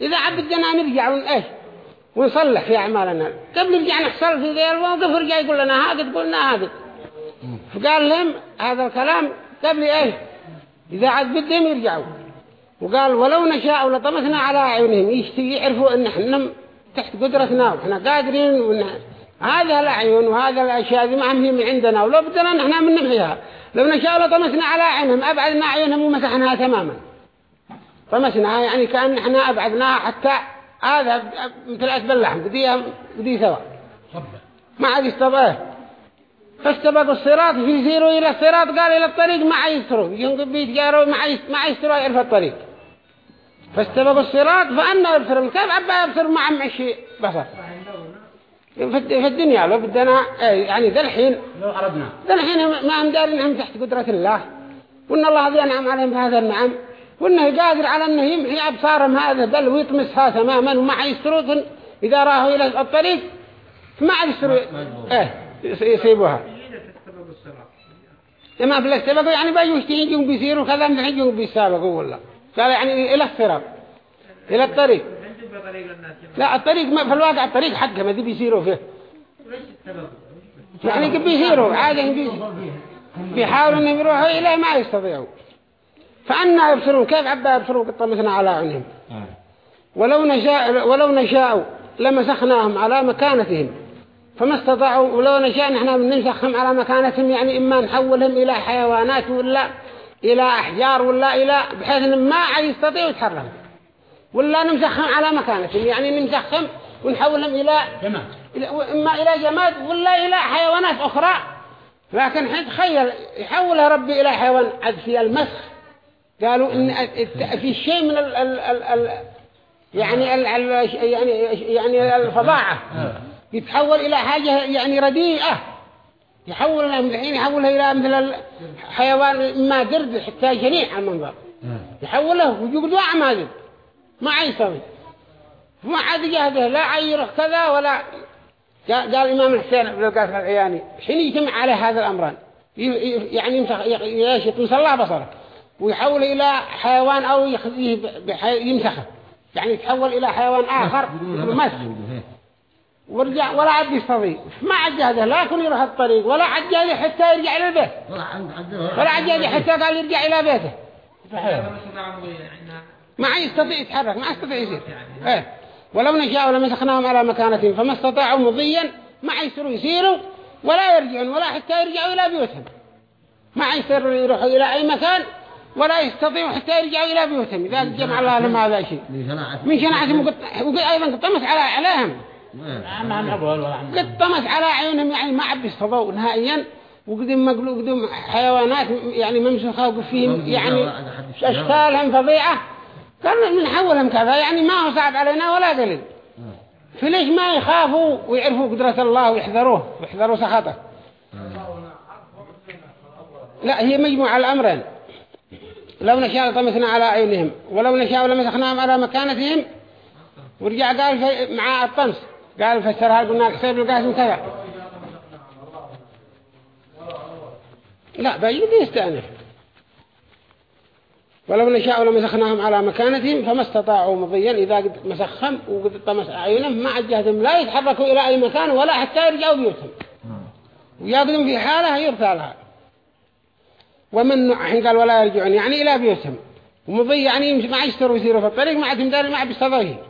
إذا عبدنا نرجع. ون إيش ونصلح في أعمالنا. قبل نرجع نحصل في ذي الموقف ورجع يقول لنا هذا قلنا هذا فقال لهم هذا الكلام قبل إيش إذا عاد بدهم يرجعوا. وقال ولو نشاء لطمسنا على أعينهم. يعرفوا؟ إن إحنا تحت قدرتنا وإحنا قادرين وإن هذا الأعين وهذا الأشياء دي ما هم عندنا. ولو بدنا نحن من نمحيها لو نشاء لطمسنا على أعينهم. أبعدنا أعينهم ومسحناها تماما. طمسناها يعني كأن إحنا أبعدناها حتى هذا مثل أسبل اللحم بديها بدي سوا ما عاد يستطيع فاستبقوا الصراط في سيروا إلى الصراط قال إلى الطريق ما يستروا ينقب بيتجاروا ما يستروا يعرف الطريق. فاستبقوا الصراط فأنا يبصرون كيف عبا يبصر ما عم شيء بصر. في الد- في الدنيا لو بدنا إيه، يعني ذا الحين لو أردنا. ذا الحين ما هم دارين هم تحت قدرة الله. وإن الله هذا ينعم عليهم بهذا النعم. وإنه قادر على أنه يمحي أبصارهم هذا بل ويطمسها تماما وما يستروكن إذا راهوا إلى الطريق ما عاد يستروا إيه يس- يسيبوها. لما في الاستبقوا يعني بيجوا يجوا بيسيروا كذا من يجوا بيسابقوا ولا قال يعني إلى الصراط إلى الطريق. لا الطريق ما في الواقع الطريق حقهم ما دي بيسيروا فيه؟ يعني بيسيروا عادة بيسيروا بيحاولوا إنهم يروحوا إليه ما يستطيعوا. فأنا يبصرون كيف عبا يبصرون قد طمسنا على أعينهم ولو نشاء ولو نشاء لمسخناهم على مكانتهم. فما استطاعوا ولو نشاء نحن ننسخهم على مكانتهم يعني إما نحولهم إلى حيوانات ولا إلى أحجار ولا إلى بحيث إن ما عاد يستطيعوا يتحركوا ولا نمسخهم على مكانتهم يعني نمسخهم ونحولهم إلى إلى- إما إلى جماد ولا إلى حيوانات أخرى. لكن حين تخيل يحولها ربي إلى حيوان عد في المسخ. قالوا إن في شيء من ال ال ال ال يعني ال ال يعني يعني الفظاعة. يتحول إلى حاجة يعني رديئة. يحولها من الحين يحولها إلى مثل الحيوان ما قرد حتى على المنظر. يحوله ويجوب دواء عمادل ما يستطيع ما عاد جهده لا عيره كذا ولا. قال الإمام الحسين بن القاسم العياني حين يجتمع على هذا الأمران؟ يعني يمسخ يطمس الله بصره. ويحول إلى حيوان أو يخزيه يمسخه يعني يتحول إلى حيوان آخر مسخ ورجع ولا عاد يستطيع ما عاد جهده لا يكون يروح الطريق ولا عاد جهده حتى يرجع إلى البيت. ولا عاد جهده حتى قال يرجع إلى بيته. ما يستطيع يتحرك ما يستطيع يصير إيه. ولو نشاء لمسخناهم على مكانتهم فما استطاعوا مضيا ما يسروا يسيروا ولا يرجعون ولا حتى يرجعوا إلى بيوتهم. ما يسروا يروحوا إلى أي مكان ولا يستطيعوا حتى يرجعوا إلى بيوتهم. إذا جمع الله لهم هذا شيء من شناعة من شناعتهم أيضا قد طمس على عليهم طمس على عيونهم يعني ما عب يستضوا نهائيا. وقدم مقلوب قدم حيوانات يعني ممسوخة وفيهم يعني أشكالهم فظيعة. قال من حولهم كذا يعني ما هو صعب علينا ولا قليل فليش ما يخافوا ويعرفوا قدرة الله ويحذروه؟ ويحذروا سخطه. لا هي مجموعة الأمرين. لو نشاء طمسنا على عينهم ولو نشاء لمسخناهم على مكانتهم. ورجع قال مع الطمس. قال فسرها قلنا الحسين القاسم كذا لا بيجي يستأنف. ولو نشاء لمسخناهم على مكانتهم فما استطاعوا مضيا. إذا قد مسخهم وقد طمس أعينهم ما عجهتهم لا يتحركوا إلى أي مكان ولا حتى يرجعوا بيوتهم. ويقدم في حالها يرثى لها. ومن حين قال ولا يرجعون يعني إلى بيوتهم. ومضي يعني ما يشتروا يسيروا في الطريق ما عندهم دار ما بيستضيه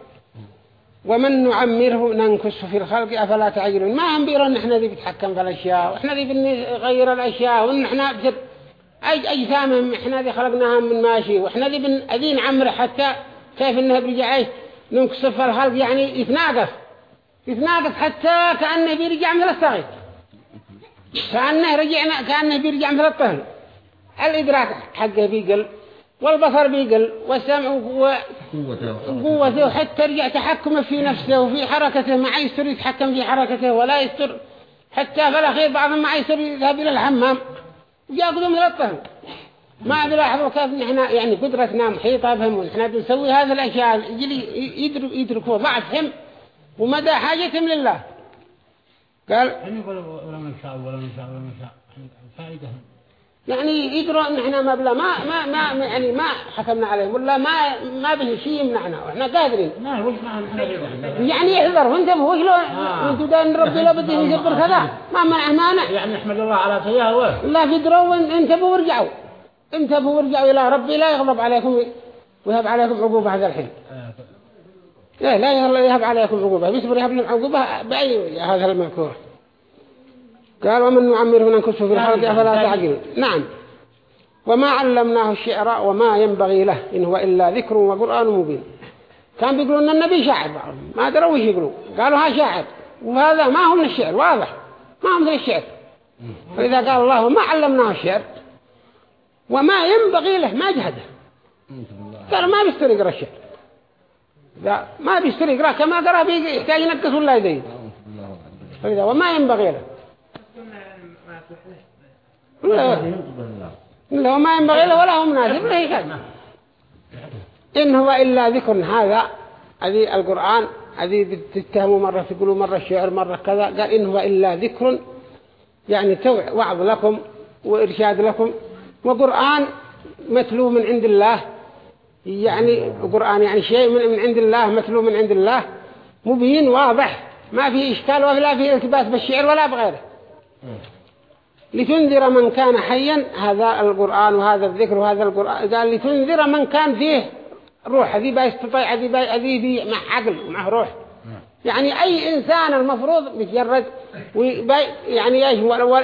ومن نعمره ننكسه في الخلق أفلا تعجلون؟ ما هم بيرون نحن ذي بتحكم في الأشياء وإحنا ذي بنغير الأشياء وإحنا بجد أي أجسامهم إحنا ذي خلقناهم من ماشي وإحنا ذي بن أذين عمر حتى كيف إنه بيرجع إيش؟ ننكسه في الخلق يعني يتناقص. يتناقص حتى كأنه بيرجع مثل الصغير. كأنه رجعنا كأنه بيرجع مثل الطفل. الإدراك حقه بيقل والبصر بيقل والسمع. قوته وحتى يرجع تحكمه في نفسه وفي حركته ما يستر يتحكم في حركته ولا يستر. حتى في الأخير بعضهم ما يستر يذهب إلى الحمام ويأخذوا من الطهر. ما بيلاحظوا كيف نحن يعني قدرتنا محيطة بهم ونحن بنسوي هذه الأشياء يجي يدرك يدركوا ضعفهم ومدى حاجتهم لله. قال يعني يقول ولا من شاء ولا من شاء ولا من شاء فائدة يعني يدروا ان إحنا ما بلا ما ما ما يعني ما حكمنا عليهم ولا ما ما به شيء يمنعنا. وإحنا قادرين. ما ما إحنا يعني يحذروا وانتبهوا وش لو أنتوا دان ربي لو بده يجبر كذا. ما منع مانع يعني نحمد الله على سيئة هو لا فدروا وإن- انتبهوا وارجعوا. انتبهوا وارجعوا إلى ربي لا يغضب عليكم ويهب عليكم عقوبة هذا الحين. لا لا يهب عليكم عقوبة. بيصبر يهب لهم عقوبة بأي هذا المذكور. قال ومن نعمره ننكسه في الخلق أفلا تعقلون. نعم. وما علمناه الشعر وما ينبغي له إن هو إلا ذكر وقرآن مبين. كان بيقولون أن النبي شاعر ما دروا وش يقولوا قالوا ها شاعر. وهذا ما هو من الشعر. واضح. ما هو من الشعر. فإذا قال الله وما علمناه الشعر وما ينبغي له ما جهده. قال ما بيستر يقرأ الشعر. لا ما بيستر يقرأ كما قرأ يحتاج ينقص ولا يزيد. فإذا وما ينبغي له. لا. لا. وما ينبغي له ولا هو مناسب. له شيء إن هو إلا ذكر هذا هذه القرآن هذه بتتهموا مرة تقولوا مرة الشعر مرة كذا. قال إن هو إلا ذكر يعني توع وعظ لكم وإرشاد لكم. وقرآن متلو من عند الله. يعني قرآن يعني شيء من من عند الله متلو من عند الله. مبين واضح. ما فيه إشكال ولا فيه التباس بالشعر ولا بغيره. لتنذر من كان حيا هذا القرآن وهذا الذكر وهذا القرآن قال لتنذر من كان فيه روح هذه يستطيع هذه هذه بي مع عقل ومع روح. يعني أي إنسان المفروض يتجرد يعني إيش؟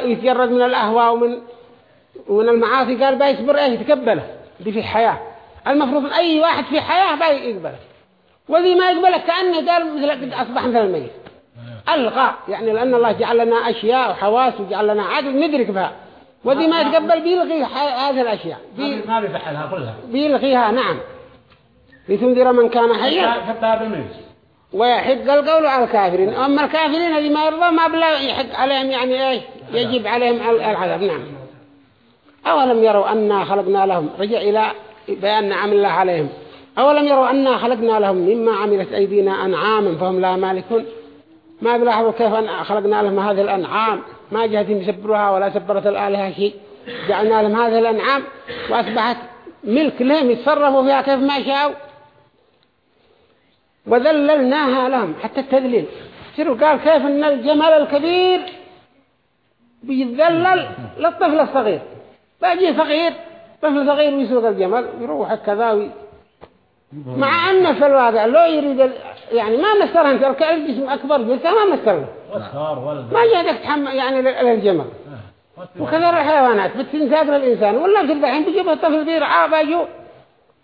يتجرد من الأهواء ومن ومن المعاصي قال بقى يصبر إيش؟ يتقبله. دي في الحياة. المفروض أي واحد في حياة بقى يقبله. وذي ما يقبله كأنه قال مثل أصبح مثل الميت. ألغى يعني لأن الله جعل لنا أشياء وحواس وجعل لنا عقل ندرك بها. وذي ما يتقبل بيلغي هذه الأشياء. بي ما بيفحلها كلها. بيلغيها نعم. لتنذر من كان حيا. حتى ويحق القول على الكافرين. أما الكافرين الذي ما يرضى ما بلا يحق عليهم يعني إيش؟ يجب عليهم العذاب. نعم. أولم يروا أنا خلقنا لهم؟ رجع إلى بيان نعم الله عليهم. أولم يروا أنا خلقنا لهم؟ مما عملت أيدينا أنعاما فهم لا مالكون. ما بلاحظوا كيف خلقنا لهم هذه الأنعام؟ ما جهتهم يسبروها ولا سبرت الآلهة شيء. جعلنا لهم هذه الأنعام وأصبحت ملك لهم يتصرفوا فيها كيف ما شاءوا. وذللناها لهم حتى التذليل. شنو قال؟ كيف أن الجمل الكبير بيتذلل للطفل الصغير. باجي صغير طفل صغير ويسوق الجمل يروح كذا. مع أن في الواقع لو يريد يعني ما أنت الك- الجسم أكبر جلسة ما له والد ما جادك تحمل يعني لل- للجمل وكذا الحيوانات بتنساق للإنسان ولا في الحين بيجيب الطفل بيرعى باجو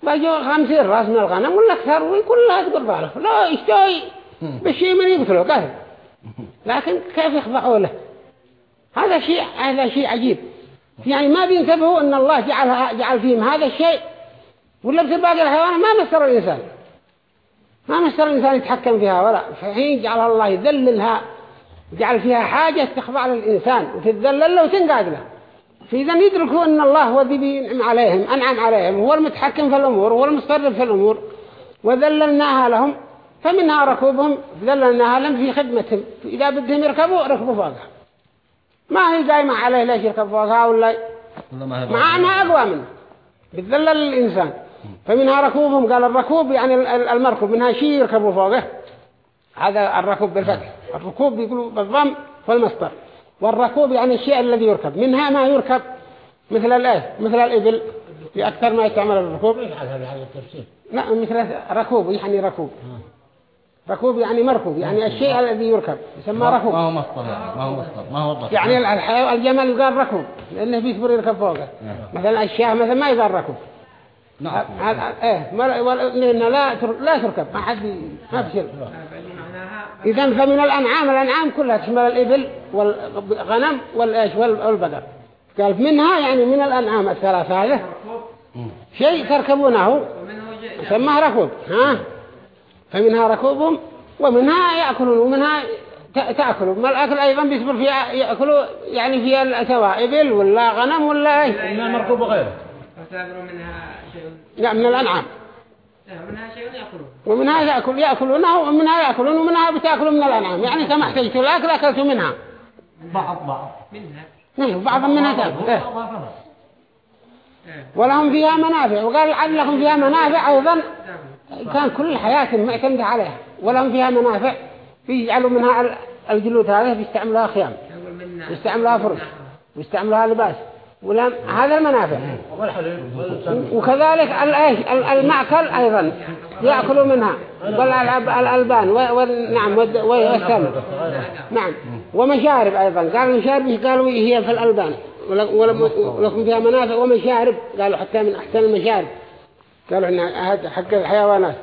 باجو خمسين راس من الغنم ولا أكثر وكلها تقول باله لا يشتوي. بالشيء من يقتله قهر. لكن كيف يخضعوا له؟ هذا شيء هذا شيء عجيب. يعني ما بينتبهوا أن الله جعل جعل فيهم هذا الشيء ولا بصير باقي الحيوانات ما مستر الإنسان. ما مستر الإنسان يتحكم فيها ولا. فحين جعلها الله يذللها جعل فيها حاجة تخضع للإنسان وتتذلل له وتنقاد له. فإذا يدركوا أن الله هو الذي بينعم عليهم أنعم عليهم. هو المتحكم في الأمور هو المتصرف في الأمور. وذللناها لهم فمنها ركوبهم. ذللناها لهم في خدمتهم. إذا بدهم يركبوا ركبوا فوقها. ما هي دايما عليه ليش يركب فوقها ولا؟ مع أنها أقوى منه. بتذلل الإنسان. فمنها ركوبهم قال الركوب يعني ال- ال- المركوب منها شيء يركبوا فوقه. هذا الركوب بالفتح الركوب بيقولوا بالضم والمصدر. والركوب يعني الشيء الذي يركب. منها ما يركب مثل الآية مثل الإبل. في أكثر ما يستعمل الركوب. لا مثل ركوب يعني ركوب. ركوب يعني مركوب يعني الشيء الذي يركب. يسمى ما ركوب. هو مصدر يعني ما هو مصدر ما هو ضبط يعني الحيوان الجمل يقال ركوب لأنه بيصبر يركب فوقه. مثلا الشاة مثلا ما يقال ركوب. نعم. هذا إيه ما لا لا تركب ما حد ما بشر معناها إذا فمن الأنعام الأنعام كلها تشمل الإبل والغنم والإيش وال- والبقر. قال منها يعني من الأنعام الثلاثة هذه. شيء تركبونه. يسمى ركوب. ها؟ فمنها ركوبهم ومنها يأكلون ومنها تأكلوا ما الأكل أيضا بيصبر فيها يأكلوا يعني فيها سواء إبل ولا غنم ولا إيش؟ إلا مركوب وغيره فتعبروا منها شيء لا من الأنعام. يأكلون. ومنها يأكل يأكلونها ومنها يأكلون ومنها بتأكلوا من الأنعام. يعني كما احتجتوا الأكل أكلتوا منها. بعض بعض. منها. نعم بعض منها تأكل. إيه. ولهم فيها منافع. وقال لعل لكم فيها منافع أيضا. كان كل حياتهم معتمدة عليها. ولهم فيها منافع. بيجعلوا منها ال- الجلود هذه بيستعملوها خيام. يستعملوها فرش. ويستعملوها لباس. ولهم هذا المنافع. وكذلك المأكل أيضا. يأكلوا منها. والألعاب الألبان. و- والنعم والد- والسمن. نعم. ومشارب أيضا. قالوا المشارب قالوا؟ هي في الألبان. ول- ول- ولكم فيها منافع. ومشارب. قالوا حتى من أحسن المشارب. قالوا هذا حق الحيوانات.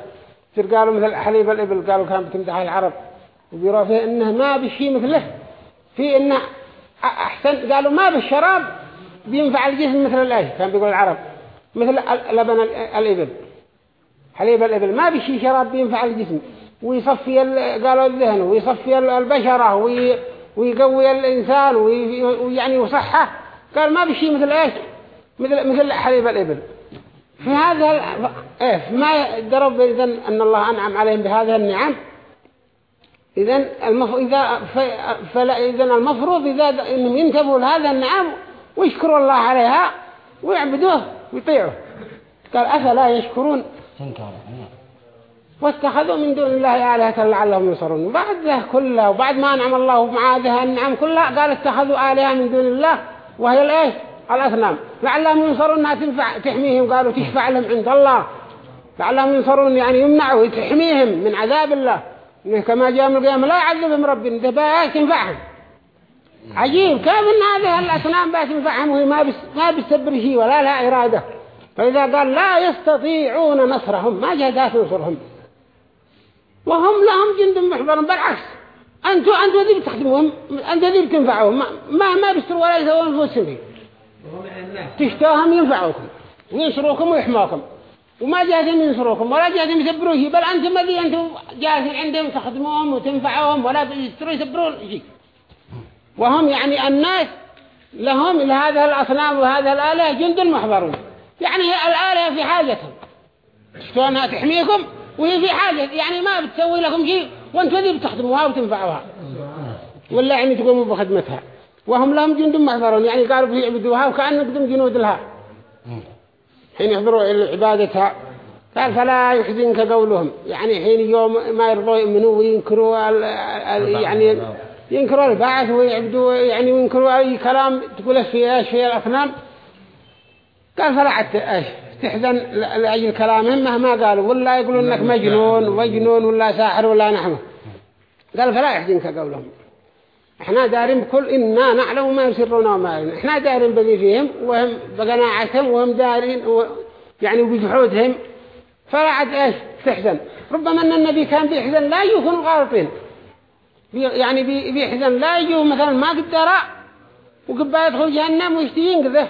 قالوا مثل حليب الإبل. قالوا كان بتمدح العرب. وبيروا فيه إنه ما بشي مثله. في إنه أحسن. قالوا ما بالشراب. بينفع الجسم مثل الإيش كان بيقول العرب مثل لبن ال- الإبل. حليب الإبل ما بشي شراب بينفع الجسم. ويصفي ال- قالوا الذهن ويصفي ال- البشرة وي- ويقوي الإنسان وي- ويعني وصحة. قال ما بشي مثل إيش؟ مثل مثل حليب الإبل. في هذا إيه ما درب إذا أن الله أنعم عليهم بهذه النعم. إذا المف... إذا. فلا إذا المفروض إذا إنهم ينتبهوا لهذا النعم ويشكروا الله عليها ويعبدوه ويطيعوه. قال أفلا يشكرون؟ تنكر. واتخذوا من دون الله آلهة لعلهم ينصرون. وبعد ذا كله وبعد ما أنعم الله مع هذه النعم كلها قال اتخذوا آلهة من دون الله وهي الإيش؟ الأصنام. لعلهم ينصرون أنها تنفع تحميهم. قالوا تشفع لهم عند الله. لعلهم ينصرون يعني يمنعوا تحميهم من عذاب الله. كما جاء من القيامة لا يعذبهم ربي. ده تنفعهم. عجيب. كيف إن هذه الأصنام تنفعهم وهي ما بس ما بتسبر شيء ولا لها إرادة. فإذا قال لا يستطيعون نصرهم ما جهدات نصرهم. وهم لهم جند محضر. بالعكس أنتوا أنتوا ذي بتخدموهم. أنتوا ذي بتنفعوهم. ما ما, بيستروا ولا يسوون الناس تشتاهم ينفعوكم وينصروكم ويحماكم وما جاهزين ينصروكم ولا جاهزين يسبروا شيء. بل أنتم الذي أنتم جاهزين عندهم تخدموهم وتنفعوهم ولا يستروا يسبروا شيء. وهم يعني الناس لهم لهذه الأصنام وهذه الآلهة جند محضرون. يعني الآلهة في حاجتهم. شفتوا أنها تحميكم؟ وهي في حاجة. يعني ما بتسوي لكم شيء وانتوا ذي بتخدموها وتنفعوها. ولا يعني تقوموا بخدمتها. وهم لهم جند محضرون. يعني قالوا يعبدوها وكأنه قدم جنود لها حين يحضروا عبادتها. قال فلا يحزنك قولهم. يعني حين يوم ما يرضوا يؤمنوا وينكروا يعني ينكروا البعث ويعبدوا يعني وينكروا أي كلام تقول في إيش في الأصنام. قال فلا إيش تحزن لأجل كلامهم مهما قالوا ولا يقولون إنك مجنون ومجنون ولا ساحر ولا نحمه قال فلا يحزنك قولهم. إحنا دارين بكل إنا نعلم ما يسرون وما يعلمون إحنا دارين بذي فيهم وهم بقناعتهم وهم دارين و يعني بجحودهم فلا عد إيش تحزن. ربما إن النبي كان بيحزن لا يكون غالطين. يعني بي بيحزن لا يجوا مثلا ما قدر وقبا يدخل جهنم ويشتي ينقذه.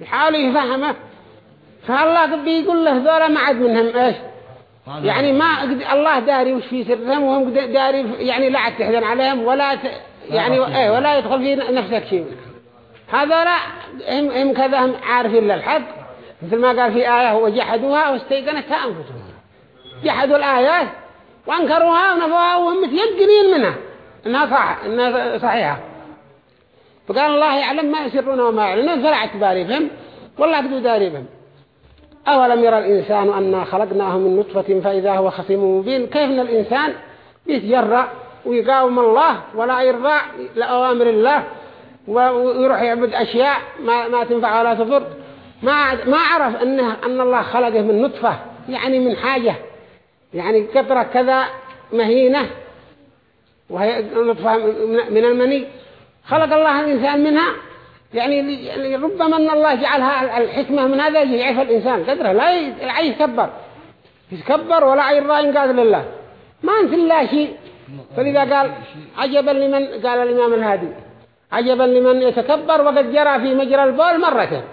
يحاول يفهمه. فالله بيقول له ذولا ما عد منهم إيش؟ يعني ما الله داري وش في سرهم وهم داري يعني لا عد تحزن عليهم ولا ت... يعني إيه ولا يدخل في نفسك شيء. هذا لا هم, هم كذا هم عارفين للحق. مثل ما قال في آية وجحدوها واستيقنتها أنفسهم. جحدوا الآيات وأنكروها ونفوها وهم متيقنين منها. إنها صح إنها صحيحة. فقال الله يعلم ما يسرون وما يعلنون. فلا اعتباري بهم والله قدوا داري بهم أولم يرى الإنسان أنا خلقناه من نطفة فإذا هو خصيم مبين؟ كيف أن الإنسان يتجرأ ويقاوم الله ولا يرضى لأوامر الله ويروح يعبد أشياء ما, ما تنفع ولا تضر؟ ما ما عرف أنه أن الله خلقه من نطفة يعني من حاجة يعني قطرة كذا مهينة. وهي نطفة من المني. خلق الله الإنسان منها. يعني ربما أن الله جعلها الحكمة من هذا يعرف الإنسان. قدره لا يتكبر يتكبر ولا يرضى ينقاد لله. ما أنت الله شيء. فلذا قال عجبا لمن قال الإمام الهادي عجبا لمن يتكبر وقد جرى في مجرى البول مرة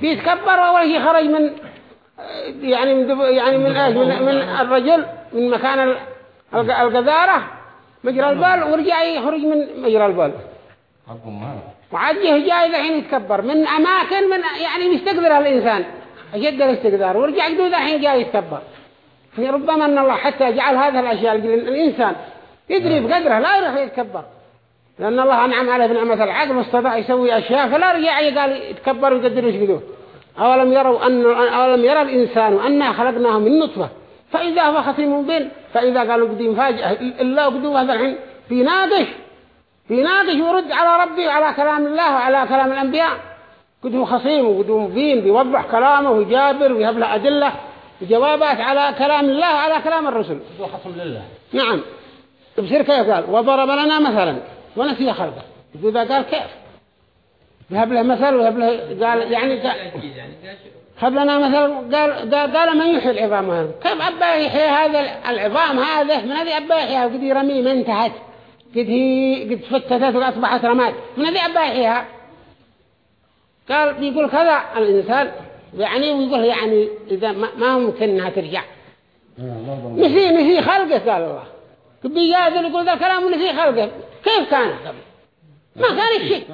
بيتكبر أول شيء خرج من يعني من يعني من من, من الرجل من مكان القذارة مجرى البول ورجع يخرج من مجرى البول. وعجه جاي الحين يتكبر. من أماكن من يعني يستقدرها الإنسان. أشد الاستقدار ورجع جدود الحين جاي يتكبر. ربما أن الله حتى جعل هذه الأشياء الإنسان يدري بقدره لا يروح يتكبر. لأن الله أنعم عليه بنعمة العقل واستطاع يسوي أشياء فلا رجع قال يتكبر ويقدر يسجدوه أولم يروا أن أولم يرى الإنسان أننا خلقناه من نطفة. فإذا هو خصيم مبين فإذا قالوا بدي فاجأة إلا بدوا هذا الحين بيناقش بيناقش ورد على ربي وعلى كلام الله وعلى كلام الأنبياء. قد هو خصيم وقد هو مبين بيوضح كلامه ويجابر ويهب له أدلة وجوابات على كلام الله وعلى كلام الرسل. هو خصم لله. نعم. بصير كيف قال؟ وضرب لنا مثلا ونسي خلقه. إذا قال كيف؟ ذهب له مثل وذهب له قال يعني خذ لنا مثل قال قال, من يحيي العظام هذا. كيف أبا يحيي هذا العظام هذا؟ من هذه أبا يحييها؟ وقد يرمي ما انتهت. قد هي قد فتتت وأصبحت رماد. من هذه أبا يحييها؟ قال بيقول كذا الإنسان. يعني ويقول يعني إذا ما, ما ممكن أنها ترجع. نسي نسي خلقه قال الله. بيجادل يقول ذا الكلام نسي خلقه. كيف كان؟ قبل ما كان شيء.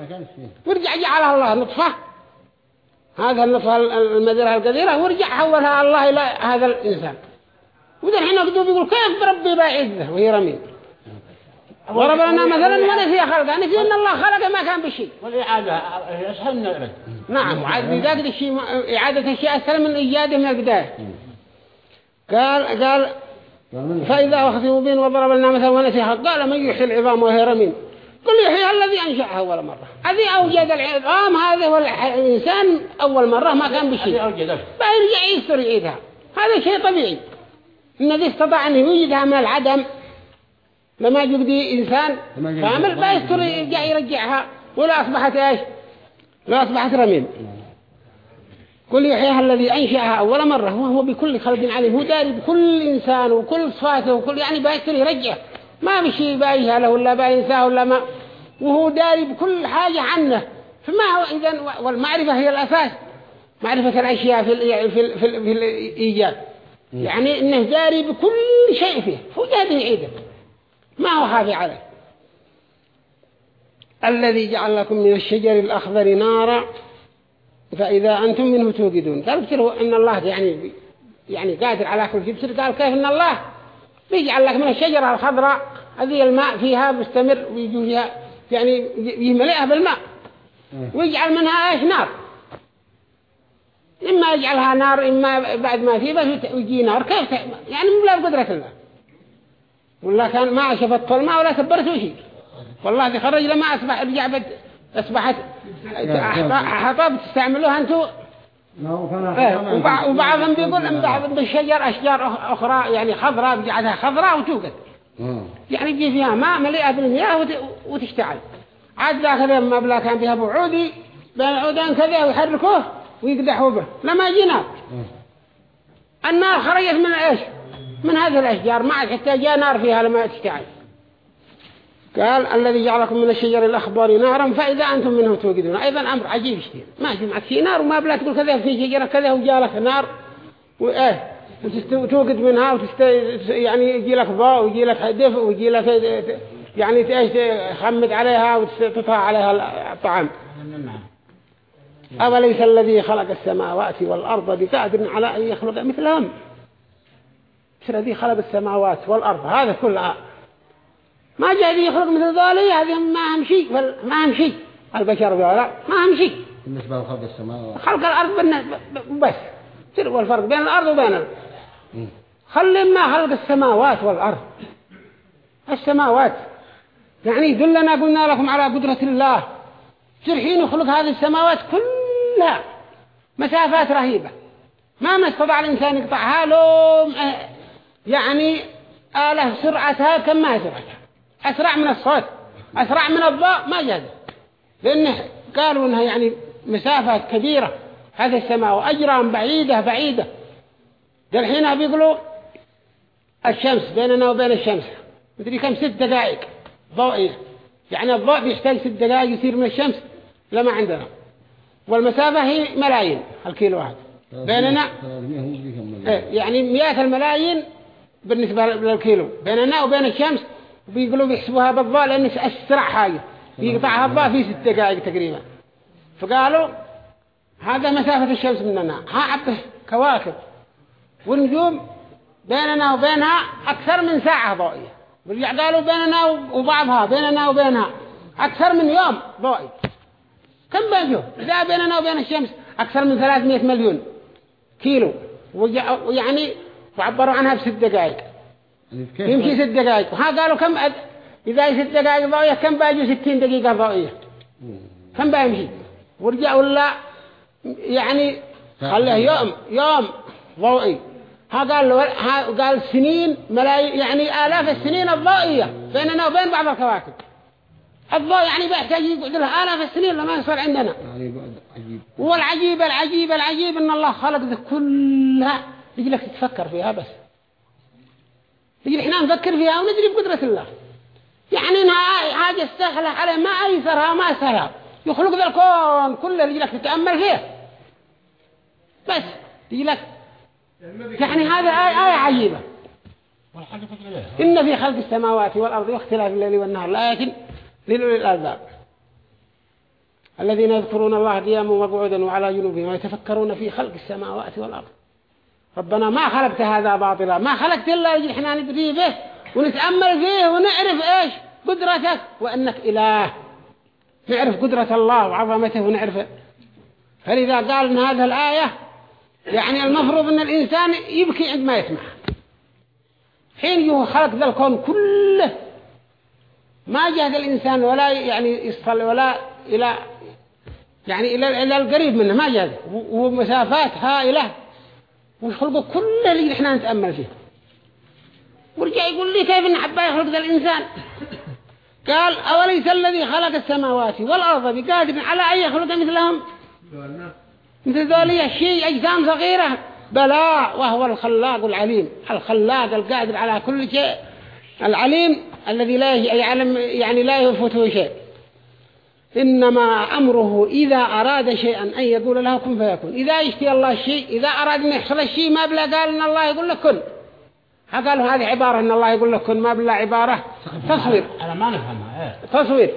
ورجع جعلها الله نطفة هذا النطفة المديرة القديرة ورجع حولها الله إلى هذا الإنسان. وذا الحين قدوا بيقول كيف بربي باعده وهي رميم؟ ضرب لنا مثلا خلقه نسي أن الله خلقه ما كان بشيء. والإعادة أسهل من العبد نعم وعاد بذاك الشيء إعادة الشيء أسهل من إيجاده من البداية. قال قال فإذا أخذوا بين وضرب لنا مثلا ونسي قال من يحيي العظام وهي رميم؟ قل يحيي الذي أنشأها أول مرة. الذي أوجد العظام هذا هو الإنسان أول مرة ما كان بشيء. فيرجع يستر يعيدها هذا شيء طبيعي. الذي استطاع أن يوجدها من العدم لما يجدي إنسان كامل فيستر يرجع يرجعها. ولا أصبحت إيش؟ لا أصبحت رميم. قل يحييها الذي أنشأها أول مرة وهو بكل خلق عليم هو داري بكل إنسان وكل صفاته وكل يعني بيستر يرجع. ما بشي بايها له ولا باينساه ولا ما. وهو داري بكل حاجة عنه. فما هو إذن والمعرفة هي الأساس. معرفة الأشياء في ال في ال في, ال في الإيجاد يعني إنه داري بكل شيء فيه. هو جاده عيده ما هو خافي عليه. الذي جعل لكم من الشجر الأخضر نارا فإذا أنتم منه توقدون. قال بتروا أن الله يعني يعني قادر على كل شيء. بصير قال كيف إن الله؟ بيجعل لك من الشجرة الخضراء. هذه الماء فيها مستمر ويجي فيها يعني يملئها بالماء. ويجعل منها إيش؟ نار. إما يجعلها نار إما بعد ما فيه بس يجي نار. كيف يعني لا بقدرة الله. ولا كان ما شفت الماء ولا سبرت شيء والله دي خرج لما أصبح رجع أصبحت حطب تستعملوها أنتوا وبع- وبعضهم بيقول بعض بالشجر أشجار أخ- أخرى يعني خضراء بجعلها خضراء وتوقد. يعني بيجي فيها ماء مليئة بالمياه وت- وتشتعل. عاد ذاك اليوم ما بلا كان فيها ابو عودي بين عودين كذا ويحركوه ويقدحوا به. لما يجي نار النار خرجت من إيش؟ من هذه الأشجار. ما عاد حتى جاء نار فيها لما تشتعل. قال الذي جعلكم من الشجر الأخضر نارا فإذا أنتم منه توقدون. أيضا أمر عجيب شديد. ما جمعت في نار وما بلا تقول كذا في شجرة كذا وجالك نار وايه وتوقد منها وتست يعني يجي لك ضوء ويجي لك دفء ويجي لك يعني إيش تخمد عليها وتطهى عليها الطعام. أوليس الذي خلق السماوات والأرض بقادر على أن يخلق مثلهم؟ مثل الذي خلق السماوات والأرض. هذا كلها ما جاء ذي يخلق مثل ذولي هذه ما هم شيء ما هم شيء البشر ذولا ما هم شيء بالنسبة لخلق السماوات. خلق الأرض بالن- ب- بس. سر والفرق بين الأرض وبين الأرض خلي ما خلق السماوات والأرض. السماوات. يعني يدلنا قلنا لكم على قدرة الله. سرحين يخلق هذه السماوات كلها؟ مسافات رهيبة. ما ما استطاع الإنسان يقطعها لو م- يعني آلة سرعتها كم ما سرعتها. أسرع من الصوت أسرع من الضوء ما جاز. لأنه قالوا إنها يعني مسافات كبيرة. هذه السماء وأجرام بعيدة بعيدة. الحين بيقولوا الشمس بيننا وبين الشمس. مدري كم؟ ست دقائق. ضوئية يعني الضوء بيحتاج ست دقائق يصير من الشمس لما عندنا. والمسافة هي ملايين الكيلو واحد. بيننا 300 ومدري كم مليون. إيه، يعني مئات الملايين بالنسبة للكيلو. بيننا وبين الشمس بيقولوا بيحسبوها بالضوء لأن أسرع حاجة. بيقطعها الضوء في ست دقائق تقريبا. فقالوا هذا مسافة الشمس مننا. ها عبه كواكب. والنجوم بيننا وبينها أكثر من ساعة ضوئية ورجع قالوا بيننا وبعضها بيننا وبينها. أكثر من يوم ضوئي كم بينهم إذا بيننا وبين الشمس أكثر من 300 مليون كيلو. ويعني وعبروا عنها بست دقائق. يمشي ست دقائق. وها قالوا كم أد... إذا هي ست دقائق ضوئية كم باجوا ستين دقيقة ضوئية كم بيمشي ورجع ولا؟ يعني خليه يوم يوم ضوئي. ها قال له ها قال سنين ملايين يعني آلاف السنين الضوئية بيننا وبين بعض الكواكب. الضوء يعني بيحتاج يقعد له آلاف السنين لما يصل عندنا. يعني والعجيب العجيب العجيب إن الله خلق ذي كلها. يجي لك تتفكر فيها بس. يجي إحنا نفكر فيها وندري بقدرة الله. يعني إنها حاجة سهلة عليه ما أيسرها ما سهلها يخلق ذا الكون كله يجي لك تتأمل فيه. بس يجي لك يعني هذا آية, آية عجيبة. إن في خلق السماوات والأرض واختلاف الليل والنهار. لآيات لأولي الألباب. الذين يذكرون الله قياما وقعودا وعلى جنوبهم ويتفكرون في خلق السماوات والأرض. ربنا ما خلقت هذا باطلا ما خلقت إلا لجل إحنا ندري به ونتأمل فيه ونعرف إيش؟ قدرتك وأنك إله. نعرف قدرة الله وعظمته ونعرف. فلذا قال إن هذه الآية يعني المفروض أن الإنسان يبكي عندما يسمع. حين خلق ذا الكون كله ما جهد الإنسان ولا يعني يصل ولا إلى يعني إلى إلى القريب منه ما جهد ومسافات هائلة. وخلقه كله اللي إحنا نتأمل فيه. ورجع يقول لي كيف نحبه يخلق ذا الإنسان؟ قال أوليس الذي خلق السماوات والأرض بقادر على أن يخلق مثلهم؟ مثل ذولي الشيء أجسام صغيرة. بلى وهو الخلاق العليم. الخلاق القادر على كل شيء. العليم الذي لا يعلم يعني لا يفوته شيء. إنما أمره إذا أراد شيئا أن يقول له كن فيكون. إذا يشتي الله الشيء إذا أراد أن يحصل الشيء ما بلا قال إن الله يقول لك كن. قالوا هذه عبارة إن الله يقول لك كن ما بلا عبارة. تصوير. أنا ما نفهمها إيه. تصوير.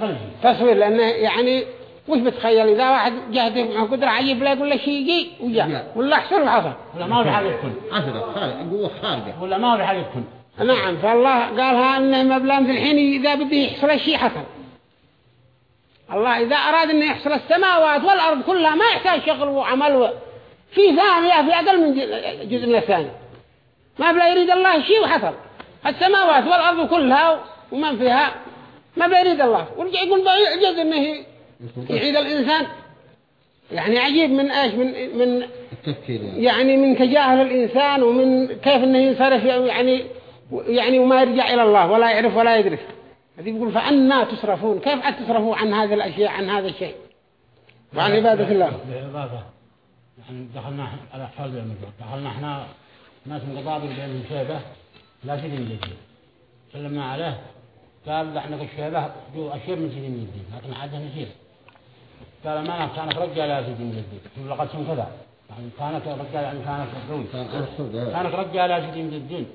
ما شيء. تصوير لأنه يعني وش بتخيل؟ إذا واحد جهده معه قدرة عجيب لا يقول له شيء يجي وجاء. ولا حصل وحصل ولا ما في حاجة تكون عشرة خارج قوة خارجة. ولا ما في حاجة تكون نعم فالله قالها أنه مبلام في الحين إذا بده يحصل الشيء حصل. الله إذا أراد أن يحصل السماوات والأرض كلها ما يحتاج شغل وعمل و... في ثانية في أقل من جزء من الثانية. ما بلا يريد الله شيء وحصل. السماوات والأرض كلها ومن فيها؟ ما بلا يريد الله. ورجع يقول يعجز أنه يعيد الإنسان. يعني عجيب من إيش؟ من من يعني. يعني من تجاهل الإنسان ومن كيف أنه ينصرف يعني يعني وما يرجع إلى الله ولا يعرف ولا يدرك هذه يقول فأنا تصرفون كيف عاد تصرفوا عن هذه الأشياء عن هذا الشيء؟ وعن عبادة الله. بالإضافة نحن دخلنا على أحفال بين المجرد دخلنا إحنا ناس مقضابل بين شيبة لا سيدي من الدين سلمنا عليه قال لعنك الشيبة جو أشير من سيدي من الدين لكن عادة نسير قال ما أنا كانك رجال يا سيدي من الدين لقد سن كذا. يعني كانك رجال يعني كانك قوي. كان أرسل كانك رجال يا سيدي من الدين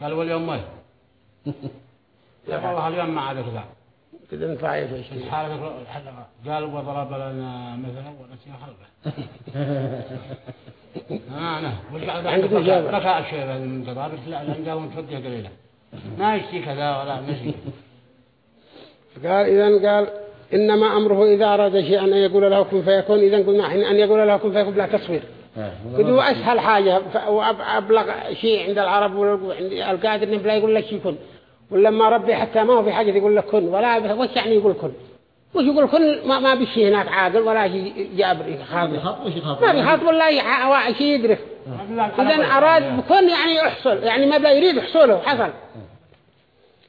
قال واليوم ما لا والله اليوم ما عاد كذا كذا ضعيف يا شيخ حالك قال وضرب لنا مثلا ونسي خلقه. آه أنا. عنده إجابة. رفع الشيء من قضاء. بس لا لأن جاءوا متفقه قليلا. ما يشتي كذا ولا مشي قال إذا قال إنما أمره إذا أراد شيئا أن يقول له كن فيكون. إذا قلنا حين أن يقول له كن فيكون بلا تصوير. قد هو أسهل حاجة. وأبلغ شيء عند العرب إنه بلا يقول لك شيء كن. ولما ربي حتى ما هو في حاجة يقول لك كن ولا وش يعني يقول كن؟ وش يقول كن؟ ما, ما بشي هناك عاقل ولا شيء جابر يخاف؟ ما بيخاط ولا شيء يدرك. إذا أراد بكون يعني يحصل يعني ما بلا يريد حصوله حصل.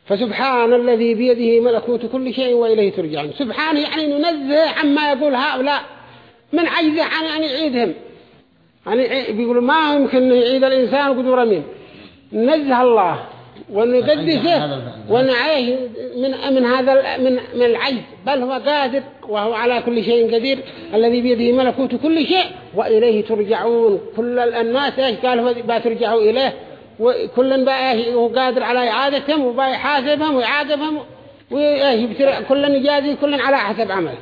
فسبحان الذي بيده ملكوت كل شيء وإليه ترجعون. سبحانه يعني ننزه عما يقول هؤلاء. من عجزه عن أن يعيدهم. يعني بيقولوا ما يمكن يعيد الإنسان قدور مين؟ ننزه الله. ونقدسه ونعيه من من هذا من من العجز. بل هو قادر وهو على كل شيء قدير الذي بيده ملكوت كل شيء وإليه ترجعون. كل الناس إيش قال هو بقى ترجعوا إليه. وكل بقى هو قادر على إعادتهم وبقى يحاسبهم ويعاقبهم وإيش يبتر- كل يجازي كل على حسب عمله.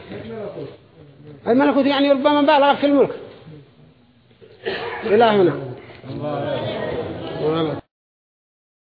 الملكوت يعني ربما بالغ في الملك. إلى هنا